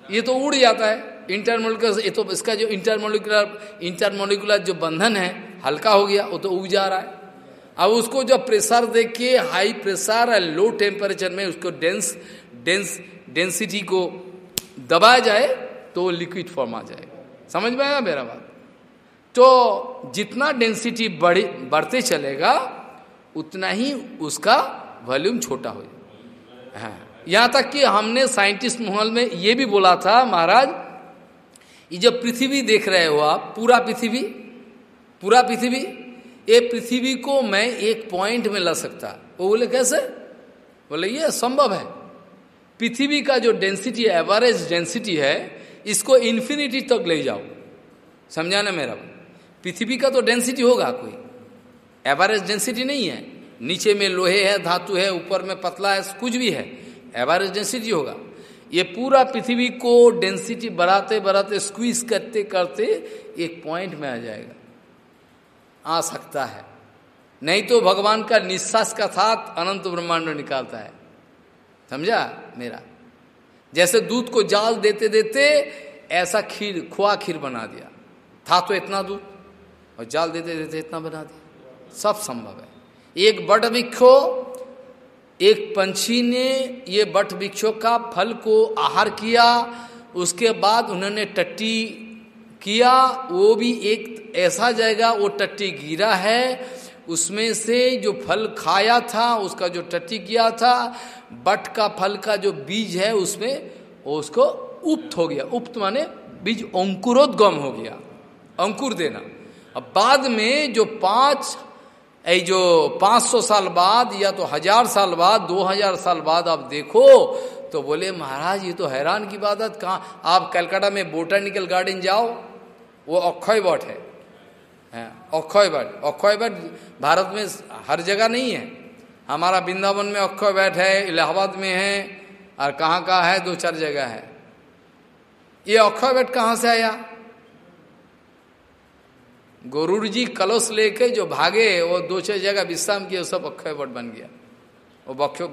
ये तो उड़ जाता है। इंटरमोलिकुलर ये तो इसका जो इंटरमोलिकुलर इंटरमोलिकुलर जो बंधन है, हल्का हो गया, वो तो उग जा रहा है। अब उसको जब प्रेशर देख के हाई प्रेशर और लो टेम्परेचर में उसको डेंस डेंस डेंसिटी को दबाया जाए तो लिक्विड फॉर्म आ जाएगा। समझ में आया मेरा बात? तो जितना डेंसिटी बढ़ी, बढ़ते चलेगा, उतना ही उसका वॉल्यूम छोटा हो हाँ। यहाँ तक कि हमने साइंटिस्ट माहौल में ये भी बोला था, महाराज, ये जो पृथ्वी देख रहे हो आप, पूरा पृथ्वी पूरा पृथ्वी, ये पृथ्वी को मैं एक पॉइंट में ला सकता। वो बोले, कैसे? बोले, ये संभव है। पृथ्वी का जो डेंसिटी एवरेज डेंसिटी है, इसको इन्फिनिटी तक ले जाओ। समझाना मेरा? पृथ्वी का तो डेंसिटी होगा कोई। एवरेज डेंसिटी नहीं है। नीचे में लोहे है, धातु है, ऊपर में पतला है, कुछ भी है। एवरेज डेंसिटी होगा। ये पूरा पृथ्वी को डेंसिटी बढ़ाते बढ़ाते स्क्वीज करते करते एक पॉइंट में आ जाएगा। आ सकता है। नहीं तो भगवान का निश्वास का साथ अनंत ब्रह्मांड निकालता है। समझा मेरा? जैसे दूध को जाल देते देते ऐसा खीर, खुआ खीर बना दिया। था तो इतना दूध, और जाल देते देते इतना बना दिया। सब संभव है। एक बट विक्षो एक पंछी ने ये बट वृक्षों का फल को आहार किया, उसके बाद उन्होंने टट्टी किया, वो भी एक ऐसा जाएगा वो टट्टी गिरा है, उसमें से जो फल खाया था, उसका जो टट्टी किया था, बट का फल का जो बीज है, उसमें उसको उप्त हो गया। उप्त माने बीज अंकुरोद्गम हो गया, अंकुर देना। अब बाद में जो पाँच ऐ जो 500 साल बाद या तो हज़ार साल बाद 2000 साल बाद आप देखो तो बोले, महाराज, ये तो हैरान की बात है। कहाँ, आप कलकत्ता में बोटानिकल गार्डन जाओ, वो अक्षय बट है। अक्षय बट अक्षय बट भारत में हर जगह नहीं है। हमारा वृंदावन में अक्षय बैठ है, इलाहाबाद में है, और कहाँ कहाँ है, दो चार जगह है। ये अक्षय बैठ कहाँ से आया? गुरुर जी कलश लेके जो भागे, वो दो छह जगह विश्राम किए सब अक्षय वट बन गया। वो बक्षों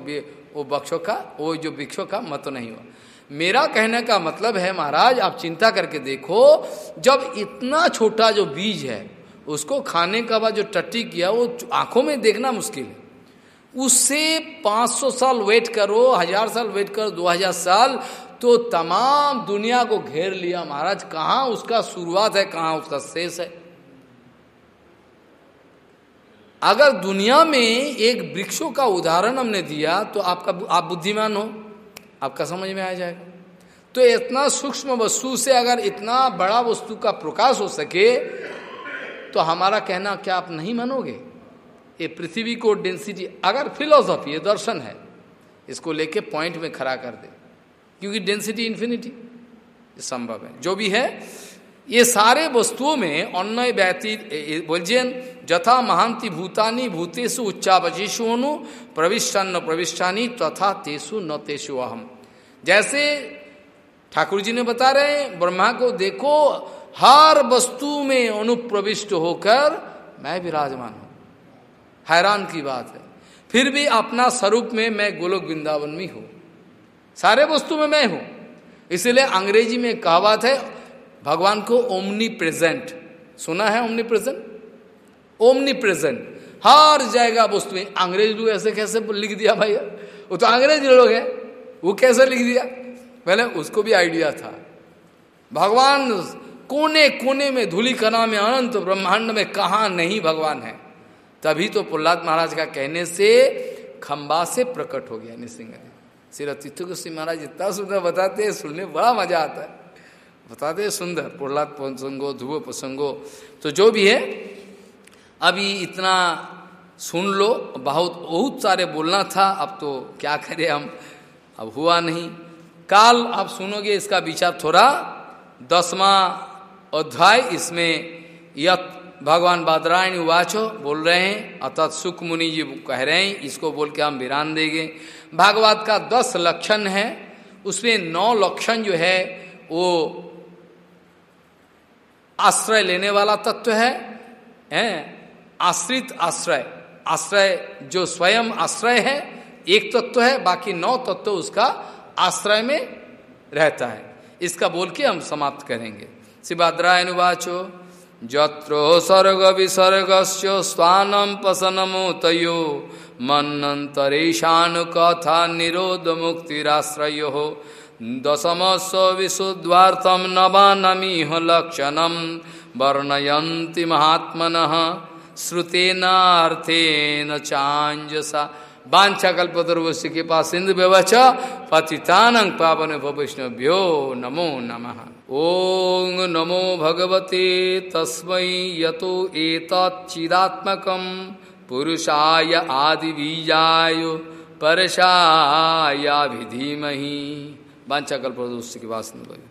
वो बक्षों का वो जो वृक्षों का मत नहीं हुआ। मेरा कहने का मतलब है, महाराज, आप चिंता करके देखो, जब इतना छोटा जो बीज है, उसको खाने का बाद जो टट्टी किया, वो आँखों में देखना मुश्किल है। उससे 500 साल वेट करो, हज़ार साल वेट करो 2000 साल तो तमाम दुनिया को घेर लिया, महाराज, कहाँ उसका शुरुआत है, कहाँ उसका शेष है? अगर दुनिया में एक वृक्षों का उदाहरण हमने दिया तो आपका आप बुद्धिमान हो, आपका समझ में आ जाएगा। तो इतना सूक्ष्म वस्तु से अगर इतना बड़ा वस्तु का प्रकाश हो सके तो हमारा कहना, क्या आप नहीं मानोगे? ये पृथ्वी को डेंसिटी अगर फिलोसॉफी है दर्शन है, इसको लेके पॉइंट में खड़ा कर दे, क्योंकि डेंसिटी इन्फिनिटी संभव है। जो भी है ये सारे वस्तुओं में अन्य व्यतीत बोलिए जथा महांति भूतानी भूतेषु उच्चावचेशु अनु प्रविष्टान प्रविष्टानी तथा तेसु न तेसु अहम। जैसे ठाकुर जी ने बता रहे हैं, ब्रह्मा को देखो, हर वस्तु में अनुप्रविष्ट होकर मैं विराजमान हूँ। हैरान की बात है। फिर भी अपना स्वरूप में मैं गोलोक वृंदावन में हूँ। सारे वस्तु में मैं हूँ। इसलिए अंग्रेज़ी में कहावत है भगवान को ओमनी प्रेजेंट सुना है ओमनी प्रेजेंट ओमनी प्रेजेंट हर जाएगा वस्तु में अंग्रेज़ लोग ऐसे कैसे लिख दिया भाई वो तो अंग्रेज़ लोग हैं। वो कैसे लिख दिया? पहले उसको भी आइडिया था। भगवान कोने कोने में धूली कना में, अनंत ब्रह्मांड में कहा नहीं भगवान है? तभी तो प्रहलाद महाराज का कहने से खंबा से प्रकट हो गया निसिंह श्री सिंह महाराज इतना सुंदर बताते हैं, सुनने बड़ा मज़ा आता है। बताते सुंदर। प्रहलाद प्रसंगो, ध्रुव प्रसंगो। तो जो भी है, अभी इतना सुन लो। बहुत बहुत सारे बोलना था, अब तो क्या करें हम? अब हुआ नहीं। काल, आप सुनोगे इसका विचार थोड़ा। दसवा अध्याय, इसमें यत भगवान बादरायण वाचो, बोल रहे हैं अर्थात सुख मुनि जी कह रहे हैं, इसको बोल के हम विरान देंगे। भागवत का दस लक्षण है, उसमें नौ लक्षण जो है, वो आश्रय लेने वाला तत्व है, हैं? आश्रित आश्रय। आश्रय जो स्वयं आश्रय है, एक तत्व है, बाकी नौ तत्व उसका आश्रय में रहता है। इसका बोल के हम समाप्त करेंगे। शिवाद्राय अनुवाचो जत्रो सर्ग विसर्ग स्वानम पसनमोतयो मनंतरेशान कथा निरोध मुक्तिराश्रय दशमस्व विशुद्धार्थम नवानमीह लक्षणम वर्णयंती महात्मन श्रुतेनार्थेन चांजसा वाछा कल्पतरुवश्य के पास सिंधु व्यवच पतितानंग पावन वैष्णव्यो नमो नमः। ओं नमो भगवते तस्मै यतो एतच्चिदात्मकं पुरुषाय आदिबीजाय परशाया विधीमहि दोष की सिंधु